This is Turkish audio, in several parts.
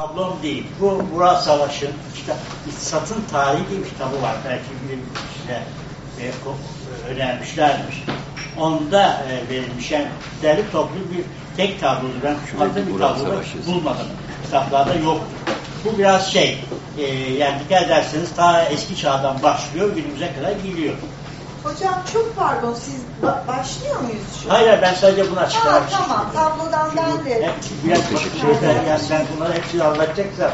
Tablom değil. Bu Murat Savaş'ın kitap, İktisatın Tarihi diye bir kitabı var. Belki bir size e, önermişlerdir. Onda e, verilmiş yani derli toplu bir tek tablodur. Ben şu anda bir tablo bulmadım. Kitaplarda yoktur. Bu biraz şey, e, yani dikkat ederseniz ta eski çağdan başlıyor, günümüze kadar geliyor. Hocam çok pardon siz ba- başlıyor muyuz şu an? Hayır ben sadece bunu açıklamak Ha, tamam tablodan ben de. Hep, biraz şeyler, yani ben bunları hepsini anlatacaksam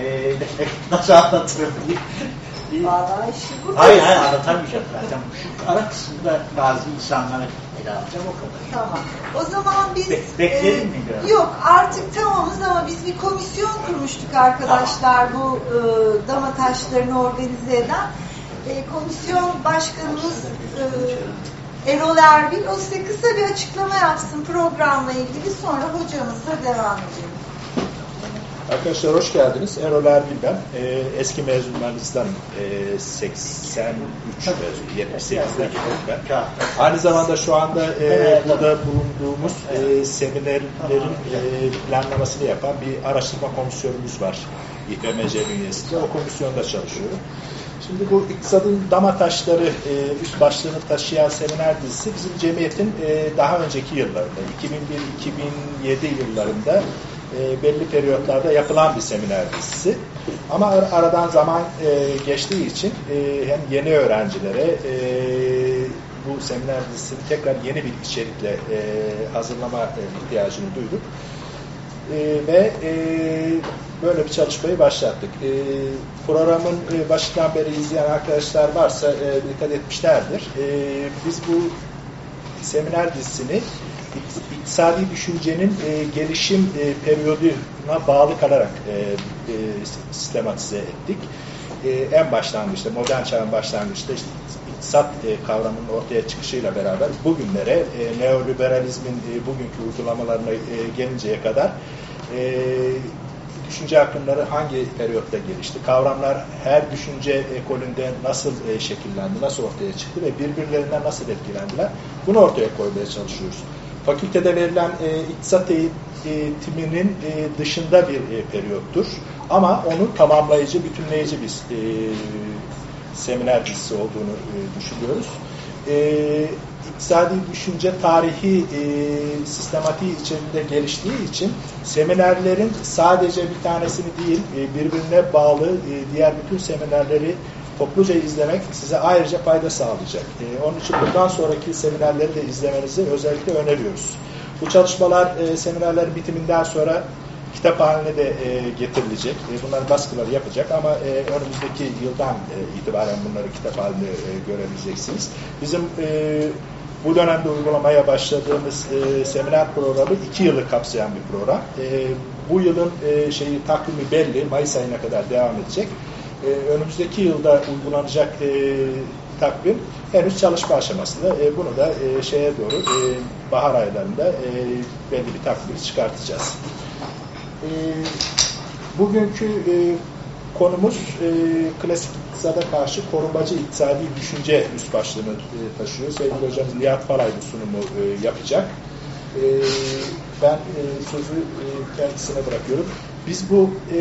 e, nasıl anlatırım diye. Vallahi işte burada. Hayır hayır anlatamayacağım zaten. Şu ara kısımda bazı insanları ele alacağım o kadar. Tamam. O zaman biz... Be- bekleyelim mi biraz? Yok artık tamamız ama biz bir komisyon kurmuştuk arkadaşlar bu e, dama taşlarını organize eden. E, komisyon başkanımız e, Erol Erbil o size kısa bir açıklama yapsın programla ilgili sonra hocamızla devam edelim. Arkadaşlar hoş geldiniz. Erol Erbil ben. Ee, eski mezunlarınızdan e, 83 mezun, 78'de geldim ben. Aynı zamanda şu anda e, burada bulunduğumuz e, seminerlerin e, planlamasını yapan bir araştırma komisyonumuz var. İFMC bünyesinde. O komisyonda çalışıyorum. Şimdi bu iktisadın dama taşları e, üst başlığını taşıyan seminer dizisi bizim cemiyetin e, daha önceki yıllarında, 2001-2007 yıllarında e, belli periyotlarda yapılan bir seminer dizisi. Ama ar- aradan zaman e, geçtiği için e, hem yeni öğrencilere e, bu seminer dizisini tekrar yeni bir içerikle e, hazırlama e, ihtiyacını duyduk. E, ve e, böyle bir çalışmayı başlattık. E, programın e, başından beri izleyen arkadaşlar varsa e, dikkat etmişlerdir. E, biz bu seminer dizisini iktisadi düşüncenin e, gelişim e, periyoduna bağlı kalarak e, e, sistematize ettik. E, en başlangıçta, modern çağın başlangıçta işte iktisat e, kavramının ortaya çıkışıyla beraber bugünlere e, neoliberalizmin e, bugünkü uygulamalarına e, gelinceye kadar e, düşünce akımları hangi periyotta gelişti? Kavramlar her düşünce ekolünde nasıl e, şekillendi, nasıl ortaya çıktı ve birbirlerinden nasıl etkilendiler? Bunu ortaya koymaya çalışıyoruz. Fakültede verilen e, iktisat eğitiminin e, dışında bir e, periyottur. Ama onu tamamlayıcı, bütünleyici bir e, seminer dizisi olduğunu e, düşünüyoruz. E, iktisadi düşünce tarihi e, sistematiği içerisinde geliştiği için seminerlerin sadece bir tanesini değil e, birbirine bağlı e, diğer bütün seminerleri topluca izlemek size ayrıca fayda sağlayacak. E, onun için bundan sonraki seminerleri de izlemenizi özellikle öneriyoruz. Bu çalışmalar e, seminerlerin bitiminden sonra kitap haline de e, getirilecek. E, bunların baskıları yapacak ama e, önümüzdeki yıldan e, itibaren bunları kitap halinde e, görebileceksiniz. Bizim e, bu dönemde uygulamaya başladığımız e, seminer programı iki yılı kapsayan bir program. E, bu yılın e, şeyi takvimi belli. Mayıs ayına kadar devam edecek. E, önümüzdeki yılda uygulanacak e, takvim henüz çalışma aşamasında. E, bunu da e, şeye doğru e, bahar aylarında e, belli bir takvimi çıkartacağız. E, bugünkü e, konumuz e, klasik iktisada karşı korumacı iktisadi düşünce üst başlığını e, taşıyor. Sevgili hocamız Nihat Falay bu sunumu e, yapacak. E, ben e, sözü e, kendisine bırakıyorum. Biz bu e,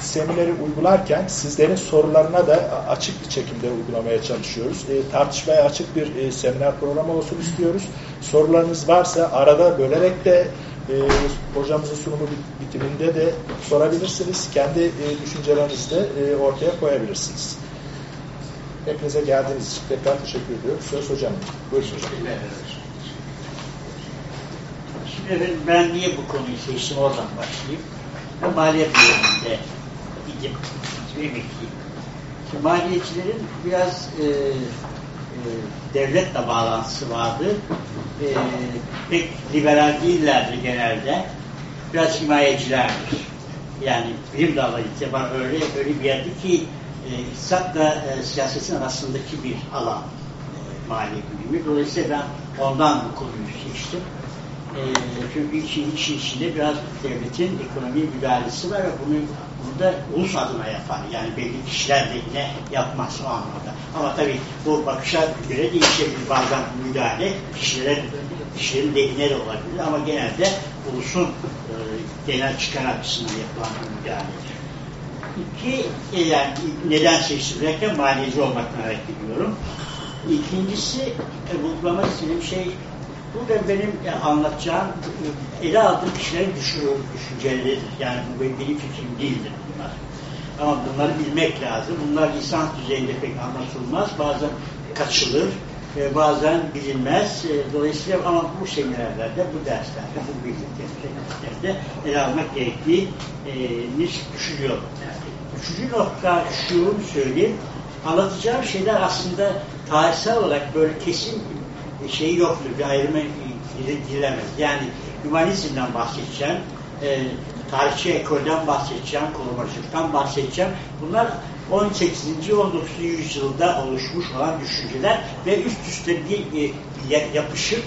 semineri uygularken sizlerin sorularına da açık bir şekilde uygulamaya çalışıyoruz. E, tartışmaya açık bir e, seminer programı olsun istiyoruz. Sorularınız varsa arada bölerek de e, hocamızın sunumu bitiminde de sorabilirsiniz. Kendi e, düşüncelerinizi de e, ortaya koyabilirsiniz. Hepinize geldiğiniz için tekrar teşekkür ediyorum. Söz hocam. Buyurun hocam. Şimdi ben niye bu konuyu seçtim oradan başlayayım. Ben maliyet bölümünde idim. Emekliyim. Şimdi maliyetçilerin biraz e, e, devletle bağlantısı vardı. E, pek liberal değillerdi genelde. Biraz himayecilerdir. Yani bilim dalı itibar öyle, öyle bir yerdi ki e, iktisatla e, siyasetin arasındaki bir alan e, maliye bilimi. Dolayısıyla ben ondan bu konuyu seçtim. E, çünkü işin içinde biraz devletin ekonomi müdahalesi var ve bunu burada ulus adına yapar. Yani belli kişiler lehine yapmaz o anlamda. Ama tabii bu bakışa göre değişebilir. Bazen müdahale kişilerin, kişilerin lehine de olabilir ama genelde ulusun e, genel çıkar açısından yapılan müdahaledir. İki, e, yani neden seçtirirken maliyeci olmak merak ediyorum. İkincisi, e, vurgulamak istediğim şey, burada benim e, anlatacağım, e, ele aldığım kişilerin düşünceleridir. Yani bu benim fikrim değildir bunlar. Ama bunları bilmek lazım. Bunlar lisans düzeyinde pek anlatılmaz. Bazen kaçılır, e, bazen bilinmez. Dolayısıyla ama bu seminerlerde, bu derslerde, bu birliklerde ele almak gerektiğini düşünüyorum. Üçüncü nokta şunu söyleyeyim. Anlatacağım şeyler aslında tarihsel olarak böyle kesin şeyi yoktur. Bir ayrımı dilemez. Yani hümanizmden bahsedeceğim. E, tarihçi ekolden bahsedeceğim, korumacılıktan bahsedeceğim. Bunlar 18. 19. yüzyılda oluşmuş olan düşünceler ve üst üste bir e, yapışık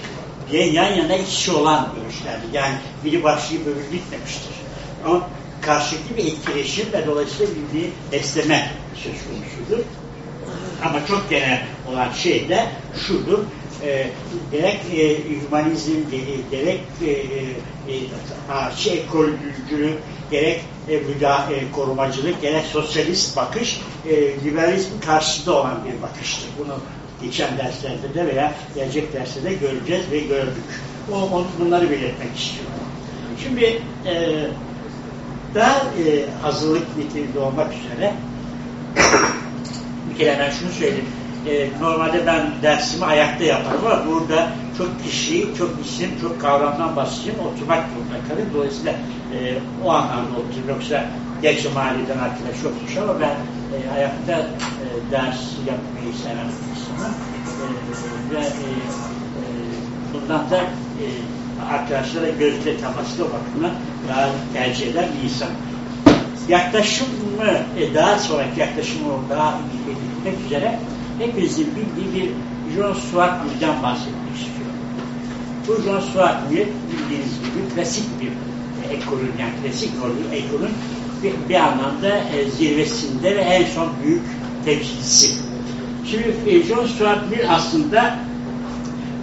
yan yana iç olan görüşlerdir. Yani biri başlayıp öbürü bitmemiştir. Ama karşılıklı bir etkileşim ve dolayısıyla bir besleme söz konusudur. Ama çok genel olan şey de şudur. E, gerek e, hümanizm, gerek e, e, arşi ekolcülük, gerek e, müda, e, korumacılık, gerek sosyalist bakış e, liberalizmin karşısında olan bir bakıştır. Bunu geçen derslerde de veya gelecek derste de göreceğiz ve gördük. O, o, bunları belirtmek istiyorum. Şimdi e, daha e, hazırlık niteliğinde olmak üzere bir kere ben şunu söyleyeyim. E, normalde ben dersimi ayakta yaparım ama burada çok kişi, çok isim, çok kavramdan bahsedeceğim. Oturmak zorunda kalır. Dolayısıyla e, o anlamda otururum. Yoksa geç mahalleden arkadaş yokmuş ama ben e, ayakta e, ders yapmayı seven insanım. E, ve e, e, bundan da e, arkadaşlara gözle temaslı bakımına daha tercih eden bir insan. Yaklaşımı, e, daha sonraki yaklaşımı daha iyi belirtmek üzere hepinizin bildiği bir John Stuart Mill'den bahsetmek istiyorum. Bu John Stuart Mill bildiğiniz gibi klasik bir e, ekolün yani klasik ekolün bir, bir anlamda e, zirvesinde ve en son büyük temsilcisi. Şimdi e, John Stuart Mill aslında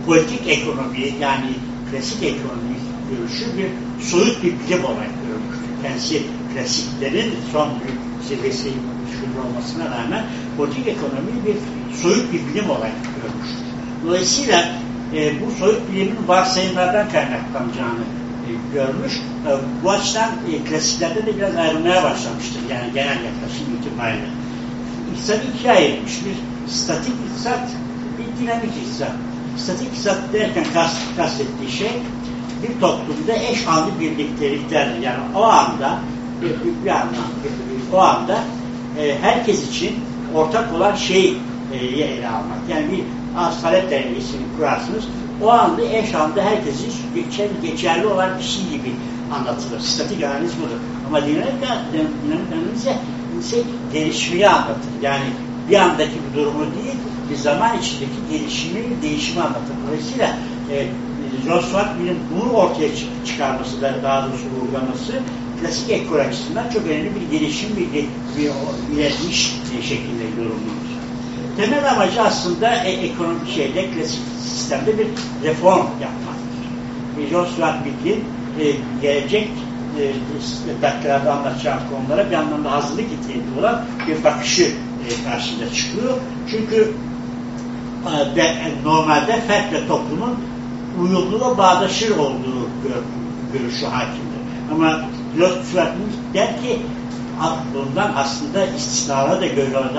politik ekonomi yani klasik ekonomi görüşü bir soyut bir bilim olarak görmüştür. Kendisi klasiklerin son büyük zirvesi şunun olmasına rağmen politik ekonomi bir soyut bir bilim olarak görmüştür. Dolayısıyla e, bu soyut bilimin varsayımlardan kaynaklanacağını e, görmüş. E, bu açıdan e, klasiklerde de biraz ayrılmaya başlamıştır. Yani genel yaklaşım itibariyle. İktisadı ikiye ayırmış. Bir statik iktisat, bir dinamik iktisat. Statik iktisat derken kast, kastettiği şey bir toplumda eş anlı birlikteliklerdir. Yani o anda bir, bir, bir anlamda, o anda e, herkes için ortak olan şeyi e, ele almak. Yani bir asalet dengesini kurarsınız. O anda eş anda herkesin geçer, geçerli olan bir şey gibi anlatılır. Statik analiz budur. Ama dinamik analiz ise gelişmeyi anlatır. Yani bir andaki bir durumu değil, bir zaman içindeki gelişimi, değişimi anlatır. Dolayısıyla e, John Stuart Mill'in bunu ortaya çıkarması, daha doğrusu vurgulaması klasik ekol açısından çok önemli bir gelişim, bir, bir, bir ilerlemiş şekilde yorumluyoruz. Temel amacı aslında e, ekonomik şeyde, klasik sistemde bir reform yapmaktır. John Stuart Mill'in e, gelecek e, dakikalarda anlatacağım konulara bir anlamda hazırlık niteliğinde olan bir bakışı e, karşımıza çıkıyor. Çünkü e, de, normalde fert ve toplumun uyumlu ve bağdaşır olduğu gör, görüşü hakimdir. Ama Mill der ki bundan aslında istisnaları da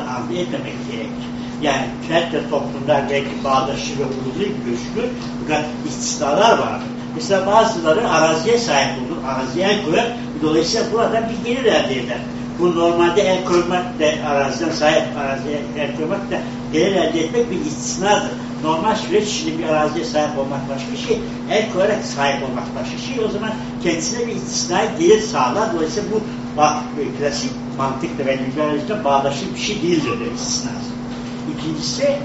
ardı etmemek gerekir. Yani fert ve toplumlar belki bağdaşır ve uyumlu görüşülür. Fakat istisnalar vardır. Mesela bazıları araziye sahip olur, araziye koyar. Dolayısıyla buradan bir gelir elde eder. Bu normalde el koymak da araziden sahip araziye el koymak da gelir elde etmek bir istisnadır. Normal süreç içinde bir araziye sahip olmak başka şey, el koyarak sahip olmak başka şey. O zaman kendisine bir istisnai gelir sağlar. Dolayısıyla bu bak, klasik mantıkla ve liberalizmle bağdaşık bir şey değildir de istisnası. İkincisi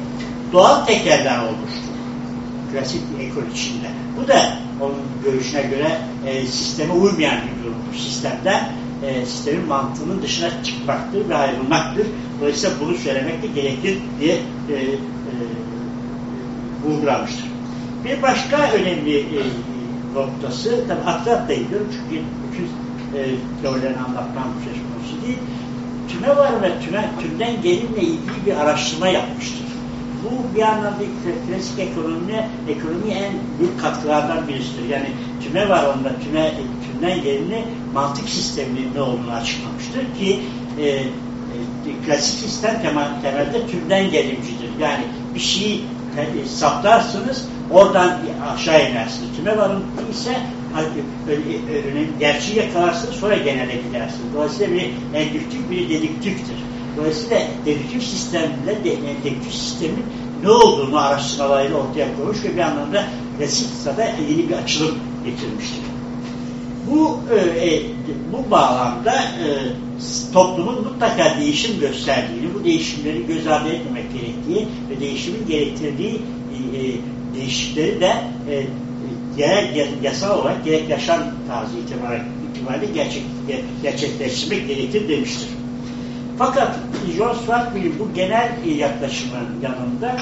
doğal tekerler olmuştur. Klasik bir ekol içinde. Bu da onun görüşüne göre e, sisteme uymayan bir durumdur. Sistemden e, sistemin mantığının dışına çıkmaktır ve ayrılmaktır. Dolayısıyla bunu söylemek de gerekir diye e, e, vurgulamıştır. Bir başka önemli e, noktası, tabi atlat da gidiyorum çünkü bütün e, teorilerini anlatmam söz konusu değil. Tüme var ve tüme, tümden gelinle ilgili bir araştırma yapmıştır. Bu bir anlamda klasik ekonomiye, ekonomiye en büyük katkılardan birisidir. Yani tüme var onda, tüme, tümden gelinle mantık sisteminin ne olduğunu açıklamıştır ki e, e, klasik sistem temel, temelde tümden gelimcidir. Yani bir şeyi e, saplarsınız, oradan aşağı inersiniz. Tüme varın ise gerçeği yakalarsınız, sonra genele gidersiniz. Dolayısıyla bir endüktif, bir dedüktiftir. Dolayısıyla dedüktif sistemle dedüktif sistemin ne olduğunu araştırmalarıyla ortaya koymuş ve bir anlamda klasik yeni bir açılım getirmiştir. Bu e, e, bu bağlamda e, toplumun mutlaka değişim gösterdiğini, bu değişimleri göz ardı etmemek gerektiği ve değişimin gerektirdiği e, e değişikleri de e, gerek yasal olarak gerek yaşam tarzı itibariyle, gerçek, gerçekleştirmek gerekir demiştir. Fakat John Stuart bu genel yaklaşımın yanında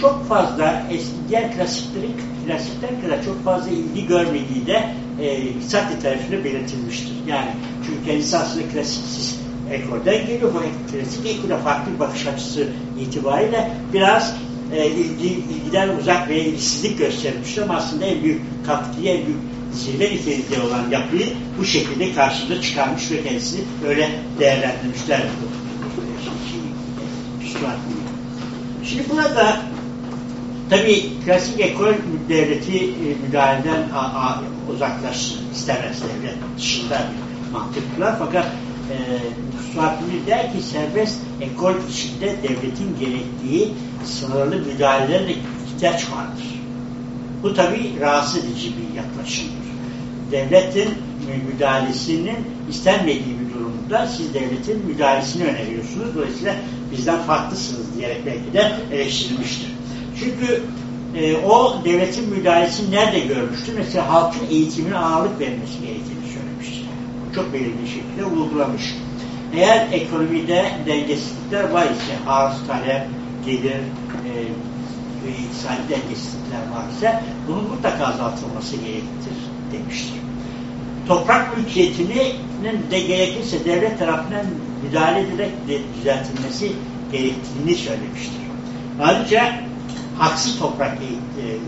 çok fazla eski diğer klasiklerin klasikler kadar çok fazla ilgi görmediği de e, iktisat literatüründe belirtilmiştir. Yani çünkü kendisi aslında klasik ekolden geliyor. Bu klasik ekole farklı bir bakış açısı itibariyle biraz e, ilgi, ilgiden uzak ve ilgisizlik göstermiştir ama aslında en büyük katkıyı, en büyük zirve niteliğinde olan yapıyı bu şekilde karşımıza çıkarmış ve kendisini öyle değerlendirmişler. Şimdi burada tabi klasik ekol devleti e, müdahaleden uzaklaşsın istemez devlet dışında bir mantıklar fakat e, Suat der ki serbest ekol içinde devletin gerektiği sınırlı müdahalelerine ihtiyaç vardır. Bu tabi rahatsız edici bir yaklaşımdır. Devletin müdahalesinin istenmediği bir durumda siz devletin müdahalesini öneriyorsunuz. Dolayısıyla bizden farklısınız diyerek belki de eleştirilmiştir. Çünkü e, o devletin müdahalesini nerede görmüştür? Mesela halkın eğitimine ağırlık gerektiğini söylemiştir. Çok belirli şekilde vurgulamış. Eğer ekonomide dengesizlikler var ise arz, talep, gelir e, iktisadi dengesizlikler varsa bunun mutlaka azaltılması gerektir demiştir. Toprak mülkiyetinin de gerekirse devlet tarafından müdahale ederek de düzeltilmesi gerektiğini söylemiştir. Ayrıca haksız toprak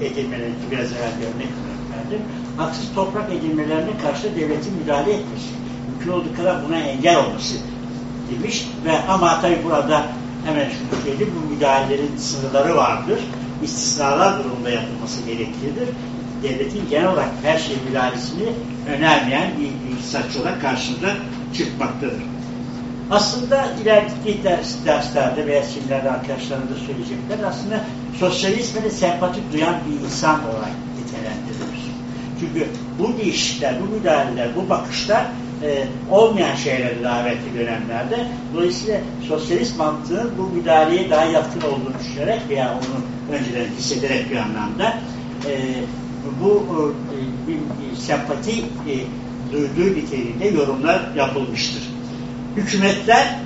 e, edilmeleri biraz evvel örnek verdim. Haksız toprak edilmelerine karşı devletin müdahale etmesi, mümkün olduğu kadar buna engel olması demiş ve ama tabi burada hemen şunu söyleyeyim, bu müdahalelerin sınırları vardır. İstisnalar durumunda yapılması gereklidir. Devletin genel olarak her şey müdahalesini önermeyen bir iktisatçı olarak karşında çıkmaktadır. Aslında ileriki ders, derslerde veya şimdilerde arkadaşlarım da söyleyecekler aslında sosyalizme de sempatik duyan bir insan olarak nitelendirilir. Çünkü bu değişiklikler, bu müdahaleler, bu bakışlar e, olmayan şeyleri davetli dönemlerde dolayısıyla sosyalist mantığın bu müdahaleye daha yatkın olduğunu düşünerek veya onu önceden hissederek bir anlamda e, bu e, bir, sempati e, duyduğu niteliğinde yorumlar yapılmıştır. Hükümetler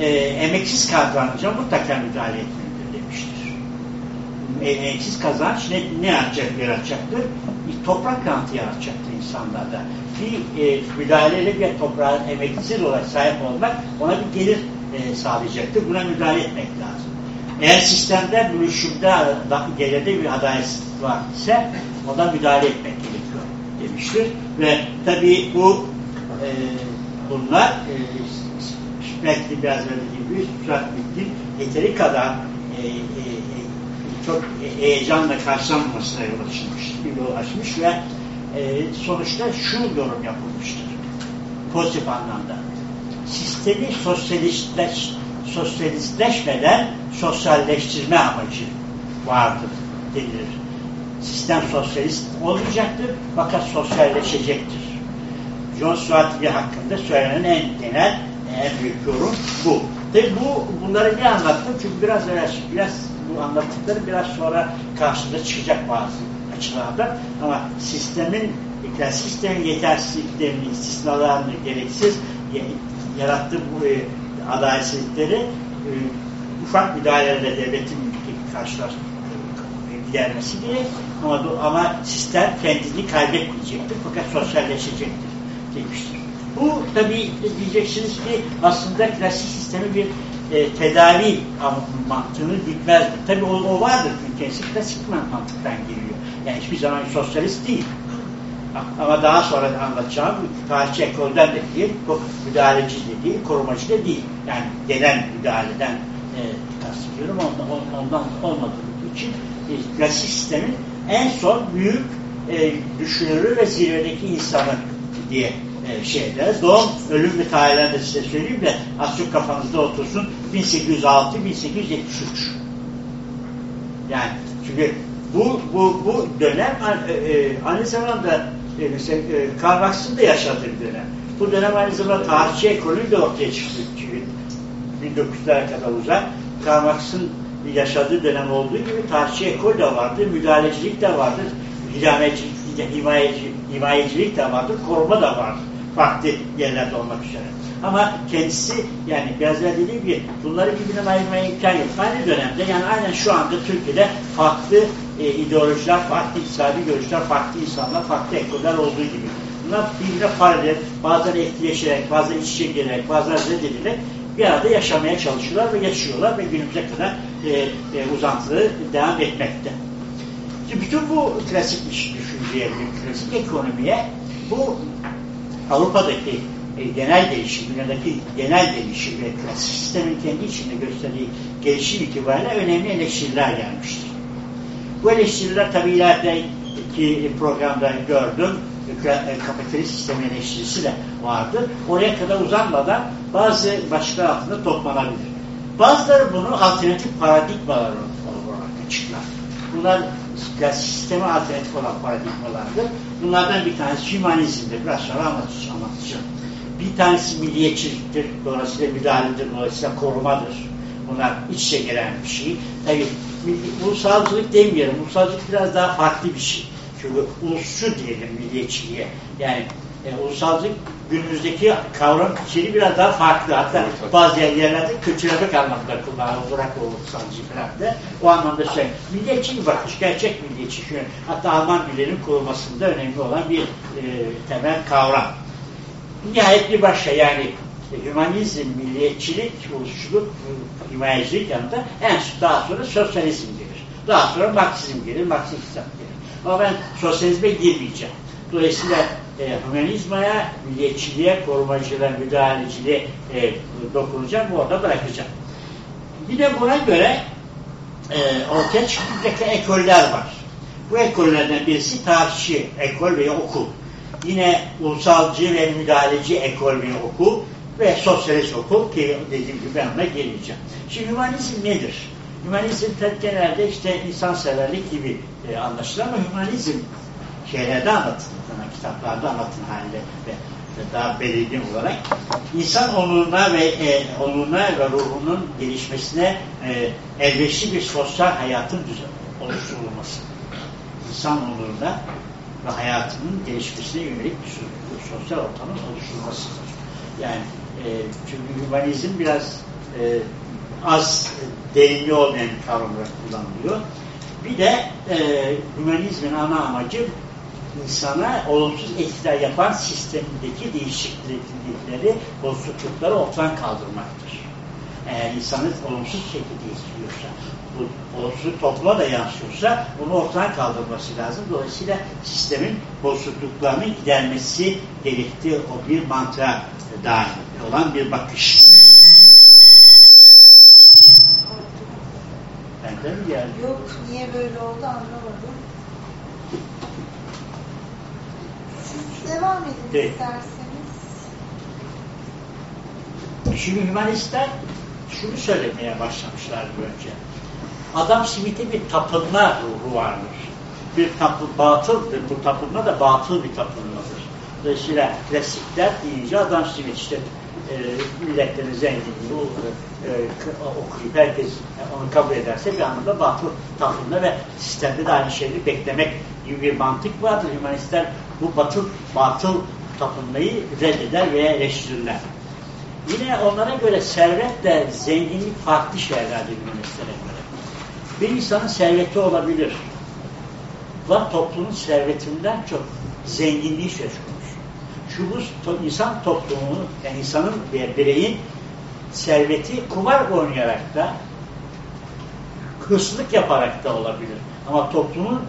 e, emeksiz kazanca mutlaka müdahale etmelidir demiştir. E, emeksiz kazanç ne, ne yapacak, yaratacaktır? Bir toprak rantı yaratacaktır insanlarda bir e, müdahaleyle bir toprağa emeksiz olarak sahip olmak ona bir gelir e, sağlayacaktır. Buna müdahale etmek lazım. Eğer sistemde bölüşümde gelirde bir adaletsizlik var ise ona müdahale etmek gerekiyor demiştir. Ve tabii bu e, bunlar e, belki biraz önce gibi sürat. Yeteri kadar e, e çok heyecanla karşılanmamasına yol açmış, yol açmış ve e, sonuçta şu yorum yapılmıştır. Pozitif anlamda. Sistemi sosyalistleş, sosyalistleşmeden sosyalleştirme amacı vardır denilir. Sistem sosyalist olmayacaktır fakat sosyalleşecektir. John Stuart hakkında söylenen en genel, en büyük yorum bu. Tabi bu, bunları ne anlattım? Çünkü biraz biraz, biraz bu anlattıkları biraz sonra karşımıza çıkacak bazı açılardan ama sistemin sistemin yetersizliklerini, istisnalarını gereksiz yarattığı bu e, adaletsizlikleri e, ufak müdahalelerle devletin karşılar gidermesi gerek. Ama, ama sistem kendini kaybetmeyecektir fakat sosyalleşecektir demiştir. Bu tabii diyeceksiniz ki aslında klasik sistemi bir e, tedavi mantığını gütmez. Tabii o, o vardır çünkü kendisi klasik mantıktan geliyor. Yani hiçbir zaman sosyalist değil. Ama daha sonra anlatacağım tarihçi ekolden de değil, müdahaleci de değil, korumacı da değil. Yani genel müdahaleden e, kastediyorum. Ondan, ondan olmadığı için e, klasik sistemin en son büyük e, düşünürü ve zirvedeki insanı diye e, şeyler. Doğum, ölüm ve tarihlerini de size söyleyeyim de az çok kafanızda otursun. 1806-1873. Yani çünkü bu bu bu dönem e, e, aynı zamanda mesela Karl Marx'ın da yaşadığı dönem. Bu dönem aynı zamanda tarihçi ekolü de ortaya çıktı. 1900'lere kadar uzak. Karl Marx'ın yaşadığı dönem olduğu gibi tarihçi ekol de vardı, müdahalecilik de vardı, himayecilik, himayeci, himayecilik de vardı, koruma da vardı. Farklı yerlerde olmak üzere. Ama kendisi yani biraz evvel dediğim gibi bunları birbirine ayırmaya imkan yok. Aynı dönemde yani aynen şu anda Türkiye'de farklı e, ideolojiler, farklı iktisadi görüşler, farklı insanlar, farklı ekoller olduğu gibi. Bunlar birbirine paralel, bazen etkileşerek, bazen iç içe gelerek, bazen reddedilerek bir arada yaşamaya çalışıyorlar ve yaşıyorlar ve günümüze kadar e, e, uzantıları devam etmekte. Şimdi bütün bu klasik düşünceye, klasik ekonomiye bu Avrupa'daki e, genel değişim, dünyadaki genel değişim ve klasik sistemin kendi içinde gösterdiği gelişim itibariyle önemli eleştiriler gelmiştir. Bu eleştiriler tabi ilerideki programda gördüm. E, kapitalist sistem eleştirisi de vardı. Oraya kadar uzanmadan bazı başlıklar altında toplanabilir. Bazıları bunu alternatif paradigmalar olarak açıklar. Bunlar sisteme alternatif olan paradigmalardır. Bunlardan bir tanesi hümanizmdir. Biraz sonra anlatacağım. Bir tanesi milliyetçiliktir. Dolayısıyla müdahaledir. Dolayısıyla korumadır. Bunlar iç içe gelen bir şey. Tabii ulusalcılık demiyorum. Ulusalcılık biraz daha farklı bir şey. Çünkü ulusçu diyelim milliyetçiliğe. Yani e, ulusalcılık günümüzdeki kavram içeri biraz daha farklı. Hatta bazı yerlerde kötülemek anlamında kullanılır. Bırak o ulusalcı falan da. O anlamda şey. Milliyetçi bir bakış. Gerçek milliyetçi. Çünkü hatta Alman dillerinin kurulmasında önemli olan bir e, temel kavram. Nihayet bir başka yani hümanizm, milliyetçilik, ulusçuluk, himayecilik yanında en daha sonra sosyalizm gelir. Daha sonra Marksizm gelir, Marksist gelir. Ama ben sosyalizme girmeyeceğim. Dolayısıyla e, hümanizmaya, milliyetçiliğe, korumacılığa, müdahaleciliğe e, dokunacağım, bu orada bırakacağım. Bir de buna göre e, ortaya çıkacak ekoller var. Bu ekollerden birisi tarihçi ekol veya okul. Yine ulusalcı ve müdahaleci ekol veya okul ve sosyalist okul ki dediğim gibi ben ona geleceğim. Şimdi hümanizm nedir? Hümanizm genelde işte insanseverlik gibi e, anlaşılır ama hümanizm şeylerde anlatılır, kitaplarda anlatın halinde ve daha belirgin olarak insan onuruna ve e, onuruna ve ruhunun gelişmesine e, elverişli bir sosyal hayatın oluşturulması. İnsan onuruna ve hayatının gelişmesine yönelik bir sosyal ortamın oluşturulmasıdır. Yani e, çünkü hümanizm biraz e, az derinli olmayan kavramlar kullanılıyor. Bir de e, hümanizmin ana amacı insana olumsuz etkiler yapan sistemdeki değişiklikleri, bozuklukları ortadan kaldırmaktır. Eğer insanı olumsuz şekilde etkiliyorsa, bu olumsuzluk topluma da yansıyorsa bunu ortadan kaldırması lazım. Dolayısıyla sistemin bozukluklarını gidermesi gerektiği o bir mantığa dahil olan bir bakış. Benden mi geldi? Yok, niye böyle oldu anlamadım. Devam edin Peki. isterseniz. Şimdi hümanistler şunu söylemeye başlamışlar önce. Adam Smith'e bir tapınma ruhu vardır. Bir tapı, batıldır. Bu tapınma da batıl bir tapınmadır. Dolayısıyla klasikler deyince Adam Smith işte e, milletlerin zenginliği e, okuyup herkes onu kabul ederse bir anlamda batıl tapınma ve sistemde de aynı şeyi beklemek gibi bir mantık vardır. Hümanistler bu batıl, batıl tapınmayı reddeder veya eleştirirler. Yine onlara göre servetle zenginlik farklı şeylerdir hümanistlere göre. Bir insanın serveti olabilir. var toplumun servetinden çok zenginliği söz konusu. Şu bu insan toplumunu, yani insanın ve bireyin serveti kumar oynayarak da hırsızlık yaparak da olabilir. Ama toplumun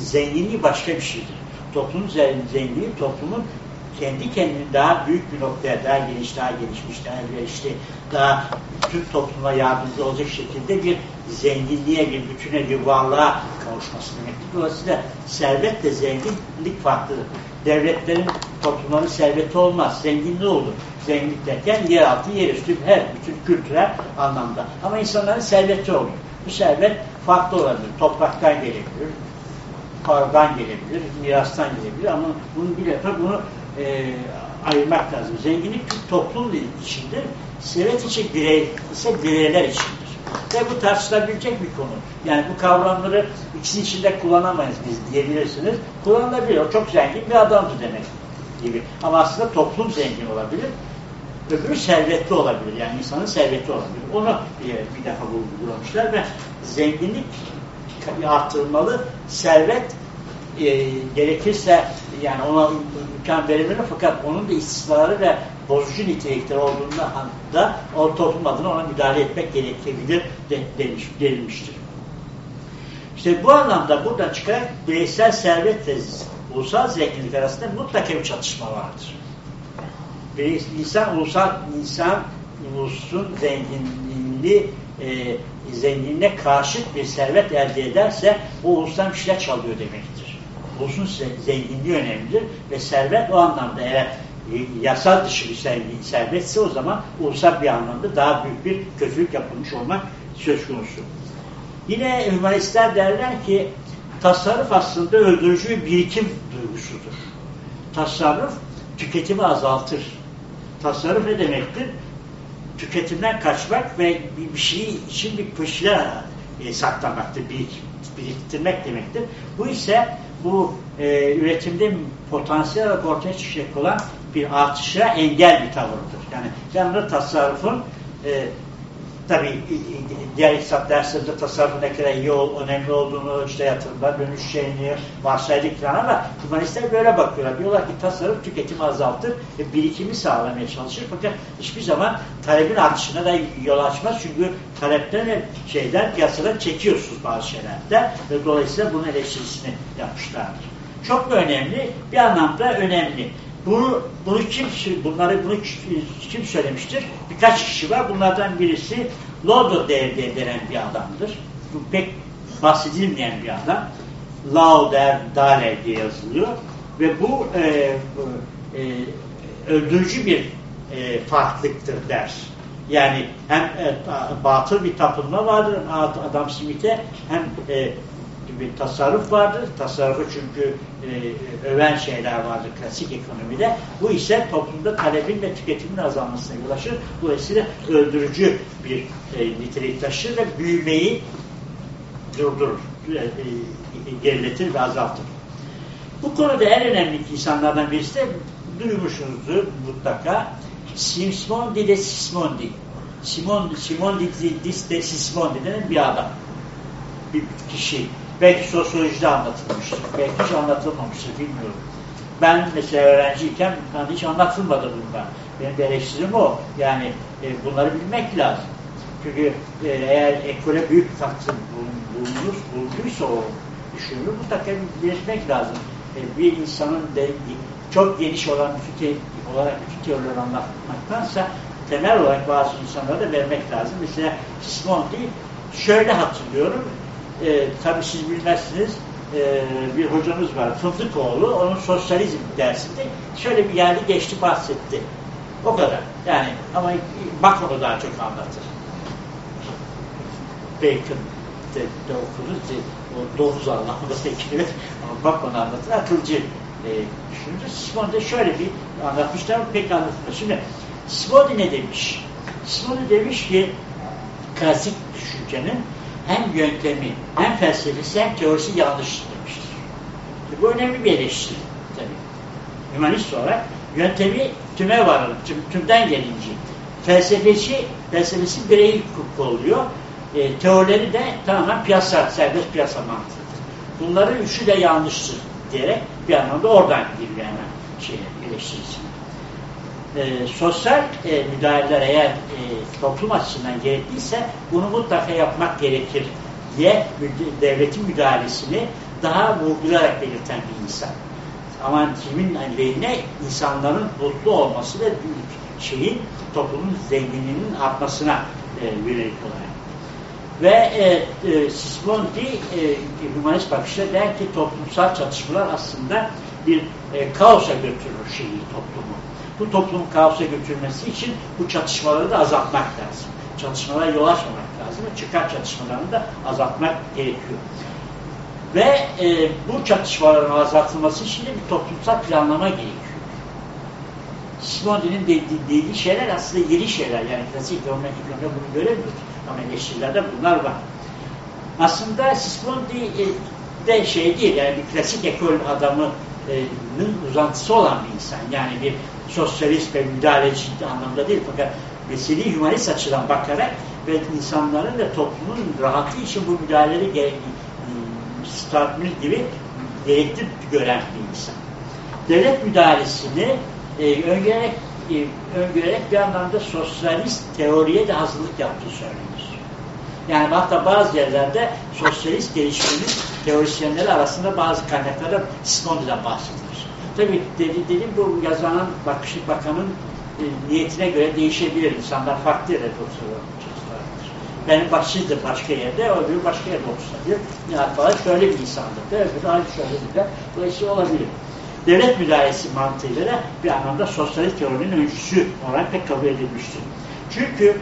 zenginliği başka bir şeydir. Toplumun zenginliği toplumun kendi kendini daha büyük bir noktaya, daha geniş, daha gelişmiş, daha elverişli, daha tüm topluma yardımcı olacak şekilde bir zenginliğe, bir bütüne, bir varlığa kavuşması demektir. Dolayısıyla servet de zenginlik farklıdır. Devletlerin, toplumların serveti olmaz, zenginliği olur. Zenginlik derken yer altı, yer üstü, her bütün kültürel anlamda. Ama insanların serveti oluyor. Bu servet farklı olabilir. Topraktan gelebilir, paradan gelebilir, mirastan gelebilir ama bunu bile bunu e, ayırmak lazım. Zenginlik toplum içindir. Servet için birey ise bireyler içindir. Ve bu tartışılabilecek bir konu. Yani bu kavramları ikisi içinde kullanamayız biz diyebilirsiniz. Kullanılabilir. O çok zengin bir adamdı demek gibi. Ama aslında toplum zengin olabilir. Öbürü servetli olabilir. Yani insanın serveti olabilir. Onu bir, bir defa vurgulamışlar ve zenginlik artırılmalı. Servet e, gerekirse yani ona imkan verilir fakat onun da istisnaları ve bozucu nitelikleri olduğunda da o toplum adına ona müdahale etmek gerekebilir de, denilmiş, denilmiştir. İşte bu anlamda buradan çıkarak bireysel servet ve ulusal zenginlik arasında mutlaka bir çatışma vardır. Bir insan ulusal insan ulusun zenginliği e, zenginliğine karşıt bir servet elde ederse o ulustan bir şeyler çalıyor demektir ulusun zenginliği önemlidir ve servet o anlamda eğer e, yasal dışı bir servetse o zaman ulusal bir anlamda daha büyük bir kötülük yapılmış olmak söz konusu. Yine hümanistler derler ki tasarruf aslında öldürücü bir birikim duygusudur. Tasarruf tüketimi azaltır. Tasarruf ne demektir? Tüketimden kaçmak ve bir şey için bir kışla e, saklamaktır, biriktirmek demektir. Bu ise bu e, üretimde potansiyel olarak ortaya çıkacak olan bir artışa engel bir tavırdır. Yani yanında tasarrufun e, tabi diğer iktisat derslerinde tasarrufun ne kadar iyi ol, önemli olduğunu, işte yatırımlar dönüşeceğini varsaydık falan ama humanistler böyle bakıyorlar. Diyorlar ki tasarruf tüketimi azaltır ve birikimi sağlamaya çalışır fakat hiçbir zaman talebin artışına da yol açmaz. Çünkü talepten ve şeyden piyasadan çekiyorsunuz bazı şeylerde ve dolayısıyla bunun eleştirisini yapmışlardır. Çok önemli? Bir anlamda önemli. Bunu, bunu kim, bunları bunu kim söylemiştir? Birkaç kişi var. Bunlardan birisi Lodo devri denen bir adamdır. Bu pek bahsedilmeyen bir adam. Lauder Dale diye yazılıyor. Ve bu e, e, öldürücü bir e, farklılıktır der. Yani hem e, batıl bir tapınma vardır Adam Smith'e hem e, bir tasarruf vardır. Tasarrufu çünkü e, öven şeyler vardır klasik ekonomide. Bu ise toplumda talebin ve tüketimin azalmasına ulaşır. Dolayısıyla öldürücü bir e, nitelik taşır ve büyümeyi durdurur, e, e, geriletir ve azaltır. Bu konuda en önemli insanlardan birisi de duymuşsunuzdur mutlaka Sismondi de Sismondi. Simon, Simondi de Sismondi denen bir adam. Bir kişi. Belki sosyolojide anlatılmıştır. Belki hiç anlatılmamıştır bilmiyorum. Ben mesela öğrenciyken bana hiç anlatılmadı bunlar. Benim de eleştirim o. Yani e, bunları bilmek lazım. Çünkü e, eğer ekole büyük bir katkı bulunur, bulunduysa o düşünülür, mutlaka belirtmek lazım. E, bir insanın de, çok geniş olan bütün olarak teorileri anlatmaktansa temel olarak bazı insanlara da vermek lazım. Mesela Sismondi şöyle hatırlıyorum, e, tabii siz bilmezsiniz, e, bir hocamız var, Fındıkoğlu, onun sosyalizm dersinde şöyle bir yerli geçti bahsetti. O kadar. Yani ama bak onu daha çok anlatır. Bacon de, de okuruz. De, o domuz anlamında sekilir. Ama bak onu anlatır. Akılcı e, düşündü. Simon şöyle bir anlatmışlar ama pek anlatmıyor. Şimdi Simon ne demiş? Simon demiş ki klasik düşüncenin hem yöntemi hem felsefesi hem teorisi yanlış demiştir. E, bu önemli bir eleştiri tabii. Hümanist olarak yöntemi tüme varalım, tüm, tümden gelince. Felsefeci, felsefesi bireyi oluyor. E, teorileri de tamamen piyasa, serbest piyasa mantığıdır. bunların üçü de yanlıştır diyerek bir anlamda oradan giriyor hemen şeye, eleştirisine. E, sosyal e, müdahaleler eğer e, toplum açısından gerekliyse bunu mutlaka yapmak gerekir diye devletin müdahalesini daha vurgulayarak belirten bir insan. Ama kimin aleyhine insanların mutlu olması ve şeyin toplumun zenginliğinin artmasına e, yönelik olarak. Ve e, e, Sismondi e, humanist bakışta der ki toplumsal çatışmalar aslında bir e, kaosa götürür şeyi toplumu. Bu toplumun kaosa götürmesi için bu çatışmaları da azaltmak lazım. Çatışmalara yol açmamak lazım çıkar çatışmalarını da azaltmak gerekiyor. Ve e, bu çatışmaların azaltılması için de bir toplumsal planlama gerekiyor. Simondi'nin dediği, dediği şeyler aslında yeni şeyler. Yani klasik ekonomi, ekonomi bunu göremiyoruz. Ama eleştirilerde bunlar var. Aslında Sismondi e, de şey değil, yani bir klasik ekol adamının uzantısı olan bir insan. Yani bir sosyalist ve müdahaleci anlamda değil fakat meseleyi humanist açıdan bakarak ve insanların ve toplumun rahatı için bu müdahaleleri tatmin gibi gerekli gören bir insan. Devlet müdahalesini e, öngörerek, e, öngörerek bir anlamda sosyalist teoriye de hazırlık yaptığı söylenir. Yani hatta bazı yerlerde sosyalist gelişmenin teorisyenleri arasında bazı kaynaklarda Sismondi'den bahsedilir. Tabi dedi, dedim bu yazanın, bakışı bakanın e, niyetine göre değişebilir. İnsanlar farklı yere oturuyor benim başsızdır başka yerde, öbürü başka yerde olsa Nihat Bağış şöyle bir insandır da öbürü aynı şöyle bir de. Dolayısıyla olabilir. Devlet müdahalesi mantığıyla da bir anlamda sosyalist teorinin öncüsü olarak pek kabul edilmiştir. Çünkü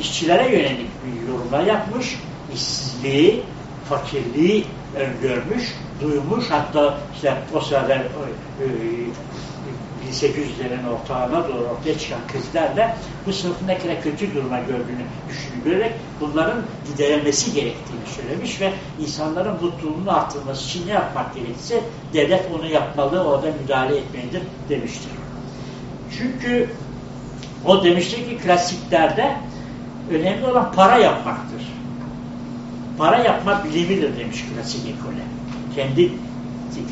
işçilere yönelik bir yorumlar yapmış, işsizliği, fakirliği öngörmüş, duymuş, hatta işte o sırada e, 1800'lerin ortağına doğru ortaya çıkan krizlerle bu sınıfın ne kadar kötü duruma gördüğünü düşünülerek bunların giderilmesi gerektiğini söylemiş ve insanların mutluluğunu arttırması için ne yapmak gerekirse devlet onu yapmalı, orada müdahale etmelidir demiştir. Çünkü o demiştir ki klasiklerde önemli olan para yapmaktır. Para yapma bilimidir demiş klasik ekole. Kendi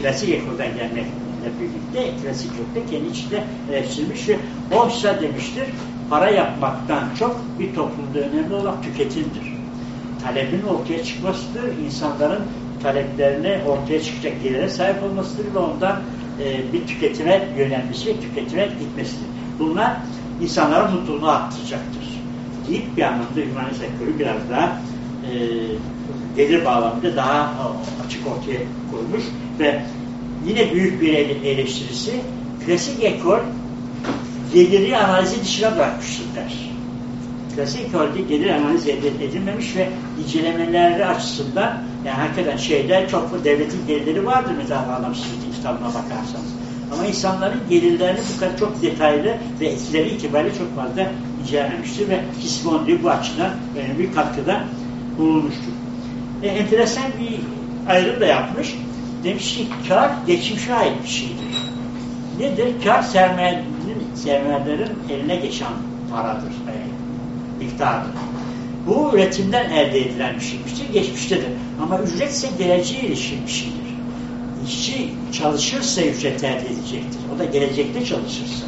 klasik ekolden gelmek ile birlikte klasik yokta kendi içinde eleştirmiş ve demiştir para yapmaktan çok bir toplumda önemli olan tüketimdir. Talebin ortaya çıkmasıdır, insanların taleplerine ortaya çıkacak gelire sahip olmasıdır ve ondan e, bir tüketime yönelmesi ve tüketime gitmesidir. Bunlar insanların mutluluğunu arttıracaktır. Deyip bir anlamda humanist sektörü biraz daha e, gelir bağlamında daha açık ortaya koymuş ve yine büyük bir eleştirisi klasik ekol geliri analizi dışına bırakmıştır. Klasik ekolde gelir analizi edilmemiş ve incelemeleri açısından yani hakikaten şeyde çok devletin gelirleri vardır mesela Smith'in kitabına bakarsanız. Ama insanların gelirlerini bu kadar çok detaylı ve etkileri itibariyle çok fazla incelememiştir ve Kismondi bu açıdan önemli katkıda bulunmuştur. E, enteresan bir ayrım da yapmış demiş ki kar geçmişe ait bir şeydir. Nedir? Kar sermayenin, sermayelerin eline geçen paradır, e, miktardır. Bu üretimden elde edilen bir şeymiştir, geçmiştedir. Ama ücret ise geleceğe ilişkin bir şeydir. İşçi çalışırsa ücret elde edecektir. O da gelecekte çalışırsa.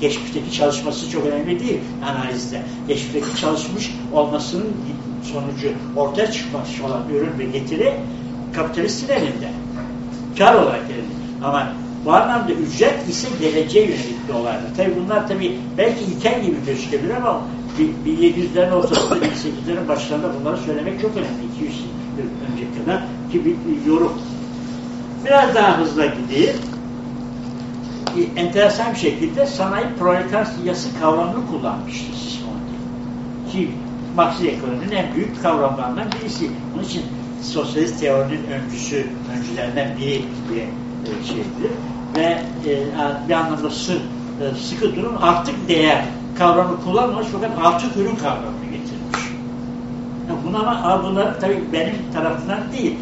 Geçmişteki çalışması çok önemli değil analizde. Geçmişteki çalışmış olmasının sonucu ortaya çıkmış olan ürün ve getiri kapitalistin elinde kar olarak gelir. Ama bu anlamda ücret ise geleceğe yönelik bir olaydır. Tabi bunlar tabi belki ilkel gibi gözükebilir ama 1700'lerin ortasında 1800'lerin başlarında bunları söylemek çok önemli. 200 yıl önce kadar ki bir yorum. Biraz daha hızla gideyim. Enteresan bir şekilde sanayi proletaryası kavramını kullanmıştır Sismondi. Ki Marksist ekonominin en büyük kavramlarından birisi. Onun için sosyalist teorinin öncüsü, öncülerinden biri bir e, şeydir. Ve e, bir anlamda sı, e, sıkı durum artık değer kavramı kullanmamış fakat artık ürün kavramını getirmiş. Yani buna ama bunlar tabii benim tarafından değil.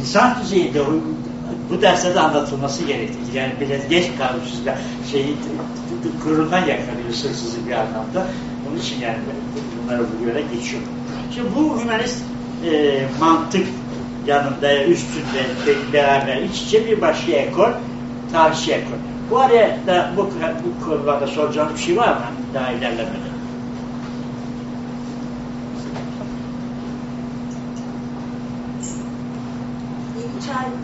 İnsan düzeyinde bu derslerde anlatılması gerekti. Yani biraz geç kalmışız da şeyi kurulundan yakalıyor hırsızı bir anlamda. Onun için yani bunları bu göre geçiyor. Şimdi bu hümanist e, mantık yanında, üstünde beraber iç içe bir başka ekol, tarihçi ekol. Bu araya da bu, bu konularda soracağım bir şey var mı? Daha ilerlemeden. Çay mi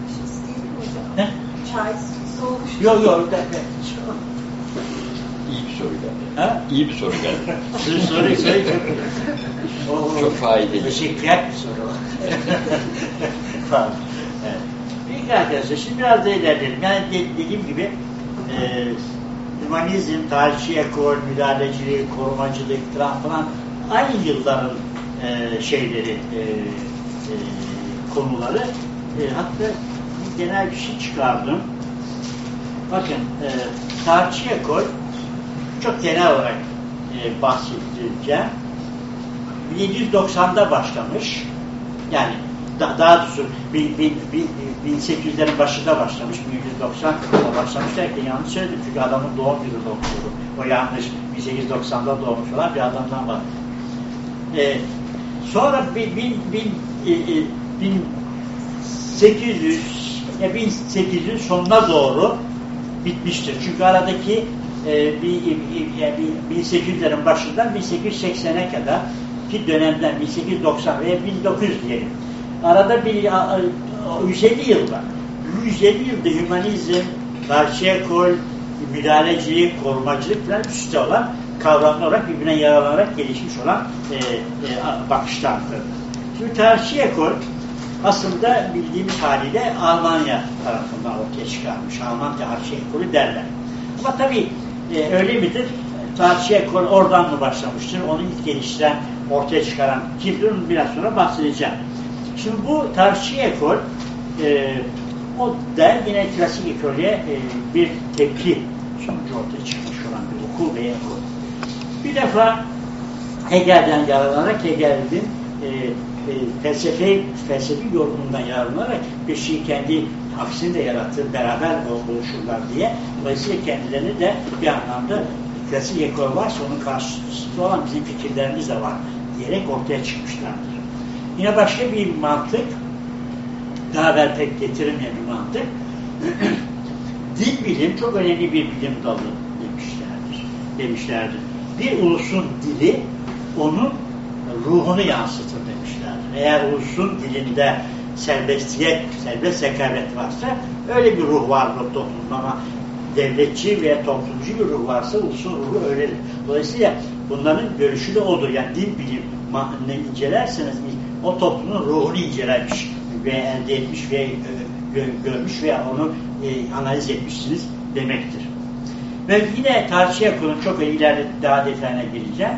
hocam? He? Çay soğumuş. Yok yok. Bir soru geldi. Ha? İyi bir soru geldi. Soru soru soru çok, faydalı. Teşekkürler bir soru. Evet. Peki arkadaşlar şimdi biraz da ilerleyelim. Yani de- dediğim gibi e, humanizm, tarihçi ekol, müdahalecilik, korumacılık falan falan aynı yılların e, şeyleri, e, e, konuları. E, hatta genel bir şey çıkardım. Bakın, e, tarihçi ekol çok genel olarak e, bahsedeceğim. 1790'da başlamış. Yani da, daha doğrusu bin- bin- bin- 1800'lerin başında başlamış. 1790'da başlamış derken yanlış söyledim. Çünkü adamın doğum yılı doktoru. O yanlış. 1890'da doğmuş olan bir adamdan var. Ee, sonra bin, bin, bin, e, e, 1800 1800'ün sonuna doğru bitmiştir. Çünkü aradaki e, bir, bir, bir 1800'lerin başından 1880'e kadar ki dönemden 1890 veya 1900 diyelim. Arada bir a- a- 150 yıl var. Bu 150 yılda hümanizm, karşı ekol, müdahalecilik, korumacılık falan üstte olan kavramlar olarak birbirine yaralanarak gelişmiş olan e, e, bakışlardır. Şimdi karşı ekol aslında bildiğimiz haliyle Almanya tarafından ortaya çıkarmış. Alman tarihçi ekolü derler. Ama tabii e, öyle midir? Ekol oradan mı başlamıştır? Onu ilk geliştiren, ortaya çıkaran kimdir? Biraz sonra bahsedeceğim. Şimdi bu tarihçi ekol e, o da yine klasik ekolye e, bir tepki sonucu ortaya çıkmış olan bir okul ve ekol. Bir defa Hegel'den yararlanarak Hegel'in e, e, felsefe, felsefi yorumundan yararlanarak bir şeyi kendi aksini de yaratır, beraber oluşurlar diye. Dolayısıyla kendilerini de bir anlamda klasik ekol varsa onun karşısında olan bizim fikirlerimiz de var diyerek ortaya çıkmışlardır. Yine başka bir mantık, daha evvel pek getirilmeyen bir mantık, dil bilim çok önemli bir bilim dalı demişlerdir. demişlerdir. Bir ulusun dili onun ruhunu yansıtır demişlerdir. Eğer ulusun dilinde serbestiyet, serbest rekabet varsa öyle bir ruh var bu toplumda ama devletçi veya toplumcu bir ruh varsa ulusun ruhu öyledir. Dolayısıyla bunların görüşü de odur. Yani dil bilim ne incelerseniz o toplumun ruhunu incelemiş ve elde etmiş ve gö görmüş veya onu e, analiz etmişsiniz demektir. Ve yine tartışıya konu çok ileride daha detayına gireceğim.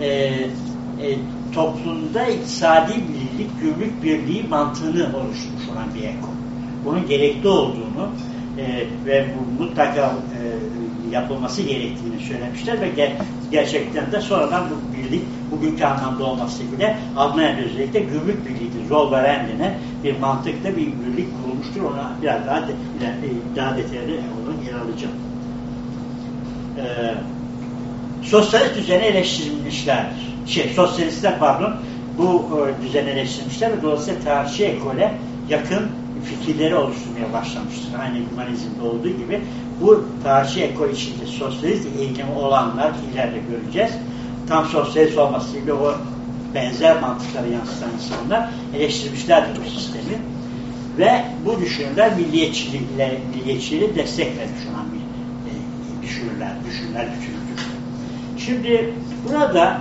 E, e, toplumda iktisadi birlik, gümrük birliği mantığını oluşturmuş olan bir ekol. Bunun gerekli olduğunu e, ve bu mutlaka e, yapılması gerektiğini söylemişler ve ger gerçekten de sonradan bu birlik bugünkü anlamda olması bile Almanya'da özellikle gümrük birliğidir. Zollverein denen bir mantıkta bir birlik kurulmuştur. Ona biraz daha de, daha detaylı onu yer alacağım. Ee, sosyalist düzeni eleştirilmişler. Şey, sosyalistler pardon bu e, düzeni eleştirmişler ve dolayısıyla tarihçi ekole yakın fikirleri oluşturmaya başlamıştır. Aynı humanizmde olduğu gibi bu tarihçi ekol içinde sosyalist eğilimi olanlar ileride göreceğiz. Tam sosyalist olmasıyla o benzer mantıkları yansıtan insanlar eleştirmişlerdir bu sistemi. Ve bu düşünürler milliyetçiliğe, milliyetçiliğe destek vermiş olan bir e, düşünürler, düşünürler bütünüdür. Şimdi burada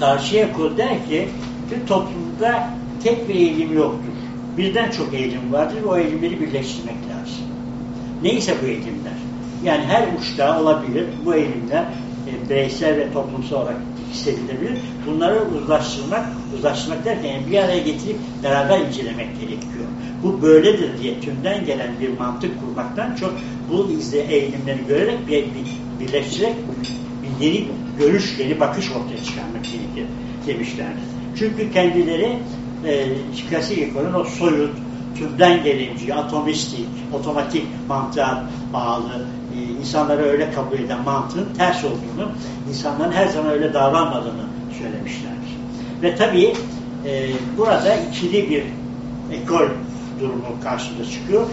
tarihçi ekol der ki bir toplumda tek bir eğilim yoktur birden çok eğilim vardır. O eğilimleri birleştirmek lazım. Neyse bu eğilimler. Yani her uçta olabilir. Bu eğilimler e, bireysel ve toplumsal olarak hissedilebilir. Bunları uzlaştırmak, uzlaştırmak derken yani bir araya getirip beraber incelemek gerekiyor. Bu böyledir diye tümden gelen bir mantık kurmaktan çok bu izle eğilimleri görerek bir, bir, birleştirerek bir yeni görüş, yeni bakış ortaya çıkarmak gerekir demişlerdir. Çünkü kendileri e, klasik ekolün o soyut, türden gelimci, atomistik, otomatik mantığa bağlı, e, insanları öyle kabul eden mantığın ters olduğunu, insanların her zaman öyle davranmadığını söylemişler. Ve tabii e, burada ikili bir ekol durumu karşımıza çıkıyor.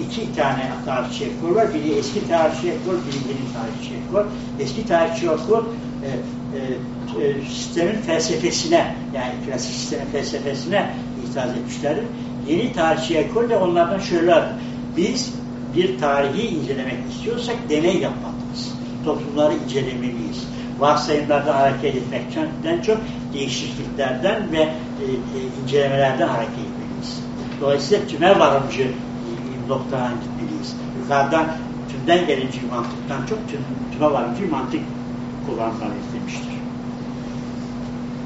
İki tane tarihçi ekol var. Biri eski tarihçi ekol, biri yeni tarihçi ekol. Eski tarihçi ekol e, e, e, sistemin felsefesine yani klasik sistemin felsefesine itiraz etmişlerdir. Yeni tarihçi ekol de onlardan şöyle biz bir tarihi incelemek istiyorsak deney yapmalıyız. Toplumları incelemeliyiz. Varsayımlardan hareket etmekten çok değişikliklerden ve e, e, incelemelerden hareket etmeliyiz. Dolayısıyla tüme varımcı noktadan gitmeliyiz. Yukarıdan tümden gelince mantıktan çok tüm, tüme varımcı mantık kullanmalıyız demiştir.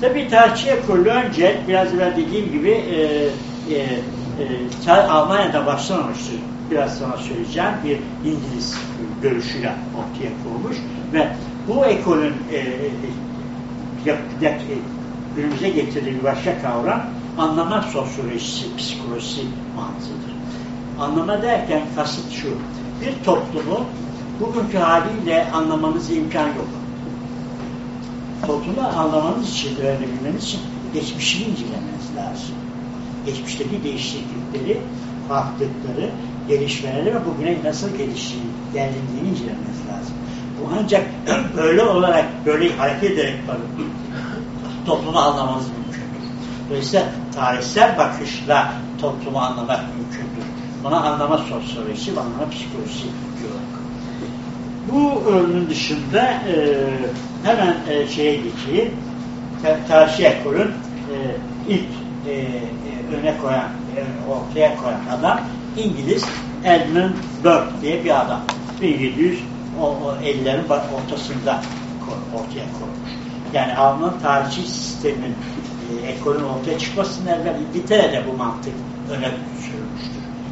Tabii tarihçi ekolü önce biraz evvel dediğim gibi e, e, e, Almanya'da başlamamıştır. Biraz sonra söyleyeceğim bir İngiliz görüşüyle ortaya kurmuş ve bu ekolün e, e, e, günümüze getirdiği başka kavram anlama sosyolojisi, psikolojisi mantığıdır. Anlama derken kasıt şu, bir toplumu bugünkü haliyle anlamanız imkan yok. Toplumu anlamanız için, öğrenebilmeniz için geçmişini incelemeniz lazım. Geçmişteki değişiklikleri, farklılıkları, gelişmeleri ve bugüne nasıl geliştiğini, geldiğini incelemeniz lazım. Bu ancak böyle olarak, böyle hareket ederek toplumu anlamanız mümkündür. Dolayısıyla tarihsel bakışla toplumu anlamak mümkündür. Buna anlama sosyolojisi ve anlama psikolojisi diyor. Bu ürünün dışında e, hemen e, şeye geçeyim. Tarih ekolün e, ilk e, e, öne koyan, e, ortaya koyan adam İngiliz Edmund Burke diye bir adam. 1750'lerin ortasında ortaya koymuş. Yani Alman tarihçi sistemin e, ekolün ortaya çıkmasından evvel İngiltere'de bu mantık öne.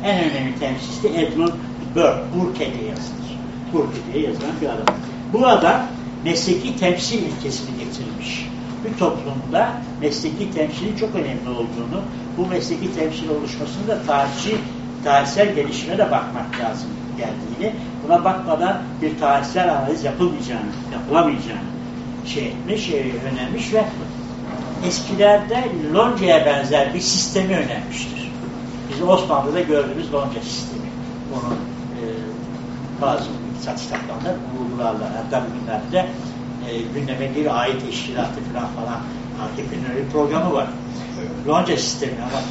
En önemli temsilcisi Edmund Burke, Burke diye yazılır. Burke diye yazılan bir adam. Bu adam mesleki temsil ilkesini getirmiş. Bir toplumda mesleki temsilin çok önemli olduğunu, bu mesleki temsil oluşmasında tarihçi tarihsel gelişime de bakmak lazım geldiğini, buna bakmadan bir tarihsel analiz yapılmayacağını, yapılamayacağını şey etmiş, e, önermiş ve eskilerde Lonca'ya benzer bir sistemi önermiştir. Bizim Osmanlı'da gördüğümüz Lonca sistemi. Onun e, bazı iktisat kitaplarında bulgularla, hatta bugünlerde e, gündeme bir ait teşkilatı falan falan artık bir programı var. Lonca sistemi ama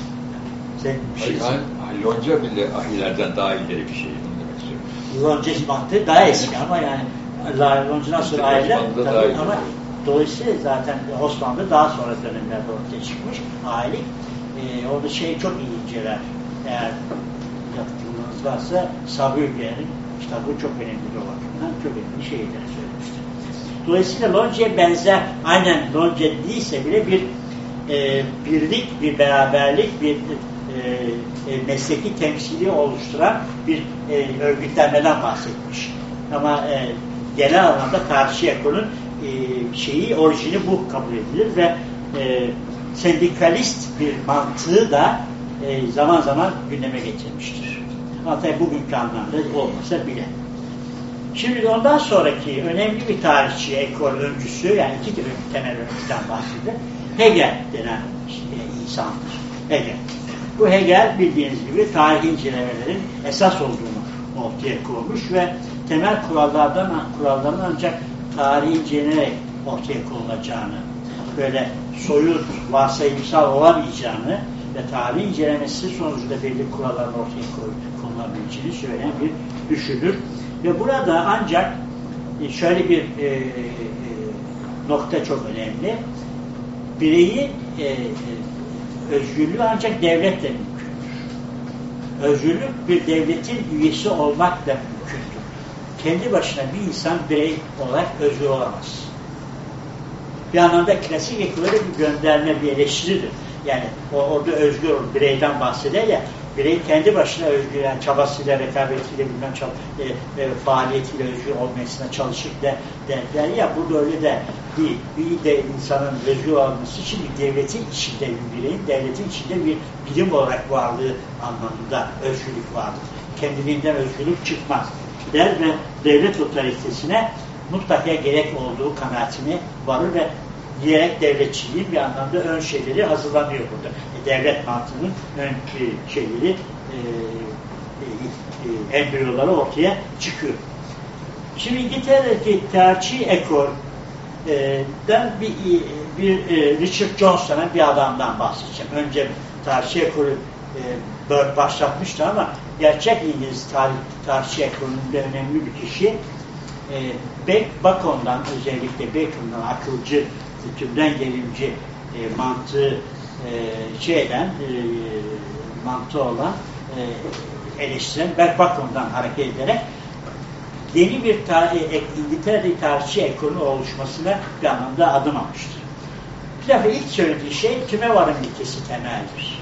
sen bir şey Lonca bile ahilerden daha ileri bir şey. Lonca mantığı daha eski ama yani Lonca'dan sonra aileler tabii ama dolayısıyla zaten Osmanlı daha sonra dönemlerde ortaya çıkmış ailelik. E, orada şey çok iyi inceler. Eğer yatkınlığınız varsa Sabri Ülke'nin kitabı çok önemli bir bakımdan çok önemli şeyleri söylemiştir. Dolayısıyla Lonca'ya benzer, aynen Lonca değilse bile bir e, birlik, bir beraberlik, bir e, e, mesleki temsili oluşturan bir e, örgütlenmeden bahsetmiş. Ama e, genel anlamda karşı ekolun e, şeyi, orijini bu kabul edilir ve e, sendikalist bir mantığı da e, zaman zaman gündeme getirmiştir. Tabi bugünkü anlamda olmasa bile. Şimdi ondan sonraki önemli bir tarihçi, ekol öncüsü, yani iki tür temel öncüden bahsedilir. Hegel denen e, insandır. Hegel. Bu Hegel bildiğiniz gibi tarih incelemelerin esas olduğunu ortaya koymuş ve temel kurallardan kuralların ancak tarihi inceleyerek ortaya konulacağını, böyle soyut, varsayımsal olamayacağını ve tarih incelemesi sonucunda belli kuralların ortaya konulabileceğini söyleyen bir düşünür. Ve burada ancak e, şöyle bir e, e, nokta çok önemli. Bireyi e, e, özgürlüğü ancak devletle mümkündür. Özgürlük bir devletin üyesi olmakla mümkündür. Kendi başına bir insan birey olarak özgür olamaz. Bir anlamda klasik ekolere bir gönderme, bir eleştiridir. Yani o, orada özgür bireyden bahseder ya, birey kendi başına özgür, yani çabasıyla, rekabetiyle, bilmem, çab e, e, faaliyetiyle özgür olmasına çalışır de, derler ya, burada öyle de değil. Bir de insanın özgür olması için bir devletin içinde bir bireyin, devletin içinde bir bilim olarak varlığı anlamında özgürlük vardır. Kendiliğinden özgürlük çıkmaz. Der ve devlet otoritesine mutlaka gerek olduğu kanaatini varır ve diyerek devletçiliğin bir anlamda ön şeyleri hazırlanıyor burada. E, devlet mantığının ön e, şeyleri e, e, e, embriyoları ortaya çıkıyor. Şimdi İngiltere'deki tercih ekolden bir, bir e, Richard denen bir adamdan bahsedeceğim. Önce tercih ekolü e, başlatmıştı ama gerçek İngiliz tarih, tarihçi ekolünde önemli bir kişi e, Bacon'dan özellikle Bacon'dan akılcı, tümden gelimci e, mantığı e, şeyden e, mantığı olan e, eleştiren Beck Bacon'dan hareket ederek yeni bir tarih, İngiltere'de tarihçi ekolü oluşmasına bir anlamda adım atmıştır. Bir defa ilk söylediği şey tüme varım ilkesi temeldir.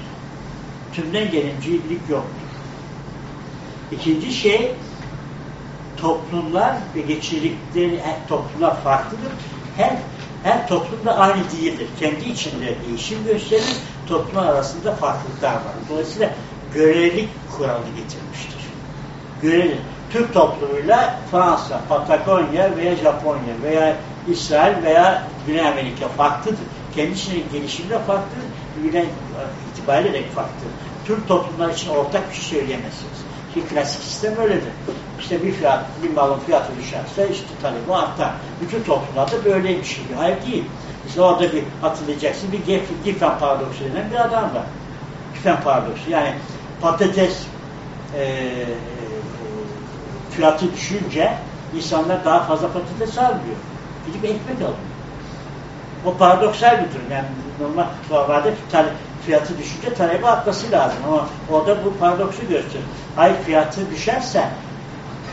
Tümden gelincilik yoktur. İkinci şey toplumlar ve geçirdikleri toplumlar farklıdır. Her her toplumda aynı değildir. Kendi içinde değişim gösterir, toplumlar arasında farklılıklar var. Dolayısıyla görevlilik kuralı getirmiştir. Görevli. Türk toplumuyla Fransa, Patagonya veya Japonya veya İsrail veya Güney Amerika farklıdır. Kendi içinde gelişimde farklıdır, birbirine itibariyle de farklıdır. Türk toplumlar için ortak bir şey söyleyemezsiniz. Ki klasik sistem öyledir. İşte bir fiyat, bir malın fiyatı düşerse işte talebi artar. Bütün toplumlarda böyleymiş gibi. Hayır değil. İşte orada bir hatırlayacaksın bir Giffen paradoksu denen bir adam var. Giffen paradoksu. Yani patates e, fiyatı düşünce insanlar daha fazla patates almıyor. Gidip ekmek alıyor. O paradoksal bir durum. Yani normal normalde fiyatı düşünce talebi atması lazım ama orada bu paradoksu gösterir. Hayır fiyatı düşerse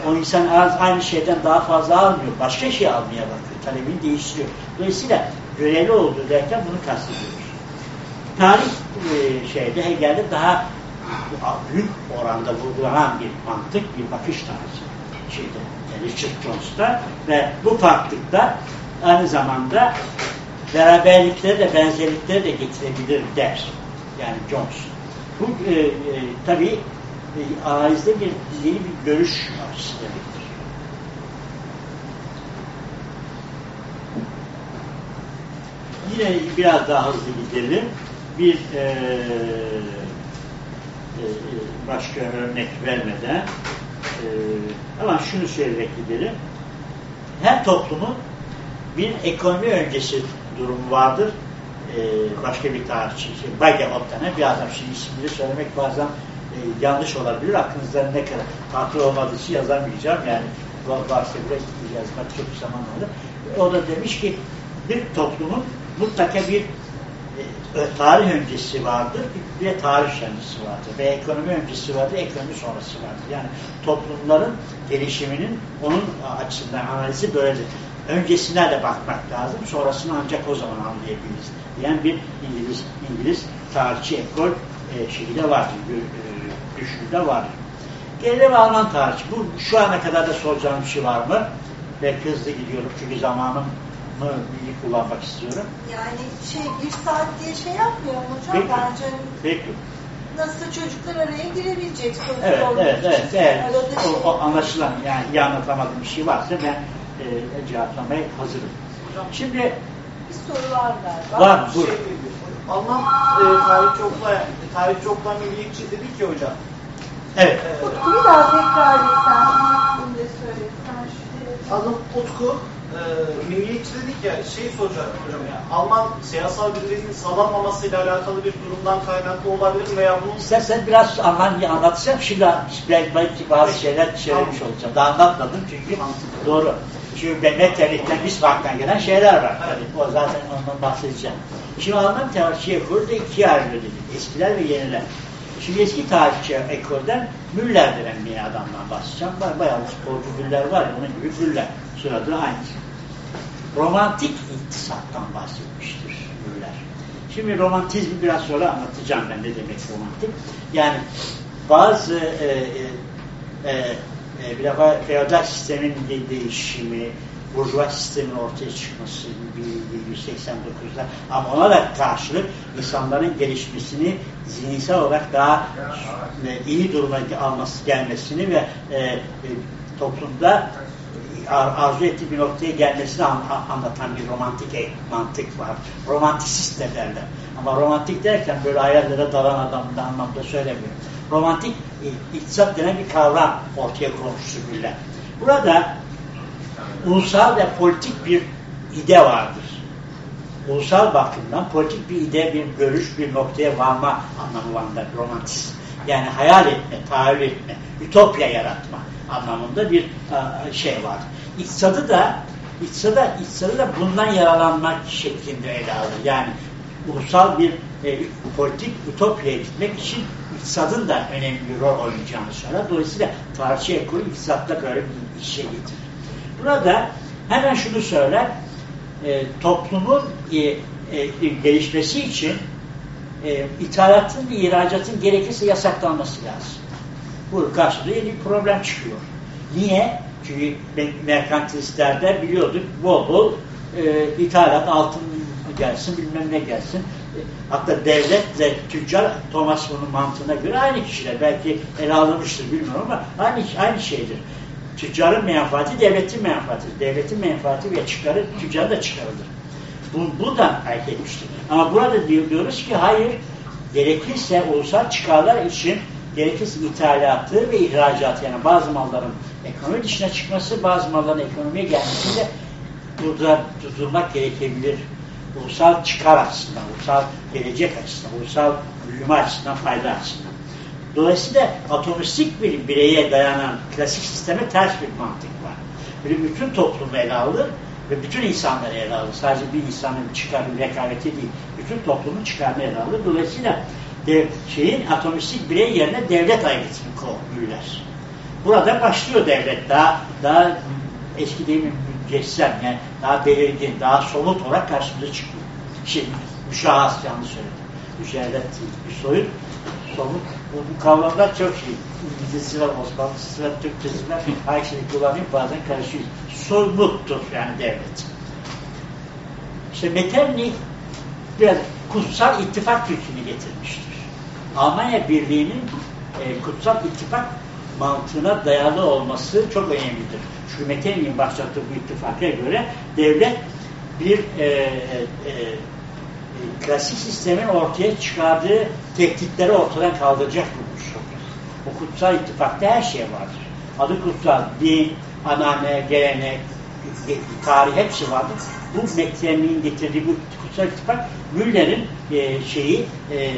o insan az aynı şeyden daha fazla almıyor. Başka şey almaya bakıyor. Talebini değiştiriyor. Dolayısıyla görevli olduğu derken bunu kastediyoruz. Tarih e, şeyde Hegel'de daha büyük oranda vurgulanan bir mantık, bir bakış tarzı şeyde yani Richard Jones'ta ve bu farklılıkta aynı zamanda beraberlikleri de benzerlikleri de getirebilir der. Yani Jones. Bu e, e, tabii e, bir yeni bir görüş açısı demektir. Yine biraz daha hızlı gidelim. Bir e, e, e başka örnek vermeden e, ama şunu söyleyerek gidelim. Her toplumun bir ekonomi öncesi durumu vardır. Ee, başka bir tarihçi, şey, Bageot denen bir adam. Şimdi ismini söylemek bazen e, yanlış olabilir. Aklınızda ne kadar tatlı olmadığı için yazamayacağım. Yani varsa bile yazmak çok zaman alır. O da demiş ki bir toplumun mutlaka bir e, tarih öncesi vardır, bir tarih öncesi vardır. Ve ekonomi öncesi vardır, ekonomi sonrası vardır. Yani toplumların gelişiminin onun açısından analizi böyledir. Öncesine de bakmak lazım, sonrasını ancak o zaman anlayabiliriz. Yani bir İngiliz, İngiliz tarihçi ekol e, şeyde vardır, düşünüde vardır. Gelelim Alman tarihçi. Bu şu ana kadar da soracağım bir şey var mı? Ve hızlı gidiyorum çünkü zamanım mı bilgi kullanmak istiyorum. Yani şey bir saat diye şey yapmıyorum hocam. Peki. Bence Peki. nasıl çocuklar araya girebilecek Evet, evet, evet, evet. Arada şey O, o anlaşılan yani iyi anlatamadığım bir şey varsa ben e, cevaplamaya hazırım. Şimdi bir soru var galiba. var, buyur. Şey, Alman e, tarihçi okula, tarihçi okula milliyetçi dedik ya hocam. Evet. E, Utku bir daha tekrar etsen. Bunu da söylesen. Adım Utku. E, milliyetçi dedik ya şey soracağım hocam ya. Alman siyasal birliğinin sağlanmamasıyla alakalı bir durumdan kaynaklı olabilir mi veya bunun İstersen biraz anlam anlatacağım. Şimdi belki, belki bazı şeyler söylemiş olacağım. Daha anlatmadım çünkü doğru. Çünkü ben Metterlich'ten Bismarck'tan gelen şeyler var. Tabii. O zaten ondan bahsedeceğim. Şimdi Alman tarihçi ekolü de ikiye ayrılıyor dedik. Eskiler ve yeniler. Şimdi eski tarihçi ekolden Müller denen bir adamdan bahsedeceğim. Bayağı sporcu Müller var onun gibi Müller. Soyadı aynı. Romantik iktisattan bahsetmiştir Müller. Şimdi romantizmi biraz sonra anlatacağım ben ne demek romantik. Yani bazı e, e, e, bir defa feodal sistemin de değişimi, burjuva sistemin ortaya çıkması 1789'da ama ona da karşılık insanların gelişmesini zihinsel olarak daha e, iyi duruma alması gelmesini ve e, e, toplumda arzu ettiği bir noktaya gelmesini anlatan bir romantik e, mantık var. Romantisist de derler. Ama romantik derken böyle hayallere dalan adamın da anlamda söylemiyorum. Romantik iktisat denen bir kavram ortaya konmuştur Müller. Burada ulusal ve politik bir ide vardır. Ulusal bakımdan politik bir ide, bir görüş, bir noktaya varma anlamı vardır romantizm. Yani hayal etme, tahayyül etme, ütopya yaratma anlamında bir şey var. İktisadı da iktisadı, iktisadı da bundan yaralanmak şeklinde ele alır. Yani ulusal bir e, politik ütopyaya gitmek için iktisadın da önemli bir rol oynayacağını söyler. Dolayısıyla tarihçi ekolü iktisatla böyle bir işe getirir. Burada hemen şunu söyler, e, toplumun e, e, gelişmesi için e, ithalatın ve ihracatın gerekirse yasaklanması lazım. Bu yeni bir problem çıkıyor. Niye? Çünkü merkantilistlerde biliyorduk bol bol e, ithalat, altın gelsin, bilmem ne gelsin. Hatta devletle tüccar Thomas Kuhn'un mantığına göre aynı kişiler. Belki ele alınmıştır bilmiyorum ama aynı, aynı şeydir. Tüccarın menfaati devletin menfaati. Devletin menfaati ve çıkarı tüccarın da çıkarıdır. Bu, buradan hareket etmiştir. Ama burada diyoruz ki hayır, gerekirse ulusal çıkarlar için gerekirse ithalatı ve ihracatı yani bazı malların ekonomi dışına çıkması, bazı malların ekonomiye gelmesi de burada tutulmak gerekebilir. Ulusal çıkar açısından, ulusal gelecek açısından, ulusal büyüme açısından, fayda açısından. Dolayısıyla atomistik bir bireye dayanan klasik sisteme ters bir mantık var. Böyle bütün toplumu ele alır ve bütün insanları ele alır. Sadece bir insanın çıkarı, rekabeti değil, bütün toplumun çıkarını ele alır. Dolayısıyla de, şeyin atomistik birey yerine devlet ayrıtını koyuyorlar. Burada başlıyor devlet daha daha eski değil mi mücessem yani daha belirgin, daha somut olarak karşımıza çıkıyor. Şimdi müşahhas yanlış söyledim. Müşahede bir soyut, somut. Bu, bu kavramlar çok şey. İngilizcesi var, Osmanlıcısı var, Türkçesi var. Her şeyi bazen karışıyor. Somuttur yani devlet. İşte Metternich biraz kutsal ittifak fikrini getirmiştir. Almanya Birliği'nin e, kutsal ittifak mantığına dayalı olması çok önemlidir. Metternich'in başlattığı bu ittifaka göre devlet bir e, e, e, klasik sistemin ortaya çıkardığı tehditleri ortadan kaldıracak bulmuş O kutsal ittifakta her şey vardır. Adı kutsal, din, anane, gelenek, tarih hepsi vardır. Bu Metternich'in getirdiği bu kutsal ittifak Müller'in e, şeyi e, e,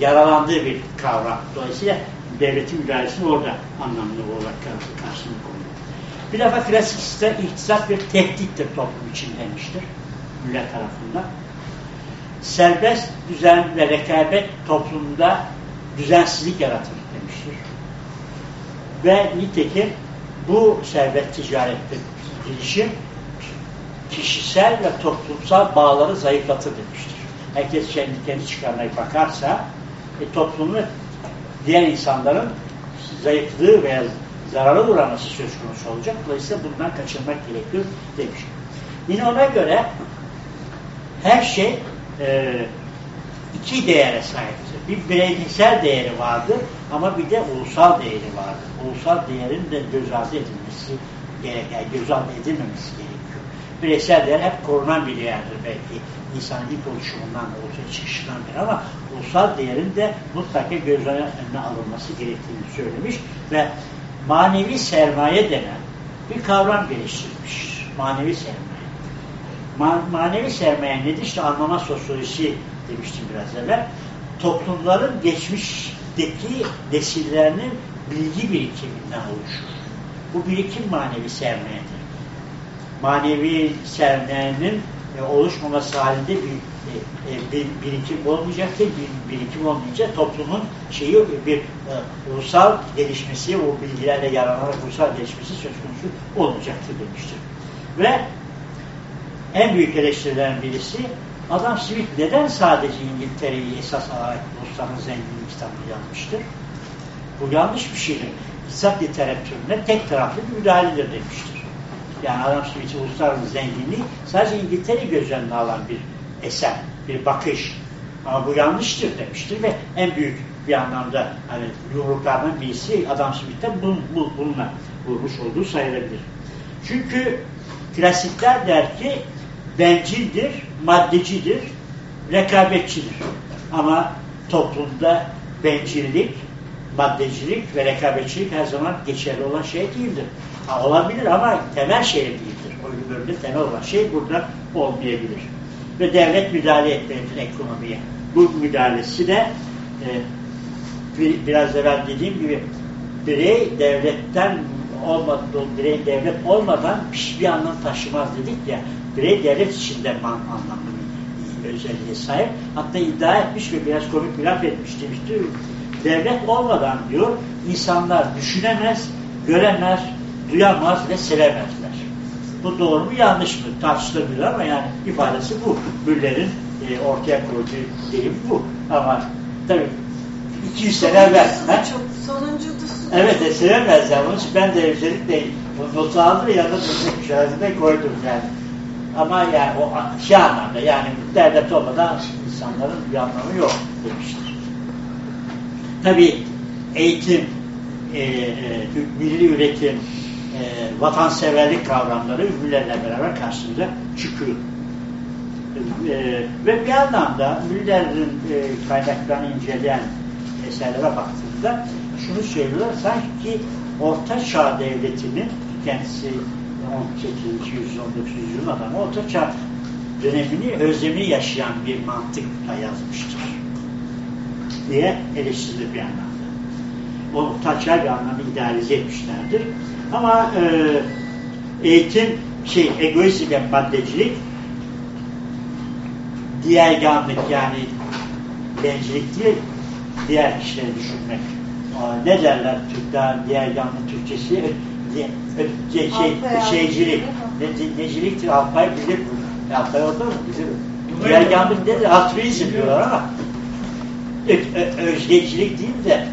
yaralandığı bir kavram. Dolayısıyla devletin müdahalesini orada anlamlı olarak karşısına koyuyor. Bir defa klasik sistem iktisat bir tehdittir toplum için demiştir. Müller tarafından. Serbest düzen ve rekabet toplumda düzensizlik yaratır demiştir. Ve nitekim bu serbest ticarette girişim kişisel ve toplumsal bağları zayıflatır demiştir. Herkes kendi, kendi çıkarına bakarsa e, toplumu diğer insanların zayıflığı veya zarara uğraması söz konusu olacak. Dolayısıyla bundan kaçınmak gerekiyor demiş. Yine ona göre her şey e, iki değere sahiptir. Bir bireysel değeri vardır ama bir de ulusal değeri vardır. Ulusal değerin de göz ardı edilmesi gereken, göz ardı edilmemesi gerekiyor bireysel değer hep korunan bir değerdir belki insanın ilk oluşumundan ortaya çıkışından beri ama ulusal değerin de mutlaka göz önüne alınması gerektiğini söylemiş ve manevi sermaye denen bir kavram geliştirmiş. Manevi sermaye. Ma manevi sermaye nedir? İşte anlama sosyolojisi demiştim biraz evvel. Toplumların geçmişteki nesillerinin bilgi birikiminden oluşur. Bu birikim manevi sermayedir manevi sermayenin e, oluşmaması halinde bir, bir birikim olmayacaktır. Bir birikim olmayınca toplumun şeyi bir e, ulusal gelişmesi, o bilgilerle yararlanarak ulusal gelişmesi söz konusu olmayacaktır demiştir. Ve en büyük eleştirilerin birisi Adam Smith neden sadece İngiltere'yi esas alarak ulusların zenginlik kitabını yazmıştır? Bu yanlış bir şeydir. İktisat literatürüne tek taraflı bir müdahaledir demiştir yani Adam Smith'in uluslararası zenginliği sadece İngiltere göz önüne alan bir eser, bir bakış. Ama bu yanlıştır demiştir ve en büyük bir anlamda hani yumruklardan birisi Adam Smith'ten bu, bu, bununla vurmuş olduğu sayılabilir. Çünkü klasikler der ki bencildir, maddecidir, rekabetçidir. Ama toplumda bencillik, maddecilik ve rekabetçilik her zaman geçerli olan şey değildir. Ha, olabilir ama temel şey değildir. O bölümde temel olan şey burada olmayabilir. Ve devlet müdahale etmelidir ekonomiye. Bu müdahalesi de e, bir, biraz evvel dediğim gibi birey devletten olmadı, birey devlet olmadan hiçbir anlam taşımaz dedik ya. Birey devlet içinde anlamlı bir özelliğe sahip. Hatta iddia etmiş ve biraz komik bir laf etmiş demişti. Devlet olmadan diyor insanlar düşünemez, göremez, duyamaz ve sevemezler. Bu doğru mu yanlış mı tartışılabilir ama yani ifadesi bu. Müller'in e, ortaya koyduğu deyim bu. Ama tabii 200 sene evvel. Çok, sonuncusu. Evet, e, sevemezler. Onun için ben de özellikle bu notu aldım ve yanına tutmak işaretine koydum yani. Ama yani o şey anlamda yani devlet olmadan insanların bir anlamı yok demiştir. Tabii eğitim, e, e, milli üretim, e, vatanseverlik kavramları ünlülerle beraber karşımıza çıkıyor. E, ve bir anlamda Müller'in e, kaynaklarını inceleyen eserlere baktığımda şunu söylüyorlar sanki Orta Çağ devletinin kendisi 18. yüzyıl, 19. yüzyılın adamı Orta Çağ dönemini, özlemini yaşayan bir mantıkla yazmıştır diye eleştirilir bir anlamda. O Çağ bir anlamda idealize etmişlerdir. Ama e, eğitim, şey, egoizm ve maddecilik diğer yanlık yani bencillik değil, diğer kişileri düşünmek. Ne derler Türkler, diğer yanlı Türkçesi? Şey, şey, şeycilik, ne, neciliktir, Alpay bilir bunu. Alpay orada mı? Bilir Diğer yanlık nedir? Altruizm diyorlar ama özgecilik değil de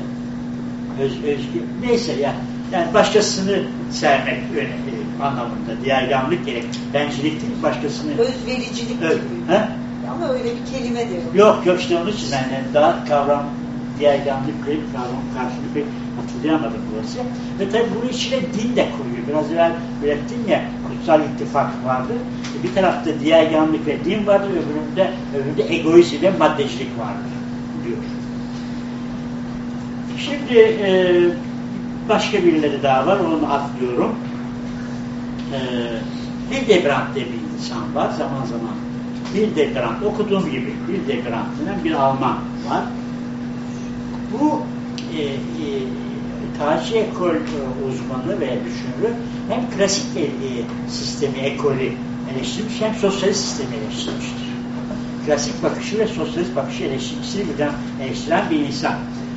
öz, özgü, neyse yani, yani başkasını sevmek önemli anlamında. Diğer yanlık gerek. Bencilik değil, başkasını... Özvericilik Öz, gibi. He? Ama öyle bir kelime de yok. Yok yok işte onun için ben yani daha kavram diğer yanlık kayıp kavram karşılığı pek hatırlayamadım burası. Ve tabi bunun içine din de koyuyor. Biraz evvel belirttim ya kutsal ittifak vardır. E, bir tarafta diğer yanlık ve din vardır, öbüründe, öbüründe egoizm ve maddecilik vardır diyor. Şimdi e, başka birileri daha var, onu atlıyorum. E, Hildebrand diye bir insan var, zaman zaman Hildebrand, okuduğum gibi Hildebrand denen bir Alman var. Bu e, e, tarih ekol e, uzmanı ve düşünürü hem klasik e, sistemi, ekolü eleştirmiş hem sosyalist sistemi eleştirmiştir. Klasik bakışı ve sosyalist bakışı eleştirisini birden eleştiren bir insan.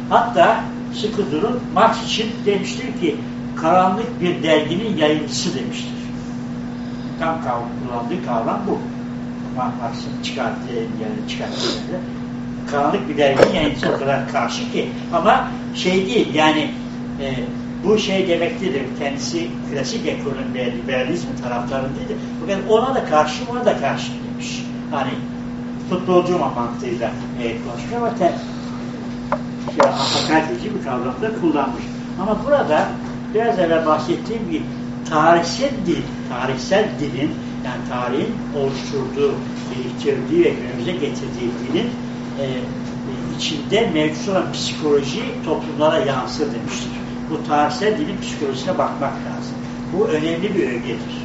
Hatta sıkı durun Marx için demiştir ki karanlık bir derginin yayıncısı demiştir. Tam kullandığı kavram bu. Marx'ın çıkarttığı yani çıkarttığı karanlık bir derginin yayıncısı o kadar karşı ki ama şey değil yani e, bu şey demek değildir. Kendisi klasik ve liberalizm taraftarı değildir. Fakat ona da karşı, ona da karşı demiş. Hani futbolcu mantığıyla e, konuşmuyor ama hakaret edici bir kavramda kullanmış. Ama burada biraz evvel bahsettiğim gibi tarihsel dil, tarihsel dilin yani tarihin oluşturduğu, geliştirdiği ve günümüze getirdiği dilin e, içinde mevcut olan psikoloji toplumlara yansır demiştir. Bu tarihsel dilin psikolojisine bakmak lazım. Bu önemli bir ögedir.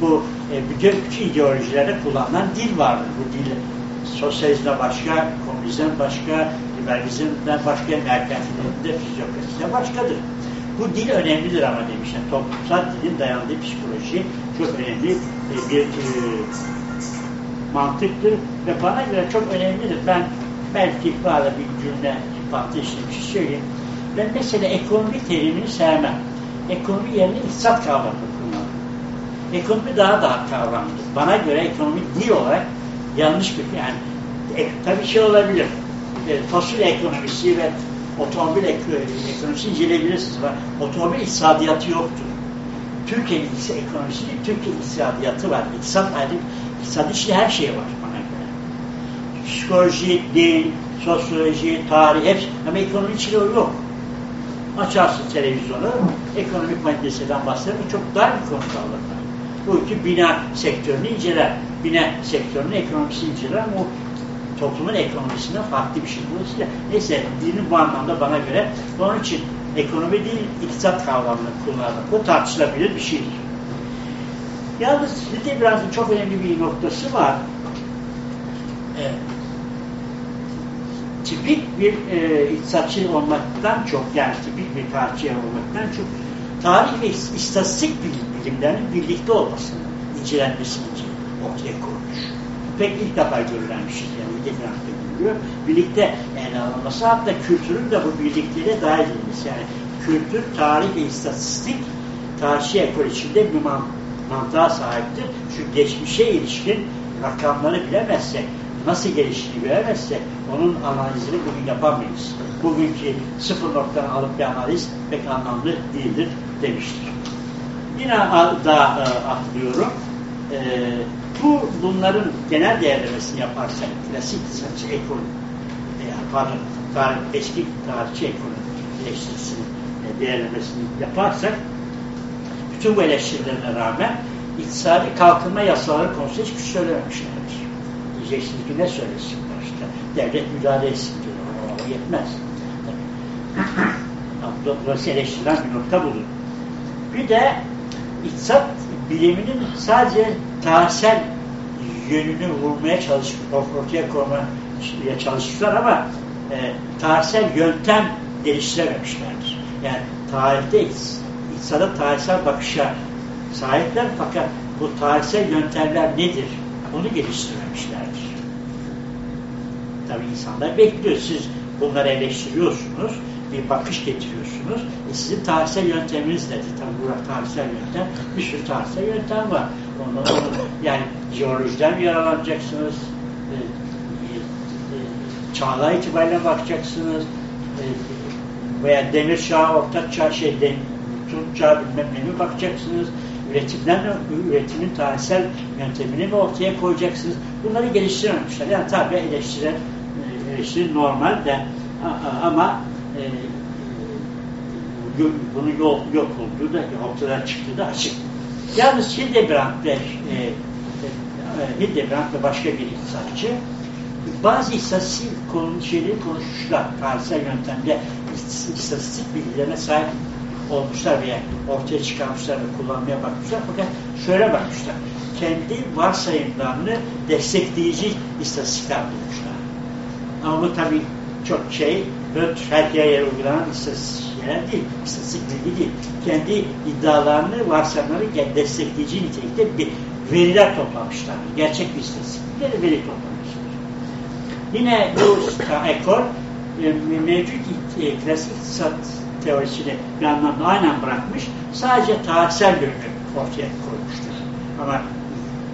Bu e, bütün, bütün ideolojilerde kullanılan dil vardır. Bu dil sosyalizmden başka, komünizmden başka, liberalizmden başka, merkantilinde, fizyokraside başkadır. Bu dil önemlidir ama demişler. Toplumsal dilin dayandığı psikoloji çok önemli e, bir e, mantıktır ve bana göre çok önemlidir. Ben belki bana bir cümle ifatı işlemiş söyleyeyim. Ben mesela ekonomi terimini sevmem. Ekonomi yerine iktisat kavramını kullanırım. Ekonomi daha daha kavramdır. Bana göre ekonomi dil olarak yanlış bir yani e, tabii şey olabilir. E, fasulye ekonomisi ve otomobil ekonomisi inceleyebilirsiniz. Otomobil iktisadiyatı yoktur. Türkiye'nin ekonomisi değil, Türkiye iktisadiyatı var. İktisat ayrı, iktisat içinde her şey var bana göre. Psikoloji, din, sosyoloji, tarih hepsi ama ekonomi içinde yok. Açarsın televizyonu, ekonomik maddesinden bahseder çok dar bir konuda alırlar. Bu ki bina sektörünü inceler. Bina sektörünün ekonomisini inceler ama toplumun ekonomisinden farklı bir şey. Dolayısıyla neyse dinin bu anlamda bana göre onun için ekonomi değil iktisat kavramını kullanmak. Bu tartışılabilir bir şeydir. Yalnız Hildebrandt'ın çok önemli bir noktası var. Evet tipik bir e, iktisatçı olmaktan çok yani tipik bir tarihçi olmaktan çok tarih ve istatistik bilimlerinin birlikte olmasını, incelenmesini ortaya koymuş. Pek ilk defa görülen şey yani Hildebrandt'ta görülüyor. Birlikte ele alınması hatta kültürün de bu birlikteliğe dahil edilmesi. Yani kültür, tarih ve istatistik tarihçi ekol içinde bir man mantığa sahiptir. Çünkü geçmişe ilişkin rakamları bilemezsek nasıl geliştiğini göremezse onun analizini bugün yapamayız. Bugünkü sıfır noktadan alıp bir analiz pek anlamlı değildir demiştir. Yine daha e, atlıyorum. E, bu bunların genel değerlemesini yaparsak klasik ekol veya pardon tarih, eski tarihçi eleştirisini e, değerlemesini yaparsak bütün bu eleştirilerine rağmen iktisadi kalkınma yasaları konusunda hiçbir şey söylememişlerdir diyeceksiniz ki ne söylesinler işte. Devlet müdahale etsin diyor. O, o yetmez. Dolayısıyla eleştirilen bir nokta budur. Bir de iktisat biliminin sadece tarihsel yönünü vurmaya çalışıp ortaya koymaya çalışmışlar ama e, tarihsel yöntem geliştirememişlerdir. Yani tarihte iktisada tarihsel bakışa sahipler fakat bu tarihsel yöntemler nedir? Onu geliştirmemişlerdir. Tabi insanlar bekliyor. Siz bunları eleştiriyorsunuz, bir bakış getiriyorsunuz. E sizin tarihsel yönteminiz nedir? Tabi burada tarihsel yöntem, bir sürü tarihsel yöntem var. Ondan, yani jeolojiden yararlanacaksınız? E, e, e, çağlar itibariyle bakacaksınız. E, veya demir çağı, orta çağ, şey, dem, Türk bilmem ne mi bakacaksınız? üretimden üretimin tarihsel yöntemini mi ortaya koyacaksınız? Bunları geliştirememişler. Yani tabi eleştiren e, eleştiri normal de ama e, bunun yok, yok olduğu da ortadan çıktığı da açık. Yalnız Hildebrand ve e, e, Hildebrand başka bir iktisatçı bazı istatistik konu, şeyleri konuşmuşlar. Tarihsel yöntemde istatistik bilgilerine sahip olmuşlar veya ortaya çıkarmışlar ve kullanmaya bakmışlar. Fakat şöyle bakmışlar. Kendi varsayımlarını destekleyici istatistikler bulmuşlar. Ama bu tabii çok şey, her yere uygulanan istatistikler değil, istatistik bilgi değil. Kendi iddialarını, varsayımları destekleyici nitelikte bir veriler toplamışlar. Gerçek bir istatistikleri veri toplamışlar. Yine bu ekol e, mevcut e, klasik iktisat teorisini bir anlamda aynen bırakmış. Sadece tarihsel yönünü ortaya koymuştur. Ama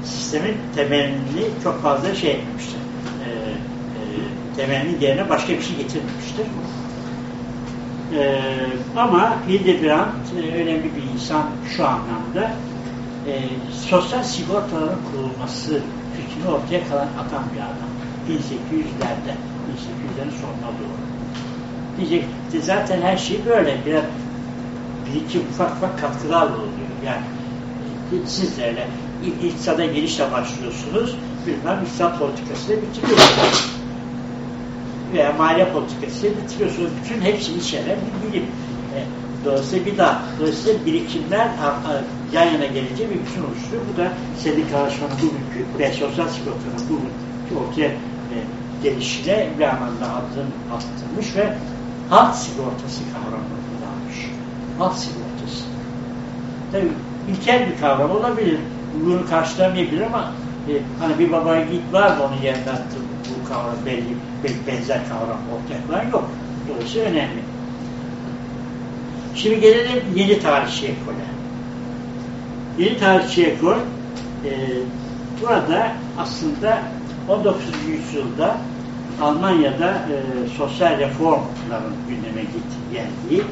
sistemin temelini çok fazla şey etmemiştir. E, e, temelinin yerine başka bir şey getirmemiştir. E, ama Hildebrand e, önemli bir insan şu anlamda e, sosyal sigortaların kurulması fikrini ortaya kalan atan bir adam. 1800'lerde, 1800'lerin sonuna doğru diyecekti. Zaten her şey böyle. Biraz bir iki ufak ufak katkılarla oluyor. Yani siz de iktisada girişle başlıyorsunuz. Bilmem iktisat politikasıyla bitiriyorsunuz. Veya maliye politikasıyla bitiriyorsunuz. Bütün hepsini içeren bir bilim. E, dolayısıyla bir daha, dolayısıyla birikimler yan yana gelince bir bütün oluşturuyor. Bu da sendikalaşmanın bugünkü ve sosyal sigortanın bugünkü ortaya e, gelişine bir anlamda adım attırmış ve halk sigortası kavramını kullanmış. Halk sigortası. Tabii ilkel bir kavram olabilir. Bunu karşılamayabilir ama e, hani bir baba git var mı onun yerine attı bu kavram belli, belli benzer kavram ortaya koyan yok. Dolayısıyla önemli. Şimdi gelelim yeni tarihçi ekole. Yeni tarihçi ekol e, burada aslında 19. yüzyılda Almanya'da e, sosyal reformların gündeme geldiği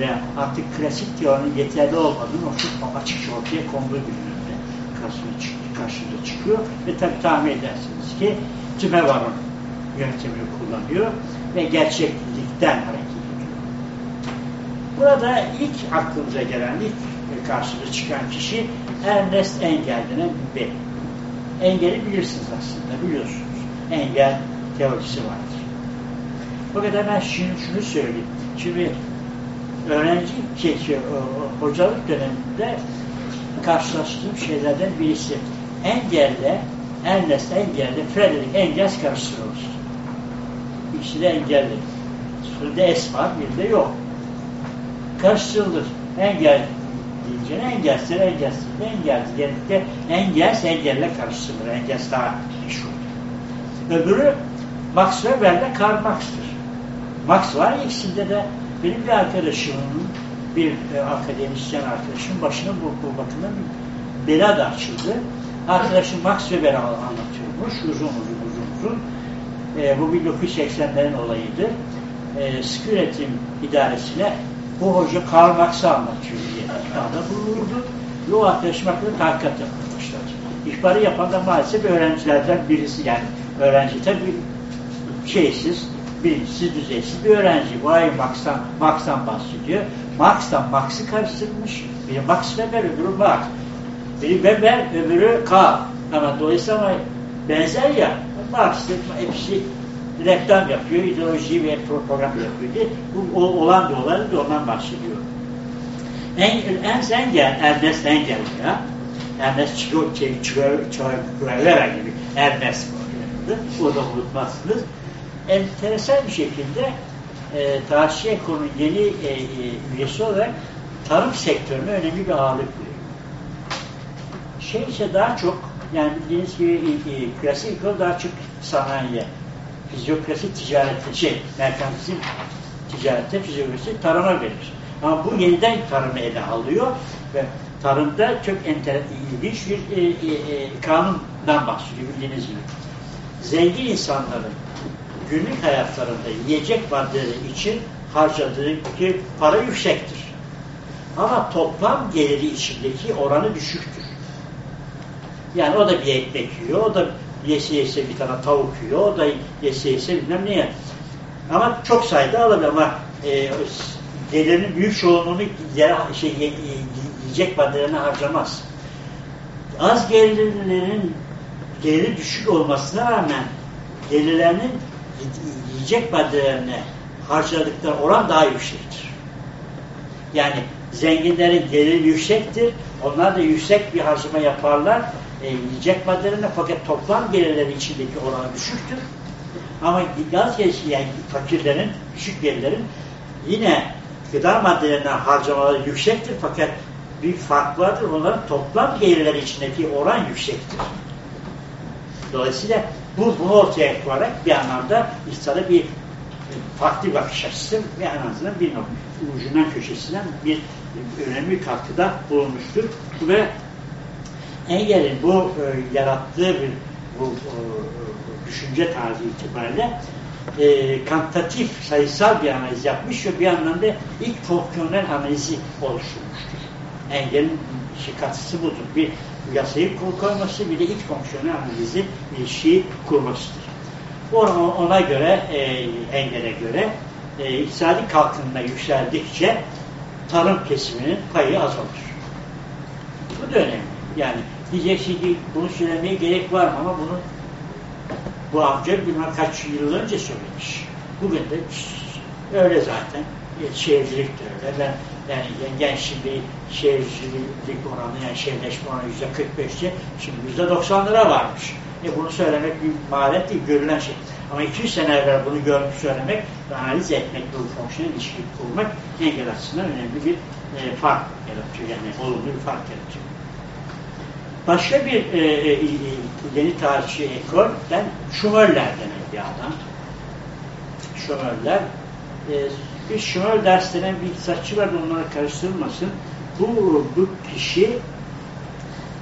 ve artık klasik teorinin yeterli olmadığını çok açıkça ortaya konduğu bir karşımıza, karşımıza çıkıyor ve tabi tahmin edersiniz ki Tümevar'ın yöntemini kullanıyor ve gerçeklikten hareket ediyor. Burada ilk aklımıza gelen, ilk karşımıza çıkan kişi Ernest Engel denen bir. Engel'i bilirsiniz aslında, biliyorsunuz. Engel teorisi vardır. Fakat hemen şunu, şunu söyleyeyim. Şimdi öğrenci, şey, hocalık döneminde karşılaştığım şeylerden birisi. Engel'le, Ernest Engel'le Frederick Engels karıştırılır. İkisi de engelli. Birinde S var, birinde yok. Karıştırılır. Engel deyince engelsler de engelsiz. Genellikle engels engelle karıştırılır. Engels daha meşhur. Öbürü Max Weber'le Karl Marx'tır. Max var, ikisinde de benim bir arkadaşımın, bir e, akademisyen arkadaşım başına bu, bu bakımdan bir bela da açıldı. Arkadaşım Max Weber anlatıyormuş, uzun uzun uzun uzun. E, bu 1980'lerin olayıydı. E, sıkı üretim idaresine bu hoca Karl Marx'ı anlatıyor diye iddiada bulunurdu. Ve o hakkında tahkikat yapmaya başladı. İhbarı yapan da maalesef öğrencilerden birisi yani öğrenci tabii şeysiz, bilinçsiz, düzeysiz bir öğrenci. Vay Marx'tan, Marx'tan bahsediyor. Marx'tan Marx'ı karıştırmış. Biri Max Weber, öbürü Marx. Biri Weber, öbürü K. Ama dolayısıyla benzer ya. Marx hepsi reklam yapıyor, ideoloji ve program yapıyor diye. Bu olan bir olay da ondan bahsediyor. Ernst Engel, Ernest Engel ya. Ernest Çiguevara gibi. Ernest o da unutmazsınız. Enteresan bir şekilde e, Tarihçi Eko'nun yeni e, e, üyesi olarak tarım sektörüne önemli bir ağırlık veriyor. Şey ise daha çok yani bildiğiniz gibi e, e, klasik ekol daha çok sanayiye, fizyokrasi ticarette, şey, merkantilizm ticarette, fizyokrasi tarıma verir. Ama bu yeniden tarımı ele alıyor ve tarımda çok enter, ilginç bir e, e, e, kanundan bahsediyor bildiğiniz gibi. Zengin insanların günlük hayatlarında yiyecek maddeleri için harcadığı para yüksektir. Ama toplam geliri içindeki oranı düşüktür. Yani o da bir ekmek yiyor, o da yese yese bir tane tavuk yiyor, o da yese yese bilmem ne yer. Ama çok sayıda alabilir ama e, gelirinin büyük çoğunluğunu yere, şey, yiyecek maddelerine harcamaz. Az gelirlerin geliri düşük olmasına rağmen gelirlerinin yiyecek maddelerine harcadıkları oran daha yüksektir. Yani zenginlerin geliri yüksektir. Onlar da yüksek bir harcama yaparlar. E, yiyecek maddelerine fakat toplam gelirleri içindeki oran düşüktür. Ama yalnız yani fakirlerin, düşük gelirlerin yine gıda maddelerinden harcamaları yüksektir fakat bir fark vardır. Onların toplam gelirleri içindeki oran yüksektir. Dolayısıyla bu bunu ortaya koyarak bir anlamda iktisada bir farklı bir bakış açısı ve en azından bir ucundan köşesinden bir önemli katkıda bulunmuştur. Ve Engel'in bu e, yarattığı bir bu e, düşünce tarzı itibariyle e, kantitatif, sayısal bir analiz yapmış ve bir anlamda ilk fonksiyonel analizi oluşturmuştur. Engel'in şey, katkısı budur. Bir yasayı koyması bir de ilk fonksiyonel analizi ilişkiyi kurmasıdır. Ona göre, e, Engel'e göre e, iktisadi kalkınma yükseldikçe tarım kesiminin payı azalır. Bu da önemli. Yani diyeceksin ki bunu söylemeye gerek var mı ama bunu bu amca bilmem kaç yıl önce söylemiş. Bugün de öyle zaten. E, şehircilik de öyle. Ben yani genç şimdi şehircilik oranı yani şehirleşme oranı yüzde 45'ti. Şimdi yüzde 90'lara varmış. E bunu söylemek bir maharet değil, görülen şey. Ama 200 sene evvel bunu görmüş söylemek ve analiz etmek, bu fonksiyonel ilişki kurmak engel açısından önemli bir e, fark yaratıyor. Yani olumlu bir fark yaratıyor. Başka bir e, e, e yeni tarihçi ekolden Schumerler denen bir adam. Schumerler e, bir Schumel ders bir iktisatçı var onlara karıştırılmasın. Bu, bu kişi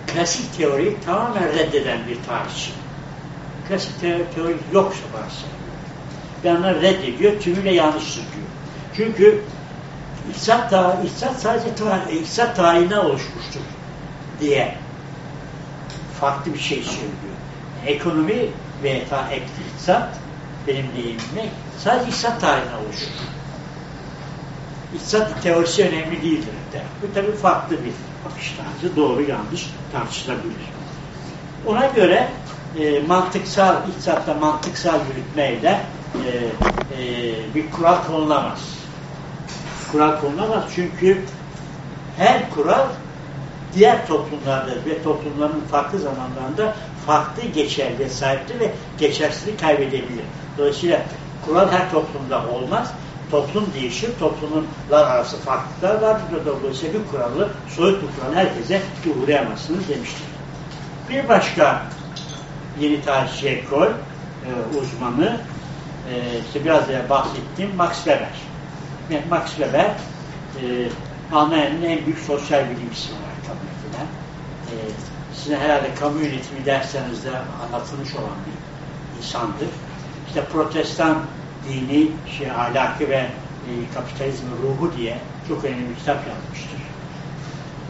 klasik teoriyi tamamen reddeden bir tarihçi. Klasik teori, teori yoksa varsayılıyor. Bir anlar reddediyor, tümüyle yanlıştır diyor. Çünkü iktisat, tarih, iktisat sadece tarih, iktisat tarihinden oluşmuştur diye farklı bir şey söylüyor. Ekonomi ve iktisat benim deyimimle sadece iktisat tarihinden oluşur. iktisat teorisi önemli değildir der. Bu tabii farklı bir bakış tarzı. Doğru yanlış tartışılabilir. Ona göre e, mantıksal, iktisatta mantıksal yürütmeyle e, e, bir kural konulamaz. Kural konulamaz çünkü her kural diğer toplumlarda ve toplumların farklı zamanlarında farklı geçerliğe sahiptir ve geçersizliği kaybedebilir. Dolayısıyla kural her toplumda olmaz. Toplum değişir, toplumlar arası farklılıklar vardır. Dolayısıyla bir kuralı, soyut bir kural herkese uygulayamazsınız demiştir. Bir başka yeni tarihçi ekol e, uzmanı e, işte biraz da bahsettiğim Max Weber. Max Weber e, Almanya'nın en büyük sosyal bilimcisi. E, sizin herhalde kamu yönetimi derslerinizde anlatılmış olan bir insandır. İşte protestan dini, şey, ahlakı ve e, kapitalizmin ruhu diye çok önemli bir kitap yazmıştır.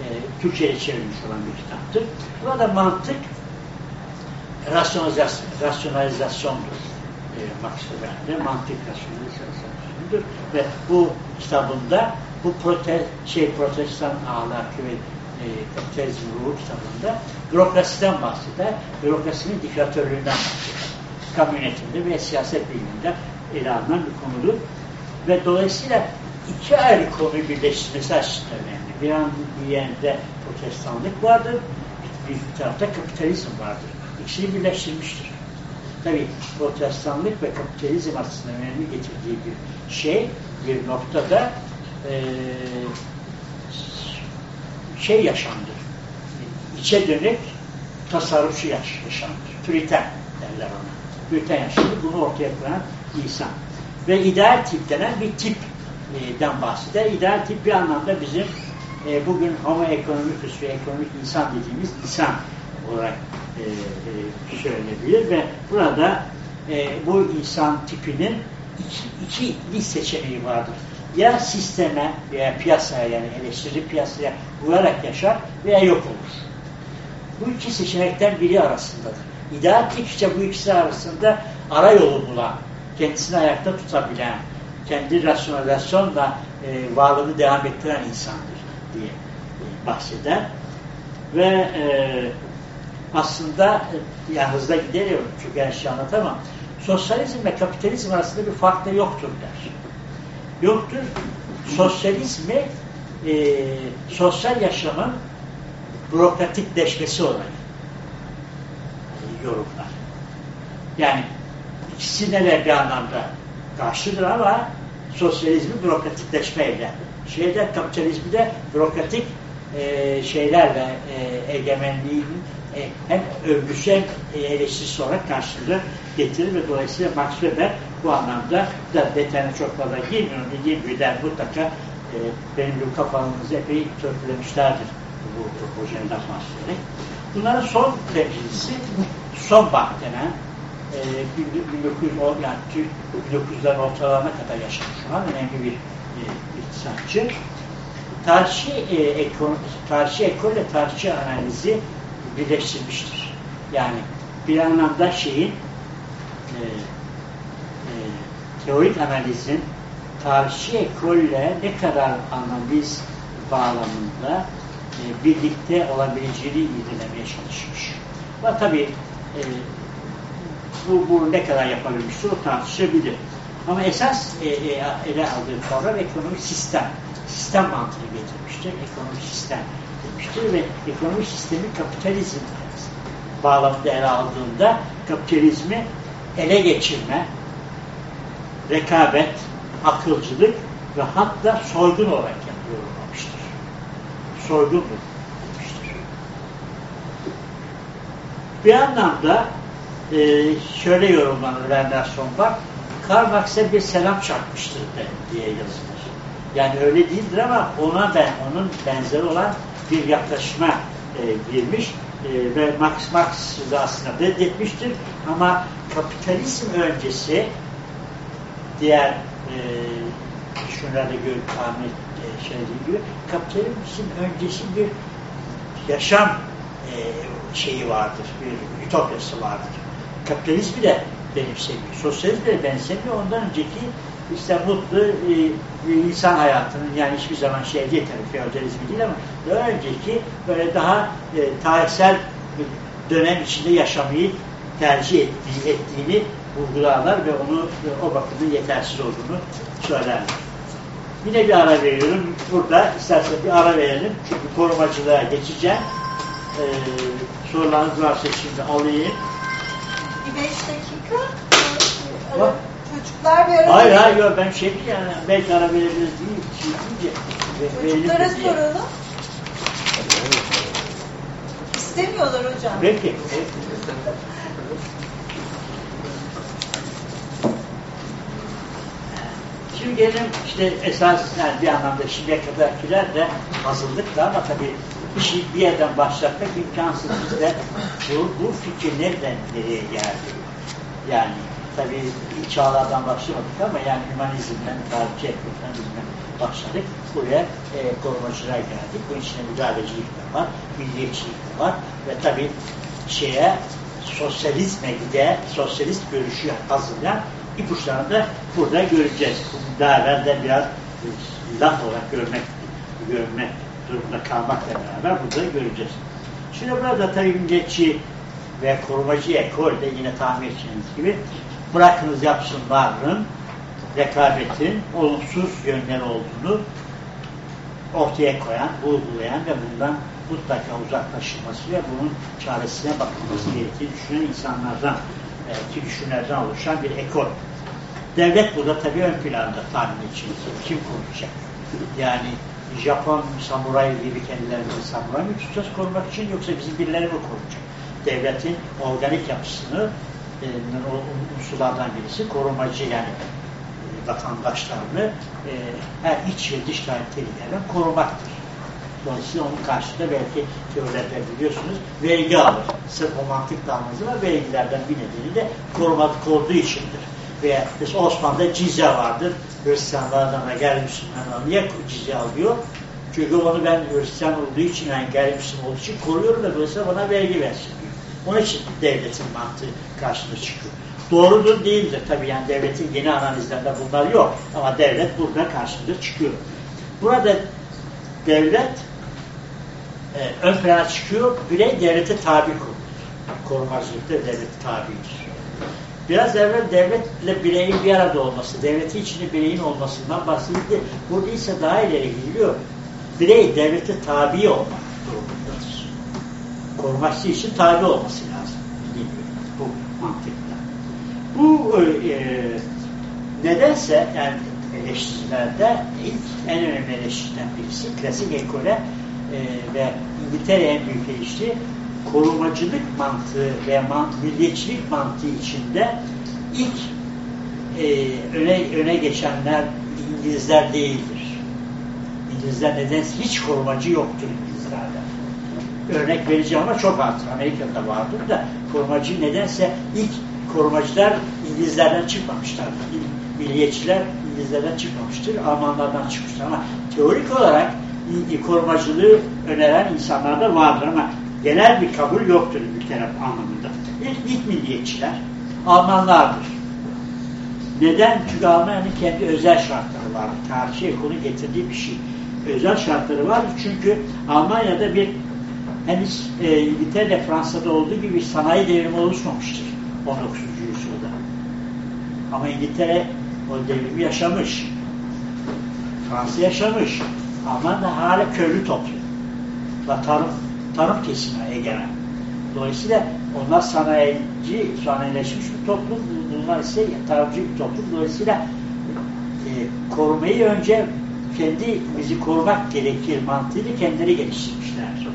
E, Türkçe'ye çevrilmiş olan bir kitaptır. Burada mantık rasyonalizasyon, rasyonalizasyondur. E, Max mantık rasyonalizasyondur. Ve bu kitabında bu prote, şey protestan ahlakı ve e, kapitalizm ruhu kitabında bürokrasiden bahseder. Bürokrasinin diktatörlüğünden bahseder. Kamu yönetiminde ve siyaset biliminde ele alınan bir konudur. Ve dolayısıyla iki ayrı konuyu birleştirmesi açısından önemli. Bir an bir yerde protestanlık vardır, bir, tarafta kapitalizm vardır. İkisini birleştirmiştir. Tabi protestanlık ve kapitalizm açısından önemli getirdiği bir şey, bir noktada e, şey yaşandı. İçe dönük tasarrufçu yaş yaşandı. Püriten derler ona. Püriten yaşandı. Bunu ortaya koyan insan. Ve ideal tip denen bir tipden bahseder. İdeal tip bir anlamda bizim e, bugün homo economicus ve ekonomik insan dediğimiz insan olarak e, e, söylenebilir ve burada e, bu insan tipinin iki, iki seçeneği vardır. Ya sisteme veya piyasaya yani eleştiri piyasaya uyarak yaşar veya yok olur. Bu iki seçenekten biri arasındadır. İdeal işte bu ikisi arasında ara yolu bulan, kendisini ayakta tutabilen, kendi rasyonalizasyonla e, varlığını devam ettiren insandır diye e, bahseder. Ve e, aslında e, yani hızla gidiyorum çünkü her şeyi anlatamam. Sosyalizm ve kapitalizm arasında bir fark da yoktur der. Yoktur. Sosyalizmi e, sosyal yaşamın bürokratikleşmesi olarak e, yorumlar. Yani ikisine de bir anlamda karşıdır ama sosyalizmi bürokratikleşmeyle şeyde kapitalizmi de bürokratik e, şeylerle e, egemenliğin e, hem e, eleştirisi olarak karşılığı getirir ve dolayısıyla Max Weber bu anlamda da detayına çok fazla girmiyorum. Dediğim gibi der mutlaka e, benim bu kafanızı epey törpülemişlerdir bu projeden bahsederek. Bunların son temsilcisi Sonbach denen e, 1910 yani 1900'lerin ortalarına kadar yaşamış olan önemli bir e, iktisatçı. Tarihçi e, ekon, tarihçi ekol ile tarihçi analizi birleştirmiştir. Yani bir anlamda şeyin e, e, teorik analizin tarihçi ekolle ne kadar analiz bağlamında e, birlikte olabileceğini irdelemeye çalışmış. Ama tabii e, bu, bu ne kadar yapabilmiştir o tartışabilir. Ama esas e, e, ele aldığı kavram ekonomik sistem. Sistem mantığı getirmiştir. Ekonomik sistem demiştir ve ekonomik sistemi kapitalizm bağlamında ele aldığında kapitalizmi ele geçirme, rekabet, akılcılık ve hatta soygun olarak yorumlamıştır. Soygun demiştir. Bir anlamda e, şöyle yorumlanır Werner Sonbach, Karl Marx'e bir selam çarpmıştır diye yazılır. Yani öyle değildir ama ona ben onun benzeri olan bir yaklaşıma e, girmiş e, ve Max Marx da aslında reddetmiştir ama kapitalizm öncesi diğer e, düşünürlerde görüp tahmin e, şey gibi kapitalizm öncesi bir yaşam e, şeyi vardır, bir ütopyası vardır. Kapitalizmi de benimsemiyor, sosyalizmi de benzemiyor. Ondan önceki işte mutlu e, insan hayatının yani hiçbir zaman şey değil tabii feodalizmi değil ama daha önceki böyle daha e, tarihsel dönem içinde yaşamayı tercih ettiği, ettiğini vurgularlar ve onu o bakımdan yetersiz olduğunu söylerler. Yine bir ara veriyorum. Burada isterseniz bir ara verelim. Çünkü korumacılığa geçeceğim. Ee, sorularınız varsa şimdi alayım. Bir beş dakika. Bak. Çocuklar bir ara Hayır hayır yok ben şey değil yani belki ara verebiliriz değil. Şey deyince, Çocuklara soralım. İstemiyorlar hocam. Peki. peki. Şimdi gelelim işte esas yani bir anlamda şimdiye kadarkiler de hazırlıkla ama tabii işi bir yerden başlatmak imkansız. Biz de bu, bu fikir nereden nereye geldi? Yani tabii ilk çağlardan başlamadık ama yani hümanizmden, tarihçi ekonomizmden başladık. Buraya e, korumacılığa geldik. Bunun içinde müdahalecilik de var, milliyetçilik de var ve tabii şeye sosyalizme gide, sosyalist görüşü hazırlayan ipuçlarını da burada göreceğiz. Bu Daha evvelden biraz e, laf olarak görmek, görmek durumunda kalmakla beraber burada göreceğiz. Şimdi burada tabii milliyetçi ve korumacı ekol de yine tahmin edeceğiniz gibi bırakınız yapsınların rekabetin olumsuz yönleri olduğunu ortaya koyan, vurgulayan ve bundan mutlaka uzaklaşılması ve bunun çaresine bakılması gerektiğini düşünen insanlardan, e, ki düşünürlerden oluşan bir ekol. Devlet burada tabii ön planda tahmin için kim koruyacak? Yani Japon samuray gibi kendilerini samuray mı tutacağız korumak için yoksa bizim birileri mi koruyacak? Devletin organik yapısını o unsurlardan birisi korumacı yani e, vatandaşlarını e, her iç ve dış tehlikelerden korumaktır. Dolayısıyla onun karşısında belki teoriler biliyorsunuz vergi alır. Sırf o mantık var. Vergilerden bir nedeni de korumadık olduğu içindir. Veya mesela Osmanlı'da cizye vardır. Hristiyanlardan ve gayrimüslimlerden niye cizye alıyor? Çünkü onu ben Hristiyan olduğu için yani gayrimüslim olduğu için koruyorum da dolayısıyla bana vergi versin. Onun için devletin mantığı karşına çıkıyor. Doğrudur değildir. Tabii yani devletin yeni analizlerinde bunlar yok. Ama devlet burada karşımıza çıkıyor. Burada devlet e, ön plana çıkıyor. Birey devlete tabi kurulur. Korumacılıkta devlet tabidir. Biraz evvel devletle bireyin bir arada olması, devleti içinde bireyin olmasından bahsedildi. Burada ise daha ileri gidiliyor. Birey devlete tabi olmak durumundadır. Koruması için tabi olması lazım. Bu. Bu e, nedense yani eleştirilerde ilk en önemli eleştiriden birisi klasik ekole e, ve İngiltere en büyük eleştiri korumacılık mantığı ve mant milliyetçilik mantığı içinde ilk e, öne, öne geçenler İngilizler değildir. İngilizler nedense hiç korumacı yoktur İngilizlerde. Örnek vereceğim ama çok az. Amerika'da vardır da korumacı nedense ilk korumacılar İngilizlerden çıkmamışlardır. Milliyetçiler İngilizlerden çıkmamıştır. Almanlardan çıkmıştır ama teorik olarak korumacılığı öneren insanlar da vardır ama genel bir kabul yoktur İngiltere anlamında. İlk, ilk milliyetçiler Almanlardır. Neden? Çünkü Almanya'nın kendi özel şartları var. Karşı ekonu getirdiği bir şey. Özel şartları var çünkü Almanya'da bir henüz e, İngiltere Fransa'da olduğu gibi sanayi devrimi oluşmamıştır 19. yüzyılda. Ama İngiltere o devrimi yaşamış. Fransa yaşamış. Alman da hala köylü toplum. Ve tarım, tarım kesimi egemen. Dolayısıyla onlar sanayici, sanayileşmiş bir toplum. Bunlar ise tarımcı bir toplum. Dolayısıyla e, korumayı önce kendi bizi korumak gerekir mantığıyla kendileri geliştirmişler.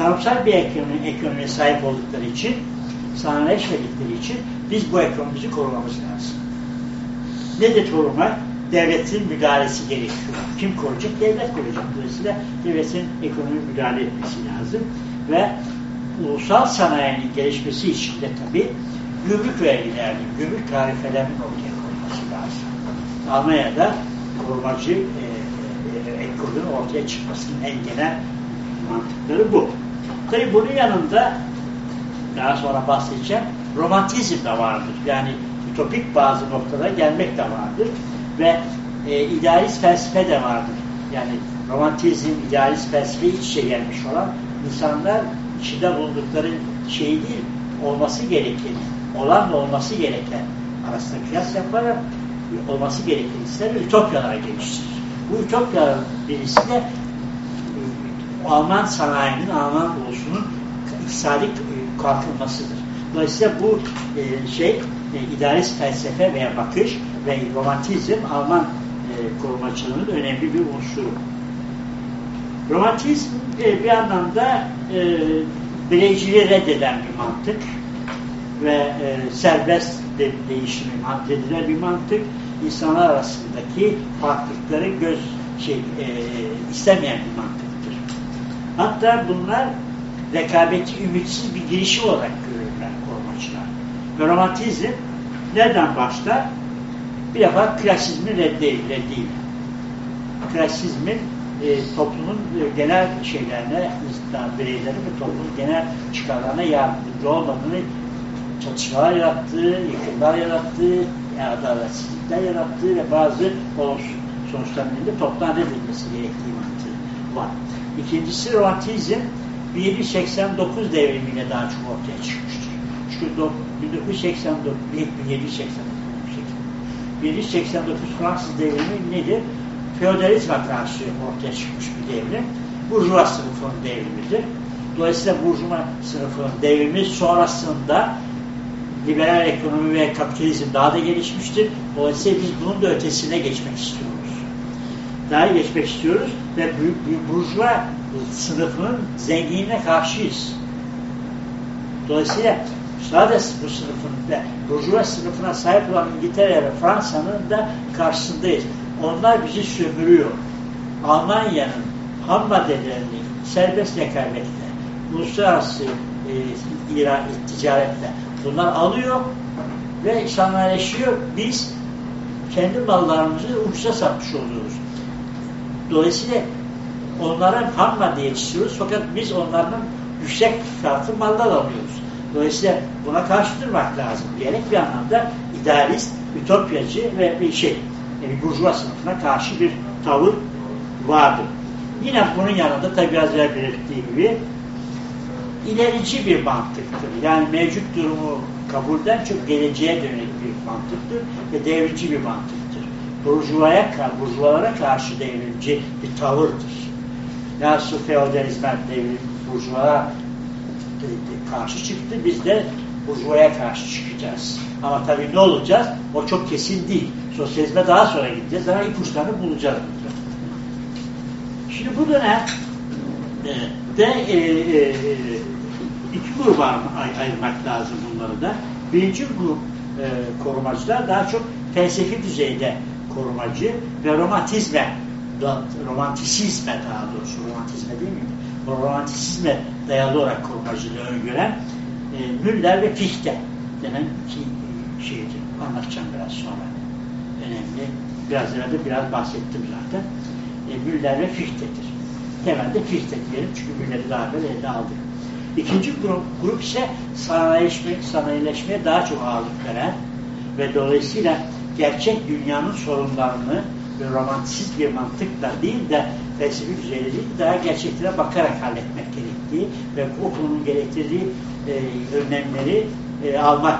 Tarımsal bir ekonomi, ekonomiye sahip oldukları için, sanayileşmedikleri için biz bu ekonomimizi korumamız lazım. Nedir korumak? Devletin müdahalesi gerekiyor. Kim koruyacak? Devlet koruyacak. Dolayısıyla devletin ekonomi müdahale etmesi lazım. Ve ulusal sanayinin gelişmesi için de tabii gümrük vergilerinin, gümrük tarifelerinin ortaya konulması lazım. Almanya'da korumacı e, e, ekolün ortaya çıkmasının en genel mantıkları bu. Tabii bunun yanında daha sonra bahsedeceğim romantizm de vardır. Yani ütopik bazı noktada gelmek de vardır. ve e, idealist felsefe de vardır. Yani romantizm, idealist felsefe iç içe gelmiş olan insanlar içinde bulundukları şey değil, olması gereken, olan olması gereken arasında kıyas yaparak olması gereken ister ütopyalar geliştirir. Bu ütopyaların birisi de e, Alman sanayinin, Alman iktisadi e, kalkınmasıdır. Dolayısıyla bu e, şey e, idealist felsefe veya bakış ve romantizm Alman e, korumacılığının önemli bir unsuru. Romantizm e, bir anlamda e, bireyciliği reddeden bir mantık ve e, serbest de, değişimi edilen bir mantık insanlar arasındaki farklılıkları göz şey e, istemeyen bir mantıktır. Hatta bunlar rekabeti ümitsiz bir girişim olarak görürler korumacılar. Ve romantizm nereden başlar? Bir defa klasizmin reddiyle değil. Klasizmin e, toplumun e, genel şeylerine, bireylerin ve toplumun genel çıkarlarına yardımcı olmadığını çatışmalar yarattığı, yıkımlar yarattığı, adaletsizlikler yarattığı ve bazı olumsuz sonuçlarının da toptan edilmesi gerektiği mantığı var. İkincisi romantizm 1789 devrimiyle daha çok ortaya çıkmıştır. Çünkü 1989, 1789 1789 Fransız devrimi nedir? Feodalizme karşı ortaya çıkmış bir devrim. Burjuva sınıfının devrimidir. Dolayısıyla burjuva sınıfının devrimi sonrasında liberal ekonomi ve kapitalizm daha da gelişmiştir. Dolayısıyla biz bunun da ötesine geçmek istiyoruz. Daha geçmek istiyoruz ve burjuva sınıfının zenginliğine karşıyız. Dolayısıyla sadece bu sınıfın ve burjuva sınıfına sahip olan İngiltere ve Fransa'nın da karşısındayız. Onlar bizi sömürüyor. Almanya'nın ham maddelerini serbest rekabetle, uluslararası e, ticaretle bunlar alıyor ve sanayileşiyor. Biz kendi mallarımızı ucuza satmış oluyoruz. Dolayısıyla onlara ham madde yetiştiriyoruz fakat biz onların yüksek fiyatlı mallar alıyoruz. Dolayısıyla buna karşı durmak lazım diyerek bir anlamda idealist, ütopyacı ve bir şey, yani burjuva sınıfına karşı bir tavır vardır. Yine bunun yanında tabi biraz evvel belirttiği gibi ilerici bir mantıktır. Yani mevcut durumu kabulden çok geleceğe dönük bir mantıktır ve devrimci bir mantıktır. Burjuvaya, burjuvalara karşı devrimci bir tavırdır. Nasıl feodalizme devrim burjuvalara karşı çıktı, biz de burjuvaya karşı çıkacağız. Ama tabii ne olacağız? O çok kesin değil. Sosyalizme daha sonra gideceğiz ama ipuçlarını bulacağız. Şimdi bu dönem de e, e, iki gruba ay ayırmak lazım bunları da. Birinci grup e, korumacılar daha çok felsefi düzeyde korumacı ve romantizme romantisizme daha doğrusu romantizme değil mi? O romantisizme dayalı olarak korumacılığı öngören e, Müller ve Fichte denen iki şeydir. Anlatacağım biraz sonra. Önemli. Biraz evvel biraz bahsettim zaten. E, Müller ve Fichte'dir. Temelde Fichte diyelim çünkü Müller'i daha evvel elde aldık. İkinci grup, grup ise sanayileşme, sanayileşmeye daha çok ağırlık veren ve dolayısıyla gerçek dünyanın sorunlarını ve romantist bir mantıkla değil de felsefi düzeyde değil daha gerçeklere bakarak halletmek gerektiği ve o konunun gerektirdiği e, önlemleri e, almak,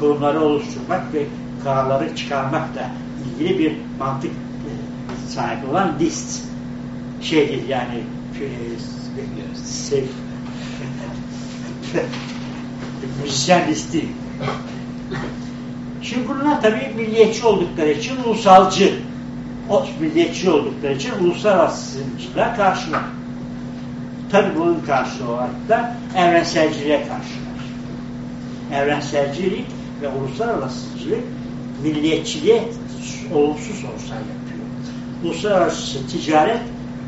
kurumları oluşturmak ve kararları çıkarmakla ilgili bir mantık e, sahibi olan list şeydir yani e, sev müzisyen listi. Şimdi bunlar tabii milliyetçi oldukları için ulusalcı, o milliyetçi oldukları için uluslararasıcılığa karşılar. Tabii bunun karşı olarak da evrenselciliğe karşılar. Evrenselcilik ve uluslararasıcılık milliyetçiliğe olumsuz sonuçlar yapıyor. Uluslararası ticaret,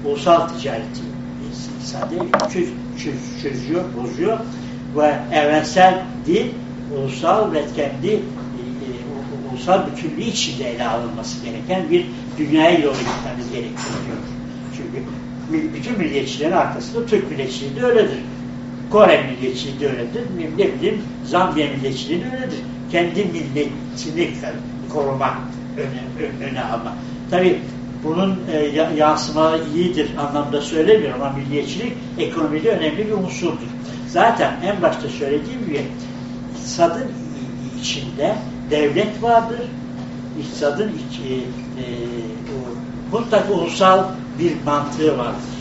ulusal ticareti sadece çöz, çöz, çözüyor, bozuyor ve evrensel dil ulusal ve kendi ulusal bütünlüğü içinde ele alınması gereken bir dünyaya yolu gitmemiz gerekiyor. Çünkü bütün milliyetçilerin arkasında Türk milliyetçiliği de öyledir. Kore milliyetçiliği de öyledir. Ne bileyim Zambiya milliyetçiliği de öyledir. Kendi milletini korumak öne, öne alma. Tabii bunun e, yansımaları iyidir anlamda söylemiyorum ama milliyetçilik ekonomide önemli bir unsurdur. Zaten en başta söylediğim gibi iktisadın içinde devlet vardır. İktisadın içi, e, o, mutlaka ulusal bir mantığı vardır.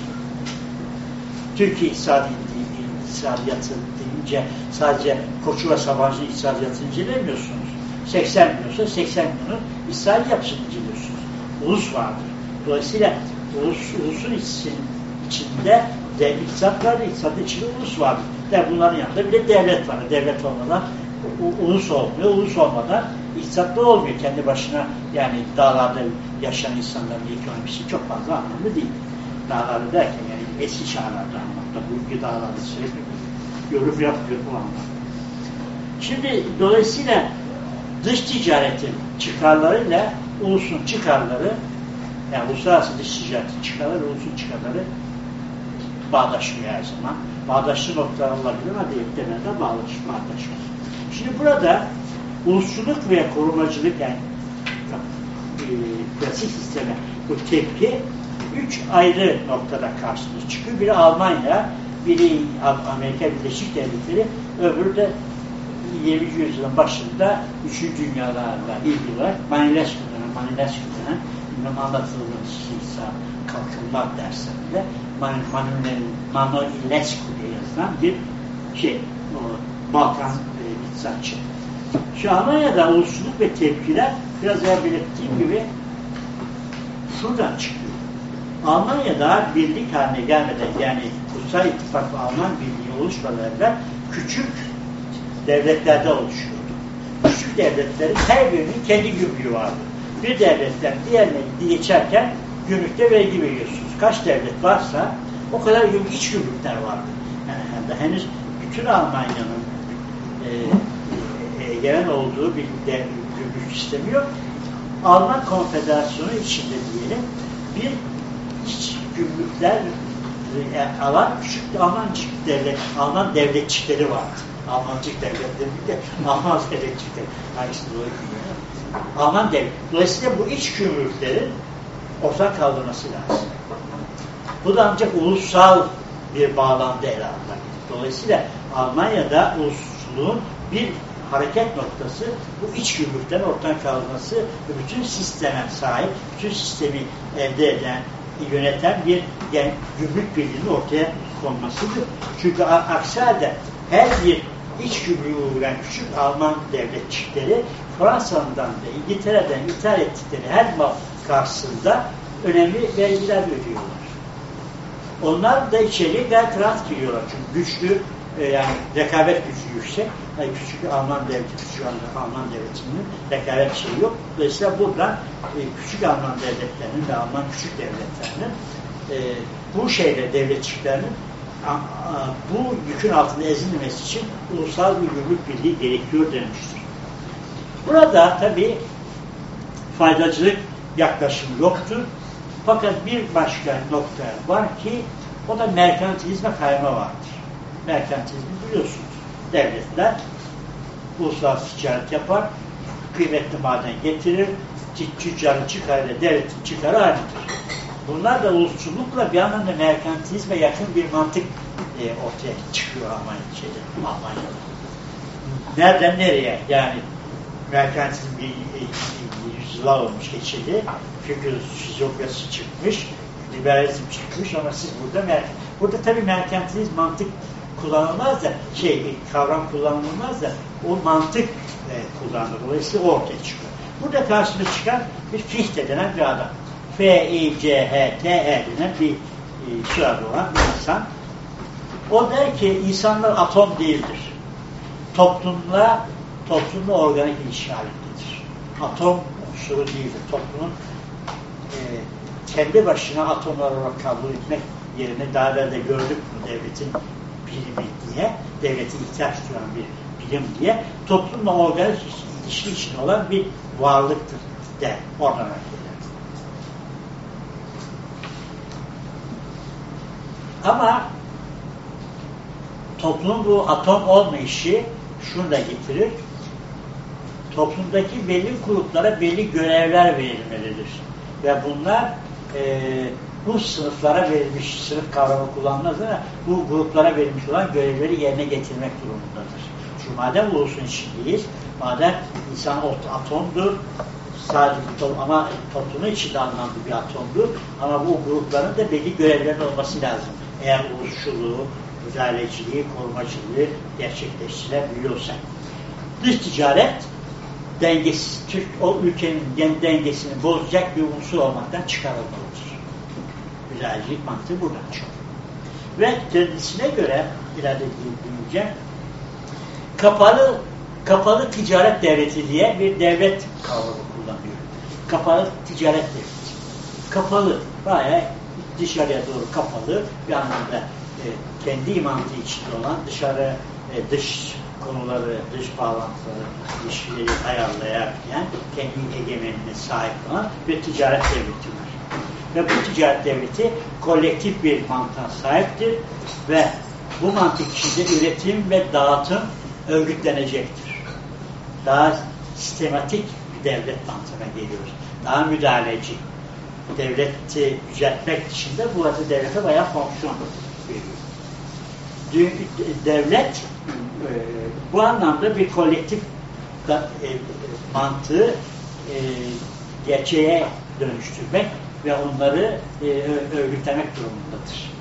Türkiye iktisadi, iktisadiyatı deyince sadece Koçu ve Sabancı iktisadiyatını incelemiyorsunuz. 80 milyonsa 80 milyonun iktisadi yapısını inceliyorsunuz. Ulus vardır. Dolayısıyla ulus, ulusun içinde de iktisat var, iktisatın içinde ulus var. Ve bunların yanında bir de devlet var. Devlet olmadan ulus olmuyor. Ulus olmadan iktisat da olmuyor. Kendi başına yani dağlarda yaşayan insanların ekonomisi çok fazla anlamlı değil. Dağlarda derken yani eski çağlarda anlamda. Bugünkü dağlarda sürekli yorum yapmıyor bu anlamda. Şimdi dolayısıyla dış ticaretin çıkarlarıyla ulusun çıkarları yani uluslararası dış ticaretin çıkarları ulusun çıkarları bağdaşmıyor her zaman. Bağdaşlı noktalar olabilir ama değil temelde bağdaş, bağdaşmıyor. Şimdi burada ulusçuluk ve korumacılık yani e, klasik sisteme bu tepki üç ayrı noktada karşımıza çıkıyor. Biri Almanya, biri Amerika Birleşik Devletleri, öbürü de 20. yüzyılın başında 3. dünyalarla ilgili olarak Manilescu dönem bilmem anlatıldığımız şeysa kalkınma derslerinde Manuel Ilescu diye yazılan bir şey, o Balkan iktisatçı. Şu Almanya'da ulusçuluk ve tepkiler biraz evvel belirttiğim gibi şuradan çıkıyor. Almanya daha birlik haline gelmeden yani Kutsal İttifak ve Alman Birliği oluşmadan küçük devletlerde oluşuyordu. Küçük devletlerin her birinin kendi gümrüğü vardı. Bir devletten diğerine geçerken gümrükte vergi veriyorsunuz. Kaç devlet varsa o kadar iç gümrükler vardı. Yani henüz bütün Almanya'nın e, e, olduğu bir gümrük sistemi yok. Alman Konfederasyonu içinde diyelim bir iç gümrükler e, alan küçük Alman devlet, Alman devletçikleri vardı. Almancık devletleri de Alman devletçikleri. Hangisi bilmiyorum. Alman devlet. Dolayısıyla bu iç gümrüklerin ortak kaldırması lazım. Bu da ancak ulusal bir bağlamda ele alınır. Dolayısıyla Almanya'da ulusluğun bir hareket noktası bu iç gümrükten ortadan kalması ve bütün sisteme sahip, bütün sistemi elde eden, yöneten bir yani gümrük birliğinin ortaya konmasıdır. Çünkü aksi halde her bir iç gümrüğü uğrayan küçük Alman devletçikleri Fransa'dan da İngiltere'den ithal ettikleri her mal karşısında önemli vergiler ödüyorlar. Onlar da içeriye gayet rahat giriyorlar. Çünkü güçlü e, yani rekabet gücü yüksek. Yani küçük Alman devleti, küçük Alman devletinin rekabet şeyi yok. Dolayısıyla buradan e, küçük Alman devletlerinin ve Alman küçük devletlerinin e, bu şeyde devletçiklerinin bu yükün altında ezilmemesi için ulusal bir gümrük birliği gerekiyor demiştir. Burada tabi faydacılık yaklaşımı yoktur. Fakat bir başka nokta var ki o da merkantilizme kayma vardır. Merkantilizmi biliyorsunuz. Devletler uluslararası ticaret yapar, kıymetli maden getirir, tüccarın çıkarıyla devletin çıkarı aynıdır. Bunlar da ulusçulukla bir anlamda merkantilizme yakın bir mantık e, ortaya çıkıyor Almanya şeyde, Almanya'da. Nereden nereye? Yani merkantilizm bir, bir, bir yüzyıllar olmuş geçeli. Fikir şizofresi çıkmış, liberalizm çıkmış ama siz burada merkez. Burada tabii merkantilizm mantık kullanılmaz da şey kavram kullanılmaz da o mantık e, kullanılır. Dolayısıyla ortaya çıkıyor. Burada karşımıza çıkan bir Fichte denen bir adam. F-I-C-H-T-E denen bir e, soyadı olan bir insan. O der ki insanlar atom değildir. Toplumla toplumla organik ilişki halindedir. Atom unsuru değildir. Toplumun e, kendi başına atomlar olarak kabul etmek yerine daha evvel de gördük bu devletin bilimi diye, devletin ihtiyaç duyan bir bilim diye toplumla organik ilişki için olan bir varlıktır de oradan hareket Ama toplumun bu atom olmayışı şunu da getirir. toplumdaki belli gruplara belli görevler verilmelidir. Ve bunlar e, bu sınıflara verilmiş, sınıf kavramı kullanmaz ama bu gruplara verilmiş olan görevleri yerine getirmek durumundadır. Çünkü madem ulusun içindeyiz, madem insan atomdur, sadece ama toplumun içinde anlamlı bir atomdur ama bu grupların da belli görevlerin olması lazım. Eğer ulusçuluğu, müdahaleciliği, korumacılığı gerçekleştirebiliyorsak. Dış ticaret dengesiz, Türk o ülkenin dengesini bozacak bir unsur olmaktan çıkarılmalıdır. Müdahalecilik mantığı buradan çıkıyor. Ve kendisine göre ileride büyüyünce kapalı kapalı ticaret devleti diye bir devlet kavramı kullanıyor. Kapalı ticaret devleti. Kapalı, bayağı dışarıya doğru kapalı bir anlamda e, kendi mantığı içinde olan dışarı e, dış konuları, dış bağlantıları, ilişkileri ayarlayabilen, kendi egemenliğine sahip olan bir ticaret devleti. Ve bu ticaret devleti kolektif bir mantığa sahiptir ve bu mantık içinde üretim ve dağıtım örgütlenecektir. Daha sistematik bir devlet mantığına geliyoruz. Daha müdahaleci. Devleti yüceltmek dışında burada devlete bayağı fonksiyon veriyor. Devlet e, bu anlamda bir kolektif e, mantığı e, gerçeğe dönüştürmek ve onları e, örgütlemek durumundadır.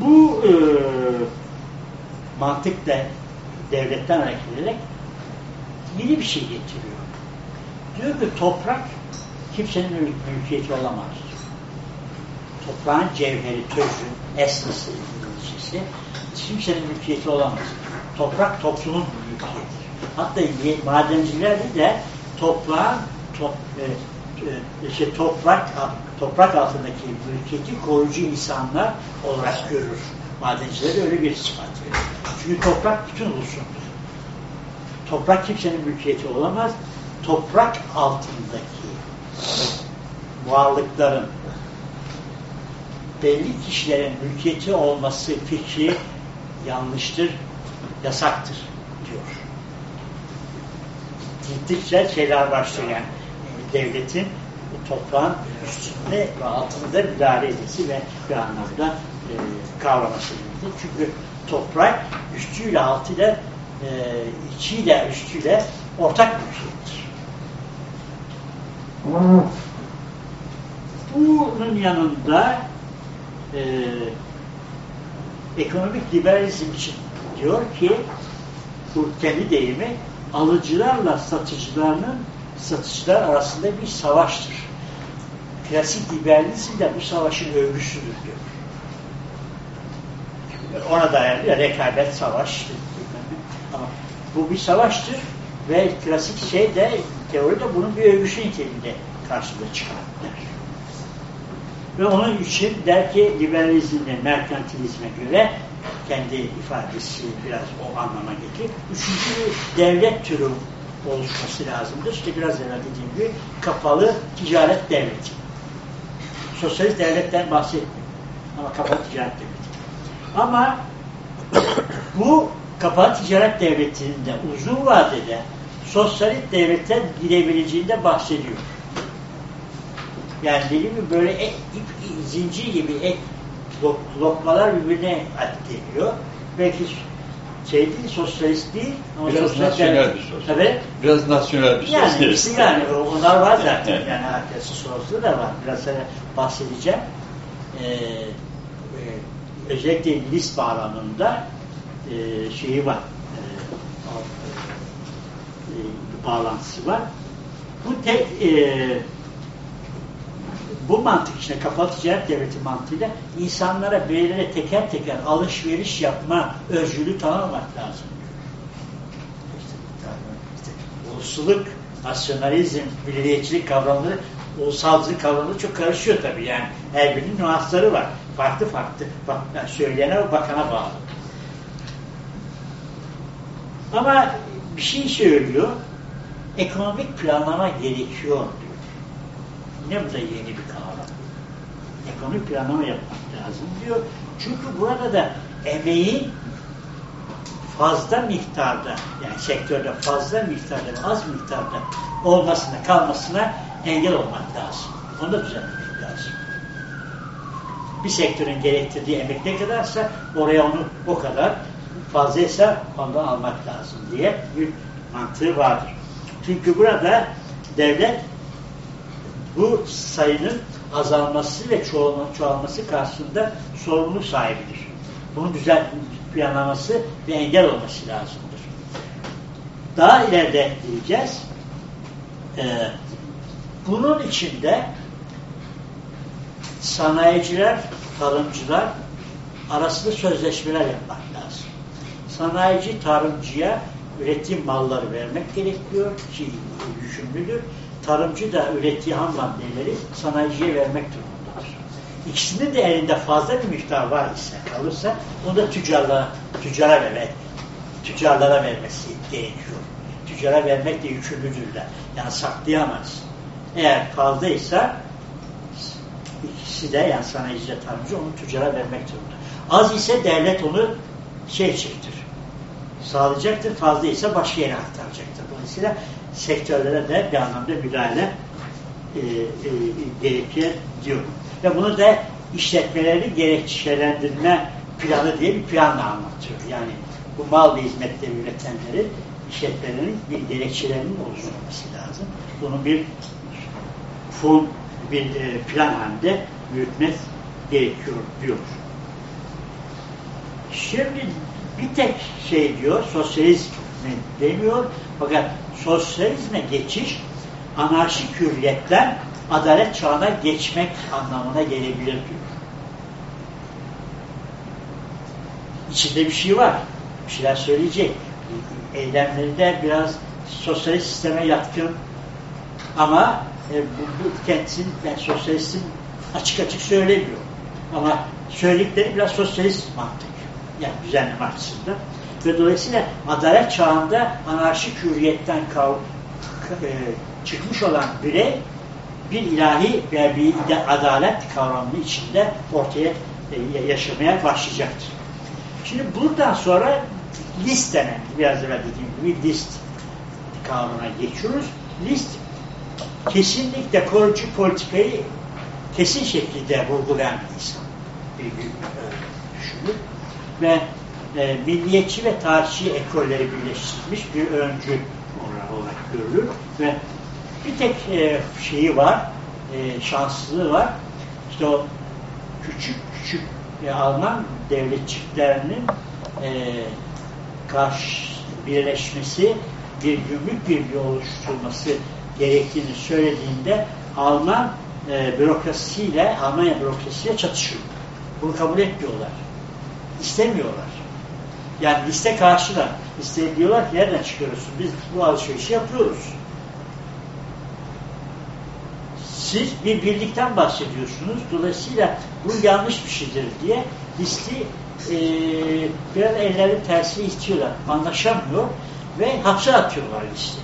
Bu e, mantık da devletten hareket ederek yeni bir şey getiriyor. Diyor ki toprak kimsenin mül mülkiyeti olamaz. Toprağın cevheri, tözü, esnası, İngilizcesi kimsenin mülkiyeti olamaz. Toprak toplumun mülkiyetidir. Hatta madencilerde de toprağın top, e, e, şey, toprak toprak altındaki mülkiyeti koruyucu insanlar olarak görür. Madenciler öyle bir sıfat verir. Çünkü toprak bütün ulusundur. Toprak kimsenin mülkiyeti olamaz. Toprak altındaki varlıkların belli kişilerin mülkiyeti olması fikri yanlıştır, yasaktır diyor. Gittikçe şeyler başlıyor yani devletin bu toprağın üstünde ve altında müdahale edilmesi ve bir anlamda e, kavraması gerekir. Çünkü toprak üstüyle altıyla e, içiyle üstüyle ortak bir şeydir. Bunun yanında e, ekonomik liberalizm için diyor ki bu kendi deyimi alıcılarla satıcılarının satıcılar arasında bir savaştır. Klasik liberalizm de bu savaşın övgüsüdür diyor. Ona dayanıyor rekabet savaş ama bu bir savaştır ve klasik şey de teoride bunun bir övgüsü niteliğinde karşımıza çıkar der. Ve onun için der ki liberalizmle merkantilizme göre kendi ifadesi biraz o anlama getirir. Üçüncü devlet türü oluşması lazımdır. İşte biraz evvel dediğim gibi kapalı ticaret devleti. Sosyalist devletten bahsetmiyorum. Ama kapalı ticaret devleti. Ama bu kapalı ticaret devletinde uzun vadede sosyalist devletten girebileceğinde bahsediyor. Yani dediğim gibi böyle ek, ip, zincir gibi ek lok, lokmalar birbirine geliyor. Belki şey değil, sosyalist değil. Ama Biraz nasyonel bir sosyalist. Tabii. Biraz nasyonel bir yani, sosyalist. Yani onlar var zaten. yani herkesi sorusunda da var. Biraz sonra bahsedeceğim. Ee, e, özellikle list bağlamında e, şeyi var. E, e, bağlantısı var. Bu tek e, bu mantık içinde kapalı ticaret devleti mantığıyla insanlara birilere teker teker alışveriş yapma özgürlüğü tanımak lazım. Ulusluluk, nasyonalizm, milliyetçilik kavramları, ulusalcılık kavramları çok karışıyor tabii yani. Her birinin nüansları var. Farklı farklı. Bak, söyleyene bakana bağlı. Ama bir şey söylüyor. Ekonomik planlama gerekiyor diyor. Yine bu da yeni bir. Ekonomik planlama yapmak lazım diyor. Çünkü burada da emeğin fazla miktarda yani sektörde fazla miktarda az miktarda olmasına kalmasına engel olmak lazım. Onu da düzenlemek lazım. Bir sektörün gerektirdiği emek ne kadarsa oraya onu o kadar fazlaysa ondan almak lazım diye bir mantığı vardır. Çünkü burada devlet bu sayının azalması ve çoğalması karşısında sorumluluk sahibidir. Bunun düzen planlaması ve engel olması lazımdır. Daha ileride diyeceğiz. Ee, bunun içinde sanayiciler, tarımcılar arasında sözleşmeler yapmak lazım. Sanayici tarımcıya ürettiği malları vermek gerekiyor ki yükümlüdür. Tarımcı da ürettiği ham maddeleri sanayiciye vermek durumundadır. İkisinin de elinde fazla bir miktar var ise kalırsa onu da tüccarlara, tüccara vermek, tüccarlara vermesi gerekiyor. Tüccara vermek de yükümlüdürler. Yani saklayamaz. Eğer fazlaysa ikisi de yani sanayici de tarımcı onu tüccara vermek durumunda. Az ise devlet onu şey çektir. Sağlayacaktır. Fazla ise başka yere aktaracaktır. Dolayısıyla sektörlere de bir anlamda müdahale e, e, gerekiyor diyor. Ve bunu da işletmeleri gerekçelendirme planı diye bir planla anlatıyor. Yani bu mal ve hizmetleri üretenleri işletmelerin bir gerekçelerinin oluşturması lazım. Bunu bir full bir e, plan halinde yürütmek gerekiyor diyor. Şimdi bir tek şey diyor, sosyalizm demiyor. Fakat sosyalizme geçiş anarşik hürriyetten adalet çağına geçmek anlamına gelebilir diyor. İçinde bir şey var. Bir şeyler söyleyecek. Eylemlerinde biraz sosyalist sisteme yatkın ama e, bu, bu kendisinin yani sosyalistin açık açık söylemiyor. Ama söyledikleri biraz sosyalist mantık. Yani düzenleme açısından. Ve dolayısıyla adalet çağında anarşik hürriyetten kav, e, çıkmış olan birey bir ilahi ve bir adalet kavramı içinde ortaya e, yaşamaya başlayacaktır. Şimdi buradan sonra list denen, biraz evvel dediğim gibi list kavramına geçiyoruz. List kesinlikle korucu politikayı kesin şekilde vurgulayan bir insan. Bir büyük düşünür. Ve e, milliyetçi ve tarihçi ekolleri birleştirilmiş bir öncü olarak görülür. Ve bir tek e, şeyi var, e, şanslılığı var. İşte o küçük küçük e, Alman devletçiklerinin e, karşı birleşmesi, bir gümrük birliği oluşturulması gerektiğini söylediğinde Alman e, bürokrasisiyle, Almanya bürokrasisiyle çatışıyor. Bunu kabul etmiyorlar. İstemiyorlar. Yani liste karşılar. Liste diyorlar ki nereden çıkıyorsun? Biz bu alışverişi yapıyoruz. Siz bir birlikten bahsediyorsunuz. Dolayısıyla bu yanlış bir şeydir diye listi e, biraz ellerin tersine istiyorlar. Anlaşamıyor ve hapse atıyorlar listi.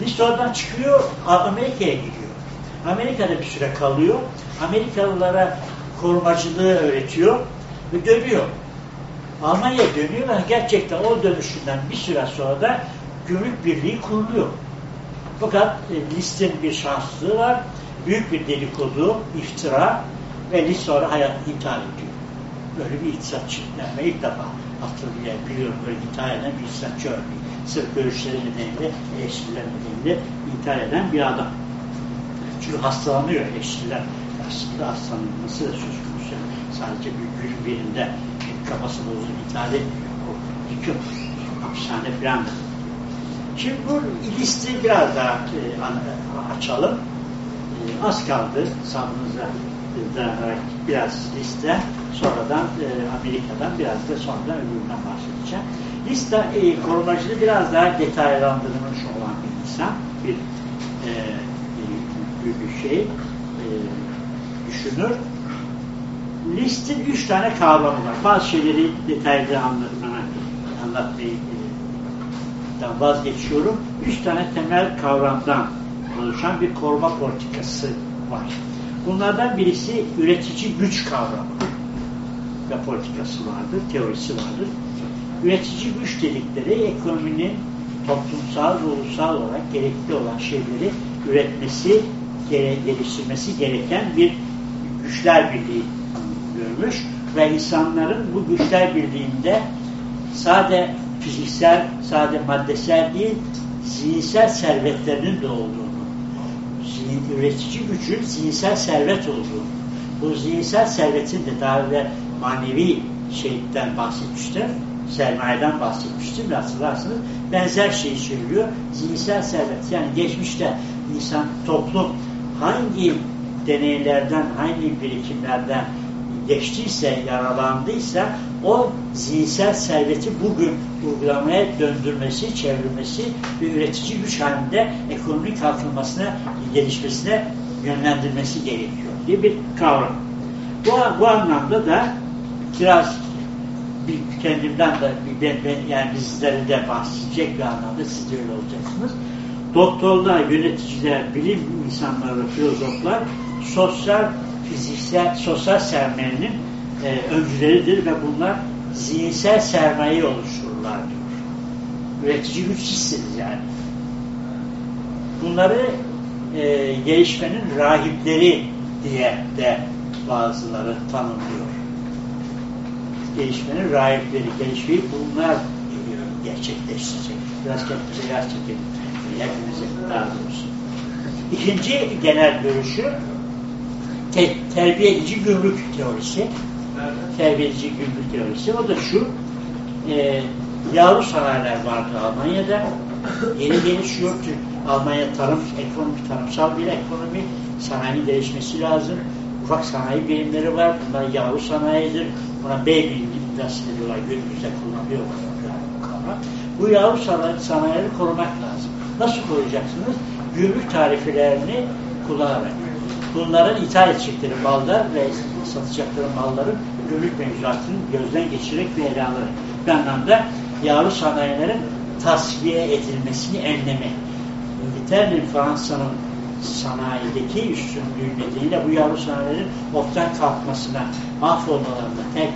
Liste oradan çıkıyor, Amerika'ya gidiyor. Amerika'da bir süre kalıyor. Amerikalılara korumacılığı öğretiyor ve dönüyor. Almanya'ya dönüyor ve gerçekten o dönüşünden bir süre sonra da gümrük birliği kuruluyor. Fakat e, listin bir şanssızlığı var. Büyük bir dedikodu, iftira ve list sonra hayat intihar ediyor. Böyle bir iktisatçı. Yani ben ilk defa hatırlayabiliyorum böyle intihar eden bir iktisatçı örneği. Sırf görüşleri nedeniyle, eleştiriler nedeniyle intihar eden bir adam. Çünkü hastalanıyor eleştiriler. Aslında hastalanması da söz konusu. Sadece bir gün birinde kafası etmiyor. O hüküm, hapishane falan da. Şimdi bu listi biraz daha e, açalım. E, az kaldı sabrınıza biraz liste sonradan e, Amerika'dan biraz da sonradan öbüründen bahsedeceğim. Liste e, korumacılığı biraz daha detaylandırılmış olan bir insan. Bir e, bir şey e, düşünür. Listin üç tane kavramı var. Bazı şeyleri detaylı anlatmana, anlatmayı e, vazgeçiyorum. Üç tane temel kavramdan oluşan bir koruma politikası var. Bunlardan birisi üretici güç kavramı ve politikası vardır, teorisi vardır. üretici güç dedikleri ekonominin toplumsal ve ulusal olarak gerekli olan şeyleri üretmesi, geliştirmesi gereken bir güçler birliği görmüş ve insanların bu güçler birliğinde sade fiziksel, sade maddesel değil, zihinsel servetlerinin de olduğunu, zihin, üretici gücün zihinsel servet olduğunu, bu zihinsel servetin de daha evvel manevi şeyden bahsetmiştim, sermayeden bahsetmiştim hatırlarsınız. Benzer şeyi söylüyor. Zihinsel servet yani geçmişte insan, toplum hangi deneylerden, hangi birikimlerden geçtiyse, yaralandıysa o zihinsel serveti bugün uygulamaya döndürmesi, çevirmesi ve üretici güç halinde ekonomik kalkınmasına, gelişmesine yönlendirmesi gerekiyor diye bir kavram. Bu, bu anlamda da biraz bir kendimden de ben, ben, yani bizleri de bahsedecek bir anlamda siz de öyle olacaksınız. Doktorlar, yöneticiler, bilim insanları, filozoflar sosyal, fiziksel, sosyal sermayenin e, öncüleridir ve bunlar zihinsel sermayeyi oluştururlar diyor. Üretici güç sizsiniz yani. Bunları e, gelişmenin rahipleri diye de bazıları tanımlıyor. Gelişmenin rahipleri, gelişmeyi bunlar gerçekleştirecek. Biraz kendimize yer çekelim. Hepimize daha doğrusu. İkinci genel görüşü te terbiye edici gümrük teorisi. Terbiye edici gümrük teorisi. O da şu, e, yavru sanayiler vardı Almanya'da. Yeni gelişiyor. Almanya tarım, ekonomi, tarımsal bir ekonomi. Sanayinin gelişmesi lazım. Ufak sanayi birimleri var. Bunlar yavru sanayidir. Buna B bilimi industri diyorlar. Günümüzde kullanıyorlar. Bu yavru sanayi, sanayileri korumak lazım. Nasıl koruyacaksınız? Gümrük tarifelerini kullanarak. Bunların ithal edecekleri mallar ve satacakları malların gümrük mevzuatını gözden geçirerek ve ele alarak. Bir anlamda yavru sanayilerin tasfiye edilmesini enleme. İngiltere'nin Fransa'nın sanayideki üstünlüğü nedeniyle bu yavru sanayilerin ortadan kalkmasına, mahvolmalarına, terk,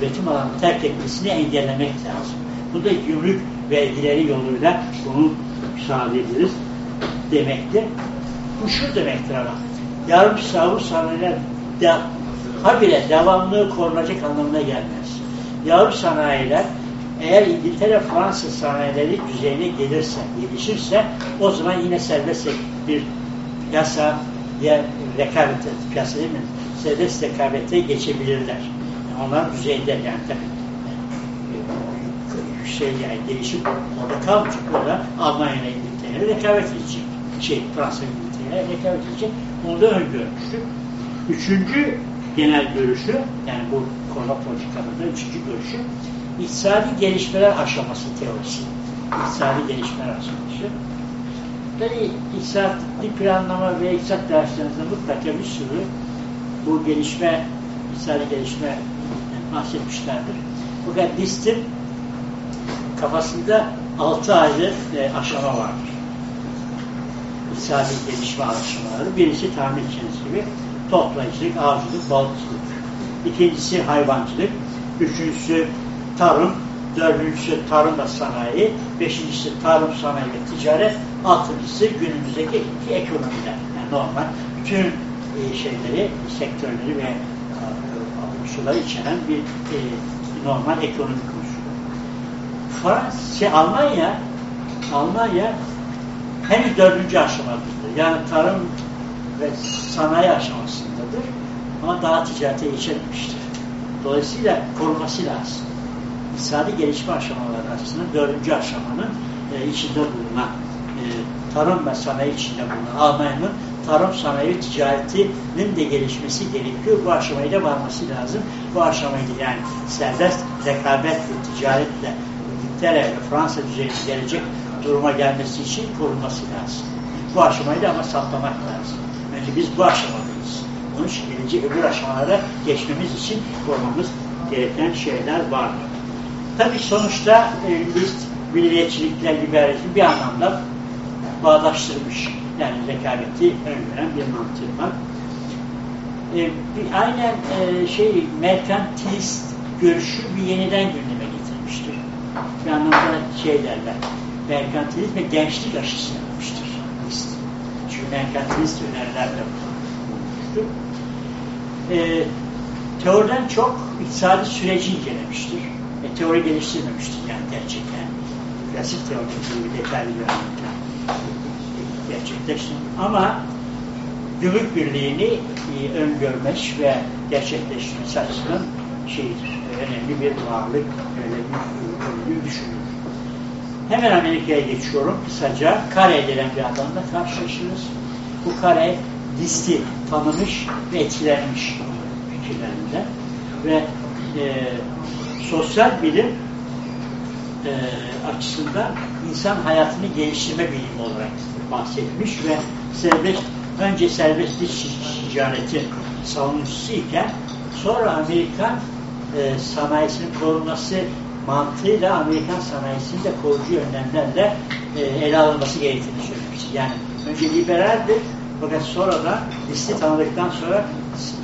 üretim alanını terk etmesini engellemek lazım. Bu da gümrük vergileri yoluyla bunu sağlayabiliriz demektir. Şu demektir ama yarım savur sanayiler de, habire devamlı korunacak anlamına gelmez. Yavru sanayiler eğer İngiltere, Fransa sanayileri düzeyine gelirse, gelişirse o zaman yine serbest bir piyasa ya rekabete, piyasa değil mi? Serbest rekabete geçebilirler. Yani onlar düzeyinde yani tabii şey yani gelişip orada kalmayacak. Orada Almanya ile İngiltere'ye rekabet edecek. Şey, Fransa İngiltere'ye rekabet edecek. Onu da öngörmüştük. Üçüncü genel görüşü, yani bu koruma politikalarında üçüncü görüşü, iktisadi gelişmeler aşaması teorisi. İktisadi gelişmeler aşaması. Tabii iktisadi planlama ve iktisat derslerinizde mutlaka bir sürü bu gelişme, iktisadi gelişme bahsetmişlerdir. Fakat Dist'in kafasında altı ayrı e, aşama vardır. İktisadi gelişme aşamaları. Birisi tahmin edeceğiniz gibi toplayıcılık, avcılık, balıkçılık. İkincisi hayvancılık. Üçüncüsü tarım. Dördüncüsü tarım ve sanayi. Beşincisi tarım, sanayi ve ticaret. Altıncısı günümüzdeki iki ekonomiler. Yani normal bütün e, şeyleri, sektörleri ve unsurları içeren bir e, normal ekonomik unsur. Fransa, Almanya Almanya henüz dördüncü aşamadadır. Yani tarım ve sanayi aşamasındadır. Ama daha ticarete geçememiştir. Dolayısıyla koruması lazım. İktisadi gelişme aşamaları arasında dördüncü aşamanın e, içinde bulunan e, tarım ve sanayi içinde bulunan Almanya'nın tarım sanayi ticaretinin de gelişmesi gerekiyor. Bu aşamayı da varması lazım. Bu aşamayı da yani serbest rekabet ve ticaretle İngiltere ve Fransa düzeyine gelecek duruma gelmesi için korunması lazım. Bu aşamayı da ama saklamak lazım. Önce biz bu aşamadayız. Onun için gelecek öbür aşamalara geçmemiz için korumamız gereken şeyler var. Tabi sonuçta e, biz milliyetçilikle liberalizmi bir anlamda bağdaştırmış. Yani rekabeti öngören bir mantığı var. E, bir, aynen e, şey merkantilist görüşü bir yeniden gündeme getirmiş. yapmıştır. Bir anlamda şey derler, merkantilist ve gençlik aşısı yapmıştır. Çünkü merkantilist öneriler de bulunmuştur. Ee, teoriden çok iktisadi süreci incelemiştir. E, teori geliştirmemiştir yani gerçekten. Klasik teori gibi detaylı anlamda gerçekleştirmiş. Ama gümrük birliğini e, öngörmüş ve gerçekleştirmesi açısından şeydir, önemli bir varlık, öyle bir düşünülür. Hemen Amerika'ya geçiyorum kısaca. Kare denen bir adamla karşılaşırız. Bu kare listi tanımış ve etkilenmiş fikirlerinde ve e, sosyal bilim e, açısından insan hayatını geliştirme bilimi olarak bahsetmiş ve serbest önce serbestlik ticaretin savunucusu iken sonra Amerikan e, sanayisinin korunması mantığıyla Amerikan sanayisinin de korucu önlemlerle e, ele alınması gerektiğini söylemiştir. Yani önce liberaldir fakat sonra da listi tanıdıktan sonra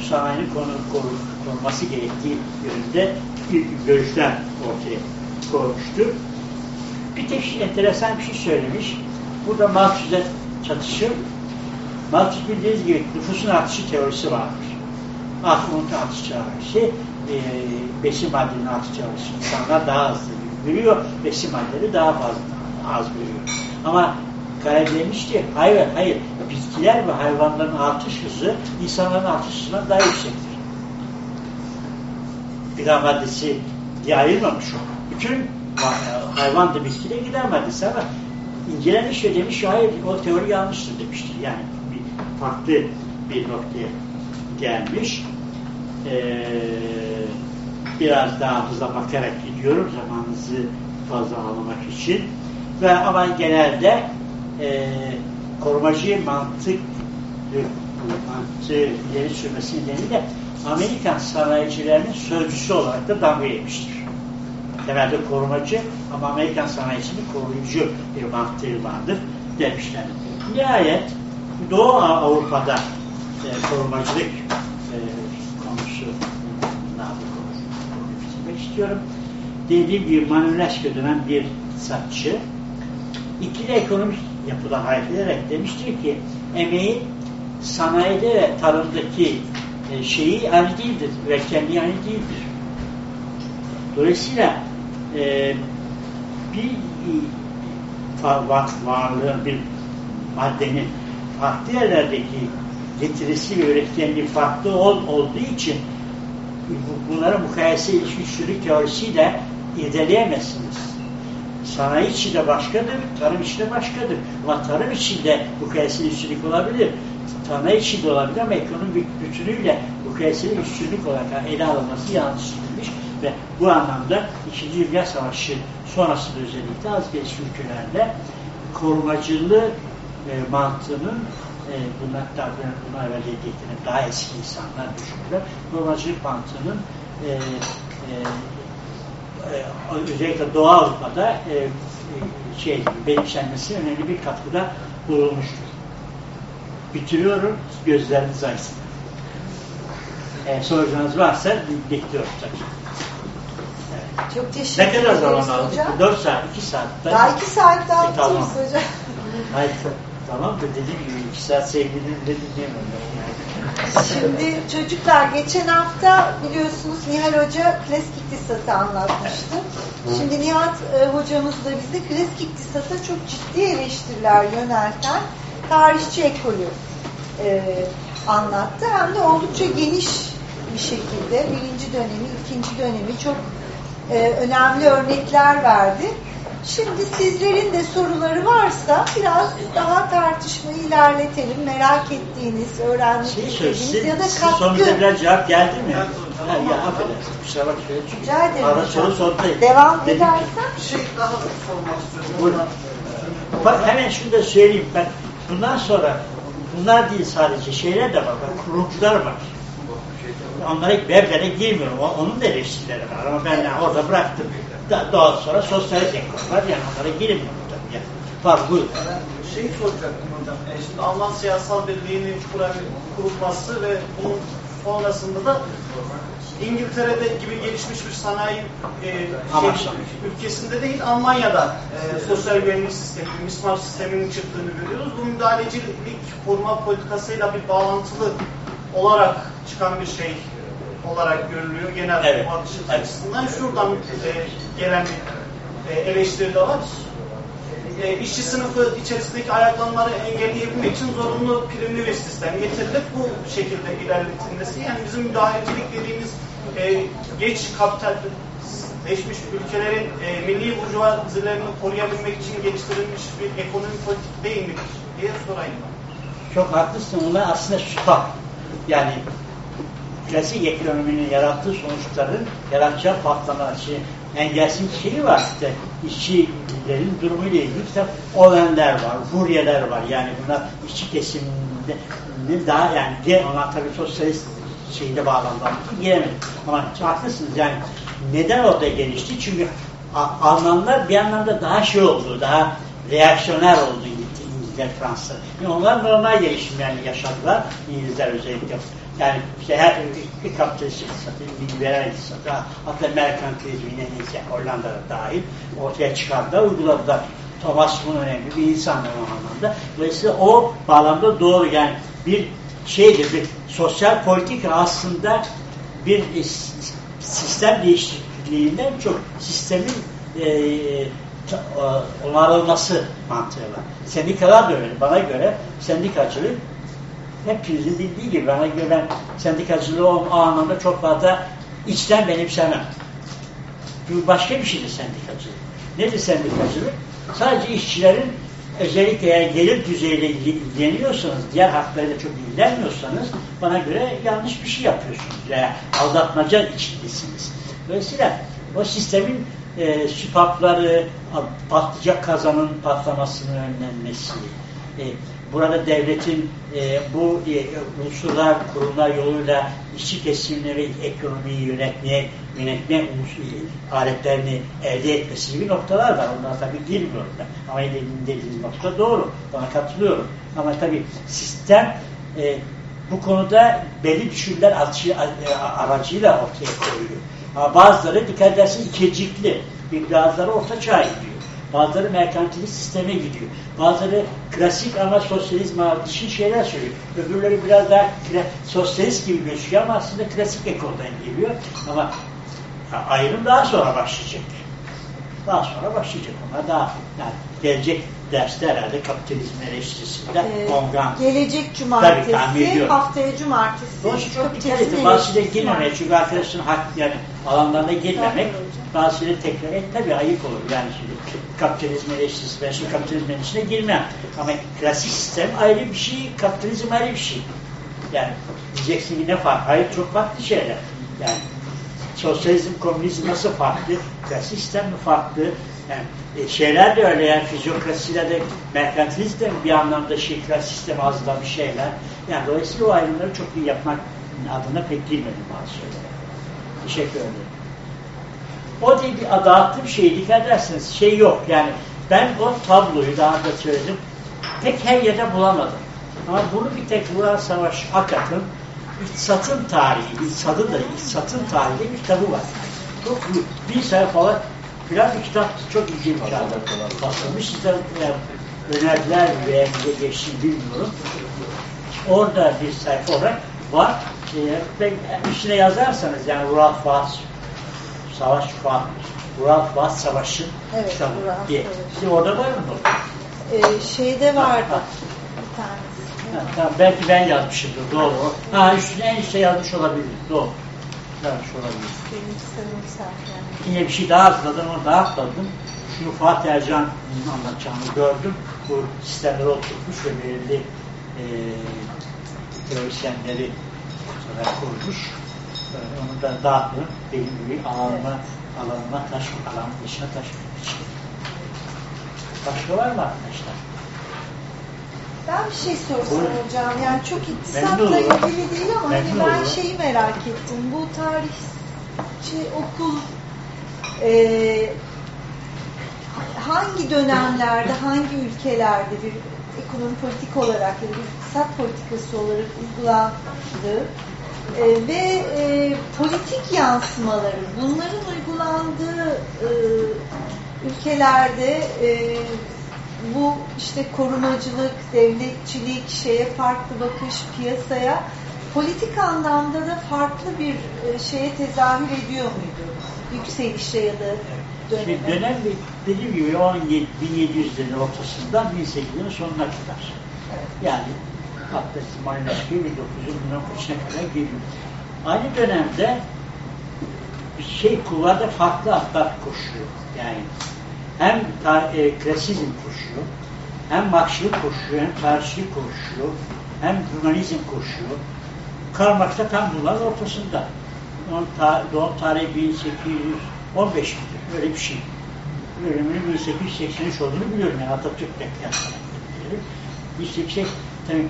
sanayinin konu, koru, korunması gerektiği yönünde görüşler ortaya koymuştur. Bir tek enteresan bir şey söylemiş. Burada Marx'le çatışır. Marx bildiğiniz gibi nüfusun artışı teorisi vardır. Aklının artış teorisi, e, besin maddenin artış teorisi. İnsanlar daha hızlı büyüyor, besin maddeleri daha fazla az büyüyor. Ama Kare demiş hayır, hayır, bitkiler ve hayvanların artış hızı insanların artış daha yüksektir. Gıda maddesi diye ayırmamış o. Bütün hayvan da bitkide gider maddesi ama incelemiş ve demiş hayır o teori yanlıştır demiştir. Yani bir farklı bir noktaya gelmiş. Ee, biraz daha hızla bakarak gidiyorum zamanınızı fazla almak için. Ve ama genelde e, korumacı mantık mantığı ileri sürmesi nedeniyle Amerikan sanayicilerinin sözcüsü olarak da damga yemiştir. Temelde korumacı ama Amerikan sanayisinin koruyucu bir mantığı vardır demişler. Nihayet Doğu Avrupa'da e, korumacılık e, konusu konuşmak istiyorum. Dediğim gibi Manuelesco dönen bir iktisatçı ikili ekonomik yapıdan hareket ederek demiştir ki emeğin sanayide ve tarımdaki e, şeyi aynı değildir, üretkenliği aynı değildir. Dolayısıyla e, bir var, varlığın, bir maddenin farklı yerlerdeki getirisi ve üretkenliği farklı ol, olduğu için bunları mukayese ilişki teorisiyle irdeleyemezsiniz. Sanayi içi de başkadır, tarım içi de başkadır. Ama tarım içinde mukayeseli üstünlük olabilir. Sanayi içi de olabilir ama ekonomi bütünüyle mukayeseli üstünlük olarak ele alınması yanlış edilmiş ve bu anlamda İkinci Dünya Savaşı sonrasında özellikle az gelişmiş ülkelerde korumacılığı e, mantığının e, bunlar, buna evvel dediğim daha eski insanlar düşünürler. Korumacılık mantığının e, e, e, özellikle Doğu Avrupa'da e, e, şey benimsenmesi önemli bir katkıda bulunmuştur. Bitiriyorum. Gözleriniz açsın. E, sorularınız varsa bekliyoruz tabii. Çok teşekkür ne kadar zaman aldı? hocam. 4 saat, 2 saat. Daha 2 saat daha e, tamam. hocam. Hayır, tamam da dediğim gibi 2 saat sevgilinin de dinleyemem. Şimdi çocuklar geçen hafta biliyorsunuz Nihal Hoca klasik iktisatı anlatmıştı. Şimdi Nihat e, hocamız da bize klasik iktisata çok ciddi eleştiriler yönelten tarihçi ekolü e, anlattı. Hem de oldukça geniş bir şekilde birinci dönemi, ikinci dönemi çok e, önemli örnekler verdi. Şimdi sizlerin de soruları varsa biraz daha tartışmayı ilerletelim. Merak ettiğiniz, öğrenmek Şey istediğiniz ya da katkı. sorunuza biraz cevap geldi mi? Ha, ya affedersin, kusura bakmayın. Rica ederim hocam. soru sordu. Devam Dedim- edersen. Bir şey daha sormak istiyorum. Buyurun. Bak hemen şunu da söyleyeyim ben. Bundan sonra bunlar değil sadece şeyler de var. Bak, kurumcular var. Onlara berbere girmiyorum. Onun da eleştirileri var ama ben yani orada bıraktım. Da, daha sonra sosyal ekol var yani onlara girmiyorum tabii. Yani. Var buyurun. Ben şey soracaktım hocam. E şimdi Alman siyasal birliğinin kurulması ve bunun sonrasında da İngiltere'de gibi gelişmiş bir sanayi e, şey, ülkesinde değil Almanya'da e, sosyal güvenlik sistemi, MISMAR sisteminin çıktığını görüyoruz. Bu müdahalecilik koruma politikasıyla bir bağlantılı olarak çıkan bir şey olarak görülüyor genel Evet. bakış açısından. Şuradan e, gelen bir e, eleştiri de var. E, işçi sınıfı içerisindeki ayaklanmaları engelleyebilmek için zorunlu primli bir sistem getirilip bu şekilde ilerletilmesi. Yani bizim müdahalecilik dediğimiz e, geç kapitalleşmiş ülkelerin e, milli burjuvazilerini koruyabilmek için geliştirilmiş bir ekonomi politik değil midir diye sorayım ben. Çok haklısın. Onlar aslında süper. Yani klasik ekonominin yarattığı sonuçların yaratacağı patlama şey, engelsiz şeyi var işte işçilerin durumuyla ilgili işte olanlar var, furyeler var yani bunlar işçi kesiminde daha yani diğer onlar tabii sosyalist şeyde bağlandılar giremedik ama haklısınız yani neden orada gelişti çünkü Almanlar bir anlamda daha şey oldu daha reaksiyoner oldu İngilizler, Fransızlar. Yani onlar normal gelişim yani yaşadılar. İngilizler özellikle. Yani işte her bir kapitalist iktisatı, liberal iktisatı, hatta merkantilizmi neyse Hollanda'da dahil ortaya çıkardılar, uyguladılar. Thomas Kuhn önemli bir insandı o anlamda. Dolayısıyla o bağlamda doğru yani bir şeydir, bir sosyal politika aslında bir sistem değişikliğinden çok sistemin e, e, onarılması mantığı var. Sendikalar da öyle. Bana göre sendikacılık hepinizin bildiği gibi bana göre ben sendikacılığı o, anlamda çok fazla içten benimsemem. Çünkü başka bir şeydir sendikacılık. Nedir sendikacılık? Sadece işçilerin özellikle eğer gelir düzeyiyle ilgi- ilgileniyorsanız, diğer haklarıyla çok ilgilenmiyorsanız bana göre yanlış bir şey yapıyorsunuz veya aldatmaca içindesiniz. Dolayısıyla o sistemin e, süpapları, patlayacak kazanın patlamasının önlenmesi, e, burada devletin e, bu e, unsurlar, kurumlar yoluyla işçi kesimleri ekonomiyi yönetmeye, yönetme aletlerini elde etmesi gibi noktalar var. Onlara tabii girmiyorum ben. Ama dediğim nokta doğru. Bana katılıyorum. Ama tabii sistem e, bu konuda belli düşünceler e, aracıyla ortaya koyuyor. Ama bazıları dikkat edersin ikircikli. Bir bazıları orta çağ gidiyor. Bazıları merkantilist sisteme gidiyor. Bazıları klasik ama sosyalizm dışı şeyler söylüyor. Öbürleri biraz daha sosyalist gibi gözüküyor ama aslında klasik ekoldan geliyor. Ama ayrım daha sonra başlayacak. Daha sonra başlayacak ona daha yani gelecek derste herhalde kapitalizm eleştirisinde Ee, gelecek Tabii, cumartesi, ediyorum. haftaya cumartesi. Dolayısıyla çok dikkat kapitalizm edin. Bazı şeylere eleştirisi girmemeye var. çünkü arkadaşın hak yani alanlarına girmemek Tabii hocam. bazı şeyleri tekrar et tabii ayıp olur. Yani şimdi kapitalizm eleştirisi ben şimdi kapitalizmin içine girmem. Ama klasik sistem ayrı bir şey, kapitalizm ayrı bir şey. Yani diyeceksin ki ne fark? Hayır çok farklı şeyler. Yani sosyalizm, komünizm nasıl farklı? Sistem mi farklı? Yani e, şeyler de öyle yani fizyokrasiyle de merkantilizm de bir anlamda klasik sisteme hazırlamış şeyler. Yani dolayısıyla o ayrımları çok iyi yapmak adına pek girmedim bazı şeylere. Teşekkür ederim. O diye bir dağıttığım şeyi dikkat ederseniz şey yok yani ben o tabloyu daha da söyledim tek her yerde bulamadım. Ama bunu bir tek Vural Savaş Akat'ın İktisatın Tarihi, İktisadın da İktisatın Tarihi diye bir kitabı var. Çok bir sayfalık filan bir kitap çok ilginç bir kitap. Basılmış e, önerdiler veya bize geçti bilmiyorum. Orada bir sayfa olarak var. E, ben üstüne yazarsanız yani Vural Fuat Savaş Fuat Vural Fuat Savaş'ın Evet, kitabı Vural diye. Savaş. Şimdi orada var mı? Ee, şeyde vardı Ha, ha. bir tanesi. Ha, tamam, belki ben yazmışımdır. Doğru. Ha üstüne en üstte yazmış olabilir. Doğru. Yazmış olabilir. Benim. Yine bir şey daha atladım, onu daha atladım. Şunu Fatih Ercan'ın anlatacağını gördüm. Bu sistemleri oturtmuş ve belirli e, teorisyenleri ortaya kurmuş. E, onu da dağıttım. Benim gibi alanıma, alanıma taş, alanın dışına için. Başka var mı arkadaşlar? Ben bir şey sorsam hocam. Yani çok iktisatla ilgili değil ama hani ben şeyi merak ettim. Bu tarihçi okul e, hangi dönemlerde, hangi ülkelerde bir ekonomi politik olarak ya da bir iktisat politikası olarak uygulandı? E, ve e, politik yansımaları, bunların uygulandığı e, ülkelerde e, bu işte korumacılık, devletçilik, şeye farklı bakış, piyasaya politik anlamda da farklı bir e, şeye tezahür ediyor muydu? Yükselişe ya da döneme. Şimdi dönem dediğim gibi 17 1700'lerin ortasından 1800'lerin sonuna kadar. Yani hatta Malinowski 1900'ün kışına kadar geliyor. Aynı dönemde şey kulvarda farklı atlar koşuyor. Yani hem e, klasizm koşuyor, hem Marksçılık koşuyor, hem tarihçilik koşuyor, hem Hümanizm koşuyor. Karl Marx da tam bunların ortasında. Onun ta, doğum tarihi 1815 midir? Böyle bir şey. Ölümünün 1883 olduğunu biliyorum. Yani Atatürk'le kıyaslamak. 1880 tabii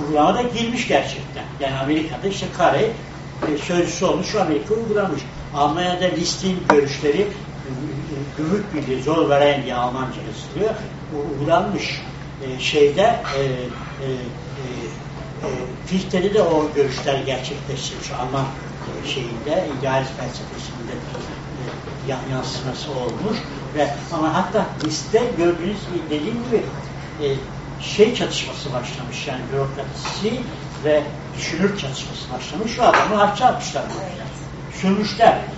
uygulamada girmiş gerçekten. Yani Amerika'da işte kare e, sözcüsü olmuş, Amerika uygulamış. Almanya'da listin görüşleri gümrük birliği zor veren diye Almanca yazılıyor. Bu uygulanmış e, şeyde e, e, e, e, Fichte'de de o görüşler gerçekleştirmiş Alman e, şeyinde, idealist felsefesinde e, yan- yansıması olmuş ve ama hatta liste gördüğünüz dediğim gibi e, şey çatışması başlamış yani bürokrasi ve düşünür çatışması başlamış. Şu adamı hapse atmışlar. Sürmüşler.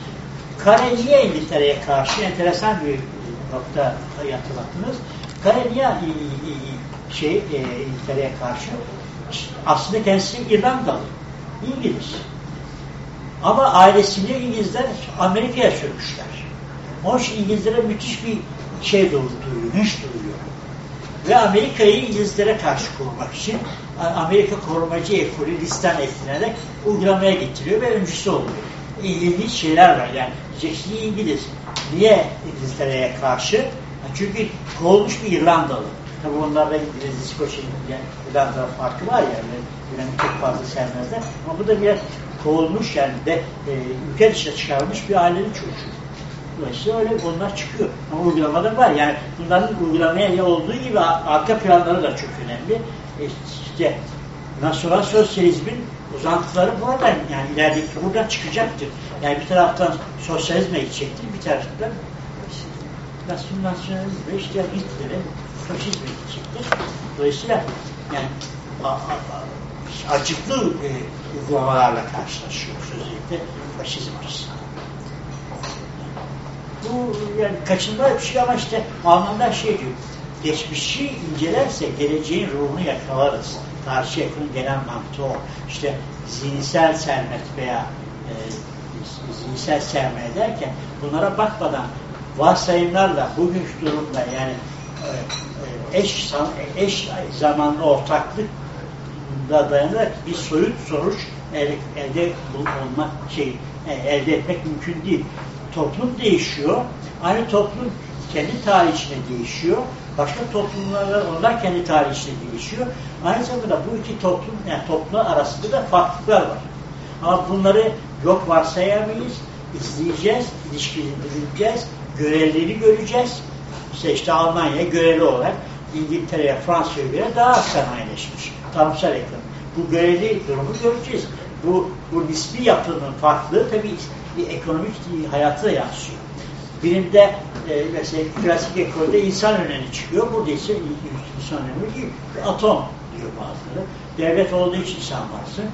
Kare niye İngiltere'ye karşı enteresan bir nokta hatırlattınız. Kare niye e, e, şey e, İngiltere'ye karşı aslında kendisi İrlandalı. İngiliz. Ama ailesini İngilizler Amerika'ya sürmüşler. Onun için İngilizlere müthiş bir şey duyuyor, hınç duyuyor. Ve Amerika'yı İngilizlere karşı korumak için Amerika korumacı ekolü listten etkilenerek uygulamaya getiriyor ve öncüsü oluyor. İlginç şeyler var yani. Diyeceksin İngiliz. Niye İngiltere'ye karşı? Çünkü kovulmuş bir İrlandalı. Tabi onlarda İngiliz, İskoçya, yani İrlanda farkı var yani. Yani çok fazla sevmezler. Ama bu da bir kovulmuş yani de e, ülke dışına çıkarılmış bir ailenin çocuğu. Dolayısıyla öyle onlar çıkıyor. Ama uygulamada var. Yani bunların uygulamaya olduğu gibi arka planları da çok önemli. E, işte nasyonal sosyalizmin uzantıları buradan yani ilerideki buradan çıkacaktır. Yani bir taraftan sosyalizme gidecektir, bir taraftan nasyonalizme işte Hitler'e faşizme gidecektir. Dolayısıyla yani a, a, a, acıklı e, uygulamalarla karşılaşıyoruz özellikle faşizm açısından. Bu yani kaçınılmaz bir şey ama işte Almanlar şey diyor, geçmişi incelerse geleceğin ruhunu yakalarız. Tarihçi yakının genel mantığı o. İşte zihinsel sermet veya e, zihinsel sermaye derken bunlara bakmadan varsayımlarla bugünkü durumda yani e, e, eş, eş zamanlı ortaklık da dayanarak bir soyut sonuç elde, elde olmak şey e, elde etmek mümkün değil. Toplum değişiyor. Aynı toplum kendi tarihi içinde değişiyor. Başka toplumlarla onlar kendi tarihi içinde değişiyor. Aynı zamanda bu iki toplum yani toplumlar arasında da farklılıklar var. Ama bunları yok varsayamayız. izleyeceğiz, ilişkilendireceğiz, görevleri göreceğiz. İşte, işte Almanya görevli olarak İngiltere'ye, Fransa'ya göre daha az sanayileşmiş. Tarımsal ekonomi. Bu görevli durumu göreceğiz. Bu, bu nispi yapının farklılığı tabii bir ekonomik hayatı yansıyor. Birimde e, mesela klasik ekolde insan önemi çıkıyor. Burada ise insan önemi değil. Atom diyor bazıları. Devlet olduğu için insan varsın.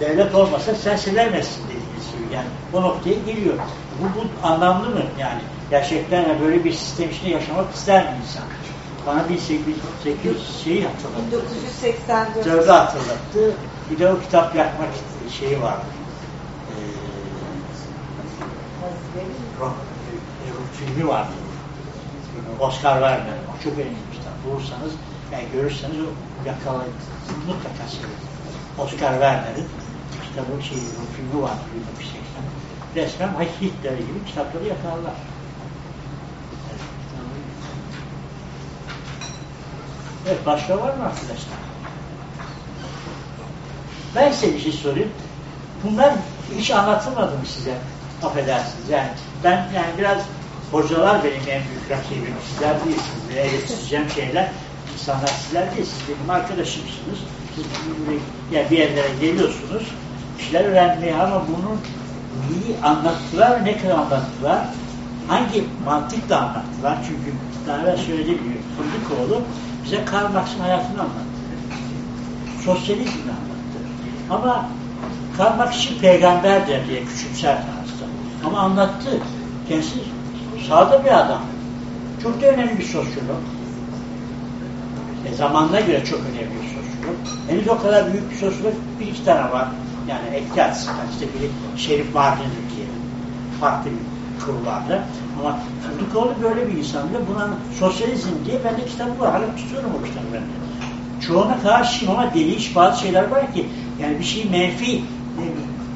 Devlet olmasa sen severmezsin dediğiniz gibi. Yani o noktaya geliyor. Bu, bu anlamlı mı yani? Gerçekten böyle bir sistem içinde yaşamak ister mi insan? Bana 1800 şeyi hatırlattı. 1984. Dördü hatırlattı. Bir de o kitap yakmak şeyi vardı. Ee, filmi vardı. Oscar Werner. Çok önemli bir kitap. Bulursanız, yani görürseniz yakalayın. Mutlaka seyredin. Oscar Werner'in kitabı şeyi, o filmi vardı 1980. Resmen Hitler gibi kitapları yakalarlar. Evet, başka var mı arkadaşlar? Ben size bir şey sorayım. Bunlar hiç anlatılmadı mı size? Affedersiniz. Yani ben yani biraz hocalar benim en büyük rakibim. Sizler değilsiniz. Ve eleştireceğim şeyler insanlar sizler değil. Siz benim arkadaşımsınız. Siz yani bir yerlere geliyorsunuz. şeyler öğrenmeye ama bunun neyi anlattılar, ne kadar anlattılar, hangi mantıkla anlattılar. Çünkü daha evvel söylediğim gibi Fındıkoğlu bize Karl Marx'ın hayatını anlattı. Sosyalizmi anlattı. Ama Karl Marx için peygamberdir diye küçümser tarzda. Ama anlattı. Kendisi sağda bir adam. Çok da önemli bir sosyolog. E, zamanına göre çok önemli bir sosyolog. Henüz o kadar büyük bir sosyolog bir iki tane var. Yani açısından işte biri Şerif Mardin'dir diyelim. Farklı bir kurullarda. Ama Fındıkoğlu böyle bir insandı. Buna sosyalizm diye bende kitabı var. Hala tutuyorum o kitabı ben de. Çoğuna karşıyım ama değiş bazı şeyler var ki yani bir şey menfi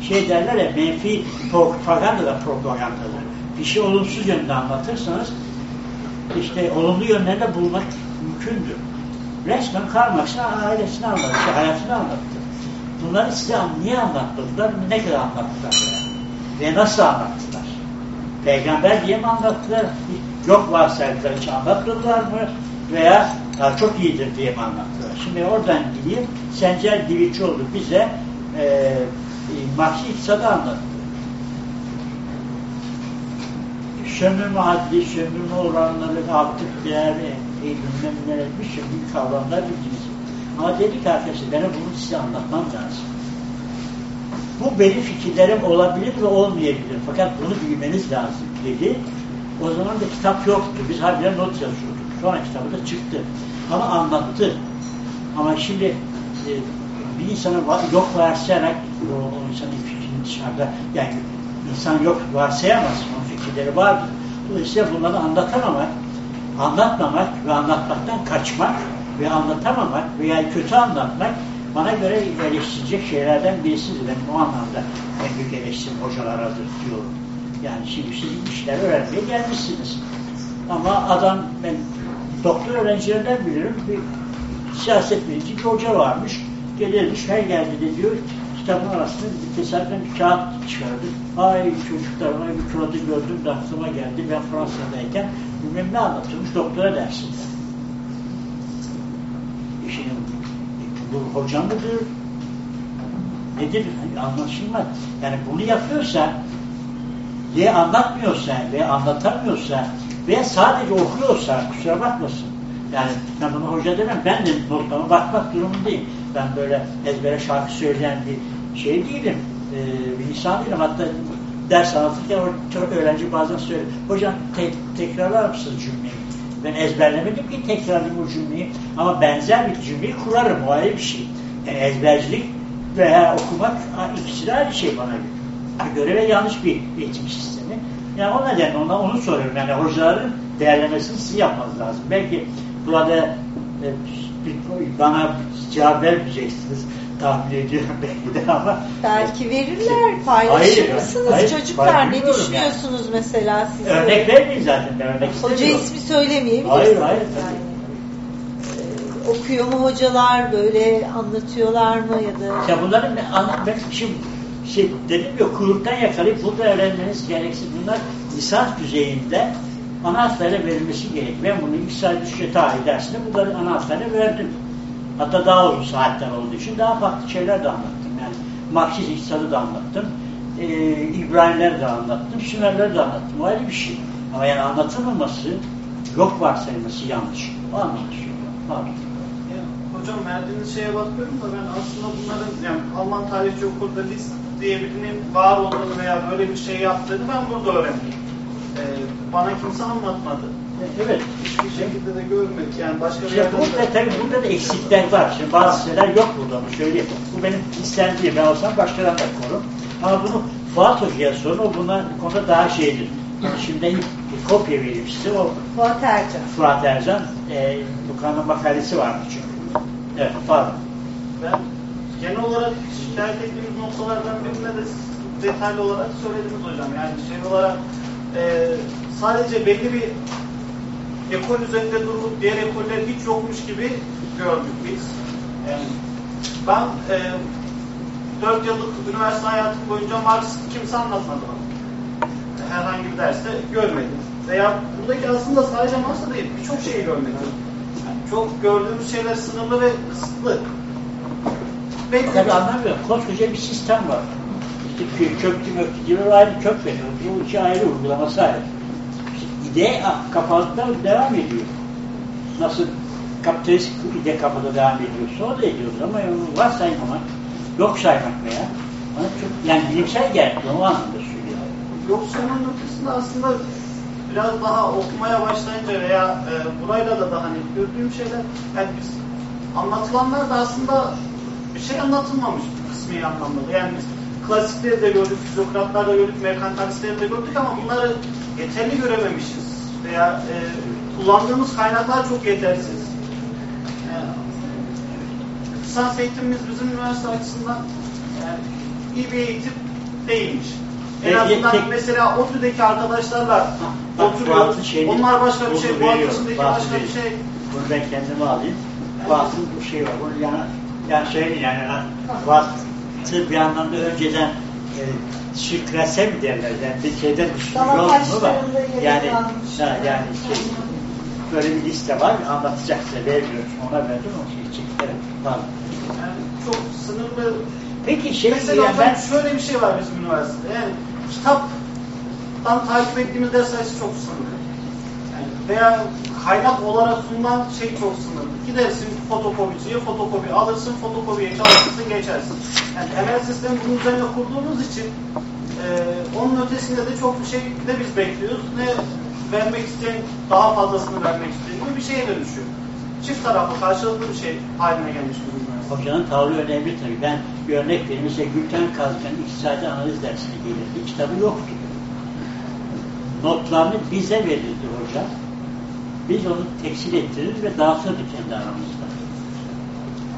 şey derler ya menfi propaganda da propagandadır. Bir şey olumsuz yönde anlatırsanız işte olumlu yönlerinde bulmak mümkündür. Resmen Karl Marx'ın ailesini anlattı, hayatını anlattı. Bunları size niye anlatmadılar, ne kadar anlattılar yani? Ve nasıl anlattılar? Peygamber diye mi anlattılar? Yok varsaydılar hiç anlattılar mı? Veya ya çok iyidir diye mi anlattılar? Şimdi oradan gideyim. Sencer Divicioğlu bize e, Marx'ı iktisadı anlattı. Sömürme haddi, sömürme oranları, artık değer, bilmem neler, bir sürü kavramlar bildiniz. Ama dedik arkadaşlar, benim bunu size anlatmam lazım. Bu benim fikirlerim olabilir ve olmayabilir. Fakat bunu bilmeniz lazım dedi. O zaman da kitap yoktu. Biz harbiden not yazıyorduk. Sonra kitabı da çıktı. Ama anlattı. Ama şimdi e, bir insana yok varsayarak o, o insanın fikrini dışarıda yani insan yok varsayamaz. Onun fikirleri vardır. Dolayısıyla bunları anlatamamak, anlatmamak ve anlatmaktan kaçmak ve anlatamamak veya kötü anlatmak bana göre eleştirecek şeylerden birisidir. Ben o anlamda en büyük eleştirim hocalardır diyorum. Yani şimdi siz bir şeyler öğrenmeye gelmişsiniz. Ama adam, ben doktor öğrencilerinden bilirim, bir siyaset bilimci bir hoca varmış. Gelirmiş, her geldiğinde diyor, kitabın arasında bir tesadüfen bir kağıt çıkardı. Ay çocuklar, ona bir kağıdı gördüm de aklıma geldi. Ben Fransa'dayken bilmem ne anlatılmış doktora dersinde. E şimdi bu hoca mıdır? Nedir? Anlaşılmaz. Yani bunu yapıyorsa ya anlatmıyorsa veya anlatamıyorsa veya sadece okuyorsa kusura bakmasın. Yani ben bunu hoca demem. Ben de notlarıma bakmak durumundayım. Ben böyle ezbere şarkı söyleyen bir şey değilim. Ee, bir insan değilim. Hatta ders anlatırken çok öğrenci bazen söylüyor. Hocam te tekrarlar mısınız cümleyi? Ben ezberlemedim ki tekrarlayayım o cümleyi. Ama benzer bir cümleyi kurarım. O ayrı bir şey. Yani ezbercilik veya okumak ikisi de aynı şey bana göre. göre ve yanlış bir eğitim sistemi. Yani o nedenle ona onu soruyorum. Yani hocaların değerlemesini siz yapmanız lazım. Belki burada e, bana cevap vermeyeceksiniz. Tahmin ediyorum belki de ama. Belki verirler. Paylaşır hayır, mısınız? hayır, çocuklar ne düşünüyorsunuz yani. mesela siz? Örnek vermeyin zaten ben örnek hoca ismi söylemeyebilirsiniz hayır hayır yani. Ee, okuyor mu hocalar böyle anlatıyorlar mı ya da? Ya bunların ben şimdi şey dedim ya kuyruktan yakalayıp burada öğrenmeniz gereksiz. Bunlar lisans düzeyinde ana hatlarıyla verilmesi gerek. Ben bunu ilk saat düşüşe tarih dersinde bunları ana hatlarıyla verdim. Hatta daha uzun saatler olduğu için daha farklı şeyler de anlattım. Yani Marksist iktisadı da anlattım. Ee, İbraniler de anlattım. Sümerler de anlattım. O ayrı bir şey. Ama yani anlatılmaması, yok varsayılması yanlış. O anlamda söylüyorum. Pardon. Hocam verdiğiniz şeye bakıyorum da ben aslında bunların yani Alman tarihçi okulda list diye birinin var olduğunu veya böyle bir şey yaptığını ben burada öğrendim. Ee, bana kimse anlatmadı. Evet. Hiçbir şekilde de görmedik. Yani başka bir işte burada, tabii burada da eksikler var. Şimdi bazı şeyler yok burada. Söyleyeyim. Bu benim istendiğim. Ben olsam başkalarına da korum. Ama bunu Fuat Hoca'ya sorun. O buna konuda daha şeydir. Şimdi bir kopya vereyim size. O Fuat Ercan. Fuat Ercan. E, bu kanun makalesi vardı çünkü. Evet, pardon. Ben genel olarak şikayet ettiğimiz noktalardan birine de detaylı olarak söylediniz hocam. Yani şey olarak e, sadece belli bir ekol üzerinde durup diğer ekoller hiç yokmuş gibi gördük biz. Yani ben e, 4 yıllık üniversite hayatım boyunca Marx kimse anlatmadı bana. Herhangi bir derste görmedim. Veya buradaki aslında sadece Marx'ta değil, birçok şeyi görmedim. Yani çok gördüğümüz şeyler sınırlı ve kısıtlı. Belki Tabii anlamıyorum. Koskoca bir sistem var. İşte kö- köklü möklü gibi ayrı kök veriyor. Bu iki ayrı uygulaması ayrı. İşte ide kapalıkta devam ediyor. Nasıl kapitalist ide kapalı devam ediyorsa o da ediyoruz ama var saymamak, yok saymak veya bana çok, yani bilimsel gerekli o anlamda söylüyorum. Yoksulluğun ötesinde aslında biraz daha okumaya başlayınca veya e, burayla da daha net gördüğüm şeyler yani biz anlatılanlar da aslında bir şey anlatılmamış kısmi anlamda. Yani biz klasikleri de gördük, fizokratlar da gördük, merkantilistleri de gördük ama bunları yeterli görememişiz. Veya e, kullandığımız kaynaklar çok yetersiz. Yani, lisans eğitimimiz bizim üniversite açısından yani, iyi bir eğitim değilmiş. En azından tek- mesela ODTÜ'deki arkadaşlarla oturuyoruz. Şeyini- Onlar başka bir şey, bu Fuat'ı başka bir şey. Bunu ben kendime alayım. Vasfın bu şey var. Bunu yani, yani söyleyeyim yani Vasfı bir anlamda önceden e, şirkrese mi derler? Yani bir şeyden Dama oldu mu var? Yani, ha, yani şey, böyle bir liste var. Anlatacak size vermiyoruz. Ona verdim o şeyi çektirelim. Var. Yani çok sınırlı. Peki şey Mesela yani ben şöyle bir şey var bizim üniversitede. Yani kitaptan takip ettiğimiz ders sayısı çok sınırlı. Veya kaynak olarak sunulan şey çok sınırlı. Gidersin fotokopiciye, fotokopi alırsın, fotokopiye çalışırsın, geçersin. Yani temel sistemi bunun üzerine kurduğumuz için e, onun ötesinde de çok bir şey de biz bekliyoruz. Ne vermek isteyen daha fazlasını vermek gibi bir şeye dönüşüyor. Çift taraflı karşılıklı bir şey haline gelmiş üniversite. Hocanın tavrı önemli tabii. Ben bir örnek vereyim. Mesela Gülten Kazgan iktisadi analiz dersine gelirdi. Kitabı yoktu. Notlarını bize verirdi hoca. Biz onu tekstil ettirir ve dağıtırdık kendi aramızda.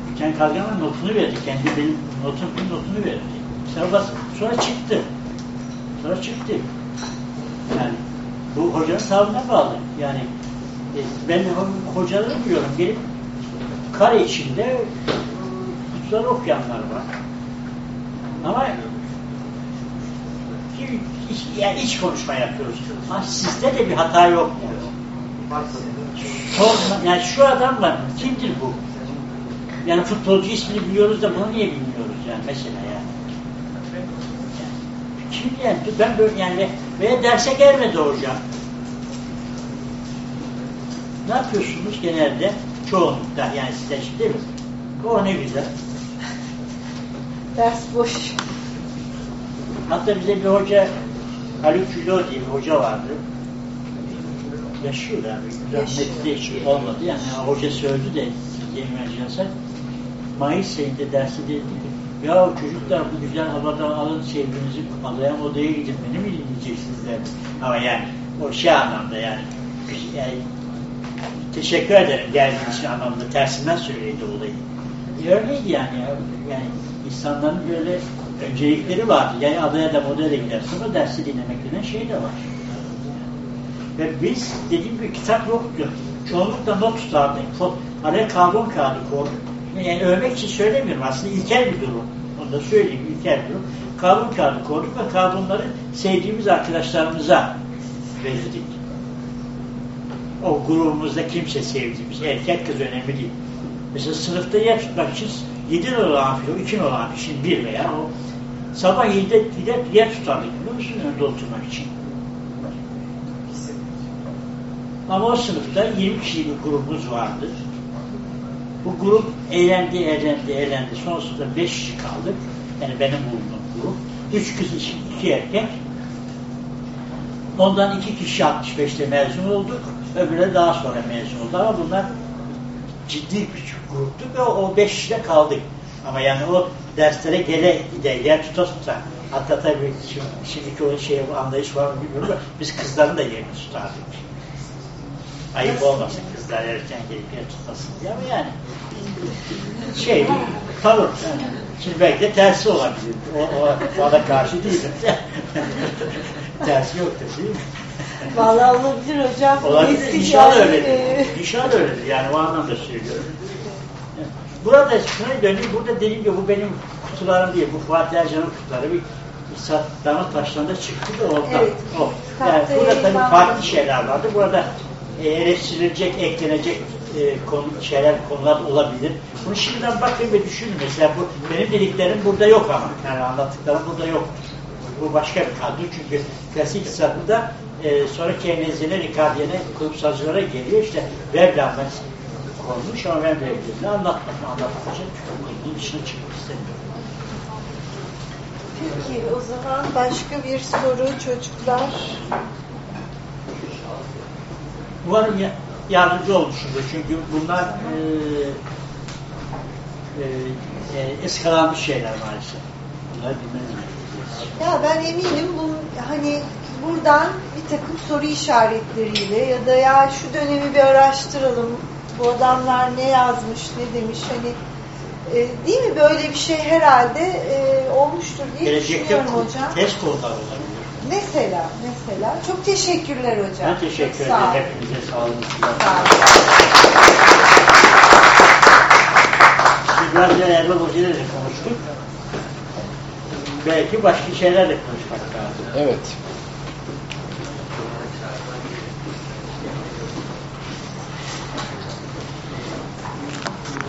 Gülten Kazgan'ın notunu verdi. Kendi benim notum notunu verdi. Sonra, sonra çıktı. Sonra çıktı. Yani bu hocanın tavrına bağlı. Yani e, ben ho- hocaları biliyorum. Gelip kare içinde kutuları okuyanlar var. Ama yani iç konuşma yapıyoruz. Ha, sizde de bir hata yok mu? Sorma, yani şu adamla kimdir bu? Yani futbolcu ismini biliyoruz da bunu niye bilmiyoruz yani mesela yani. Yani Kim yani? Ben böyle yani veya derse gelmedi hocam. Ne yapıyorsunuz genelde? Çoğunlukta yani size işte değil mi? O ne güzel. Ders boş. Hatta bize bir hoca Haluk Gülo diye bir hoca vardı. Yaşıyor abi. Rahmetli olmadı. Yani hoca söyledi de emerjansa. Mayıs ayında dersi dedi ki ya çocuklar bu güzel havadan alın sevginizi alayan odaya gidin beni mi dinleyeceksiniz dedi. Ama yani o şey anlamda yani, yani teşekkür ederim geldiğin için anlamda tersinden söyledi olayı. E öyleydi yani ya. Yani insanların böyle öncelikleri vardı. Yani adaya da modele gidersin o dersi dinlemek denen şey de var. Ve biz dediğim gibi kitap yoktu. Çoğunlukla not tutardık. Araya karbon kağıdı koyduk. Yani övmek için söylemiyorum. Aslında ilkel bir durum. Onu da söyleyeyim. ilkel bir durum. Karbon kağıdı koyduk ve karbonları sevdiğimiz arkadaşlarımıza verirdik. O grubumuzda kimse sevdiğimiz, erkek kız önemli değil. Mesela sınıfta yer tutmak için 7 olan amfiyo, 2 olan amfiyo, şimdi 1 veya o sabah 7'de gider yer tutardık biliyor musun önde oturmak için. Ama o sınıfta 20 kişilik bir grubumuz vardı. Bu grup eğlendi, eğlendi, eğlendi. Son sınıfta 5 kişi kaldık. Yani benim bulunduğum grup. 3 kız, 2 erkek. Ondan iki kişi 65'te mezun olduk. Öbürleri daha sonra mezun oldu. Ama bunlar ciddi bir gruptu ve o beş kişide kaldık. Ama yani o derslere gele gide yer tuta tuta. Hatta tabii şimdi, şimdiki o şey anlayış var mı bilmiyorum biz kızların da yerini tutardık. Ayıp olmasın kızlar erken gelip yer tutmasın diye ama yani şey tavır. Yani. Şimdi belki de tersi olabilir. O, o, ona karşı değilim. tersi yoktur değil mi? Vallahi olabilir hocam. Olabilir. İnşallah yani, öyledir. İnşallah öyledir. Yani o anlamda söylüyorum. Burada şuna döneyim. Burada dediğim gibi bu benim kutularım değil. Bu Fuat Ercan'ın kutuları. Bir Saddam'ın taşlarında çıktı da orada. Evet. O. Yani burada tabii farklı şeyler vardı. Burada eleştirilecek, eklenecek e, konu, şeyler, konular olabilir. Bunu şimdiden bakın ve düşünün. Mesela bu benim dediklerim burada yok ama. Yani anlattıklarım burada yok. Bu başka bir kadro çünkü klasik iktisadında e, sonra Keynesyen'e, Ricardiyen'e, kurumsalcılara geliyor. İşte Veblen ben konmuş ama ben de ilgili anlatmadım. Anlatmayacağım çünkü bunun dışına çıkmak istemiyorum. Peki o zaman başka bir soru çocuklar. Umarım ya- yardımcı olmuşumdur. Çünkü bunlar e, e, e, eskalanmış şeyler maalesef. Bunları bilmeniz gerekiyor. Ya ben eminim bu hani buradan bir takım soru işaretleriyle ya da ya şu dönemi bir araştıralım. Bu adamlar ne yazmış, ne demiş hani e, değil mi böyle bir şey herhalde e, olmuştur diye Gelecekte düşünüyorum hocam. test olabilir. Mesela, mesela. Çok teşekkürler hocam. Ben teşekkür ederim. Hepinize sağ olun. Sağ olun. Şimdi biraz Hoca'yla da konuştuk. Belki başka şeyler de konuşmak lazım. Evet.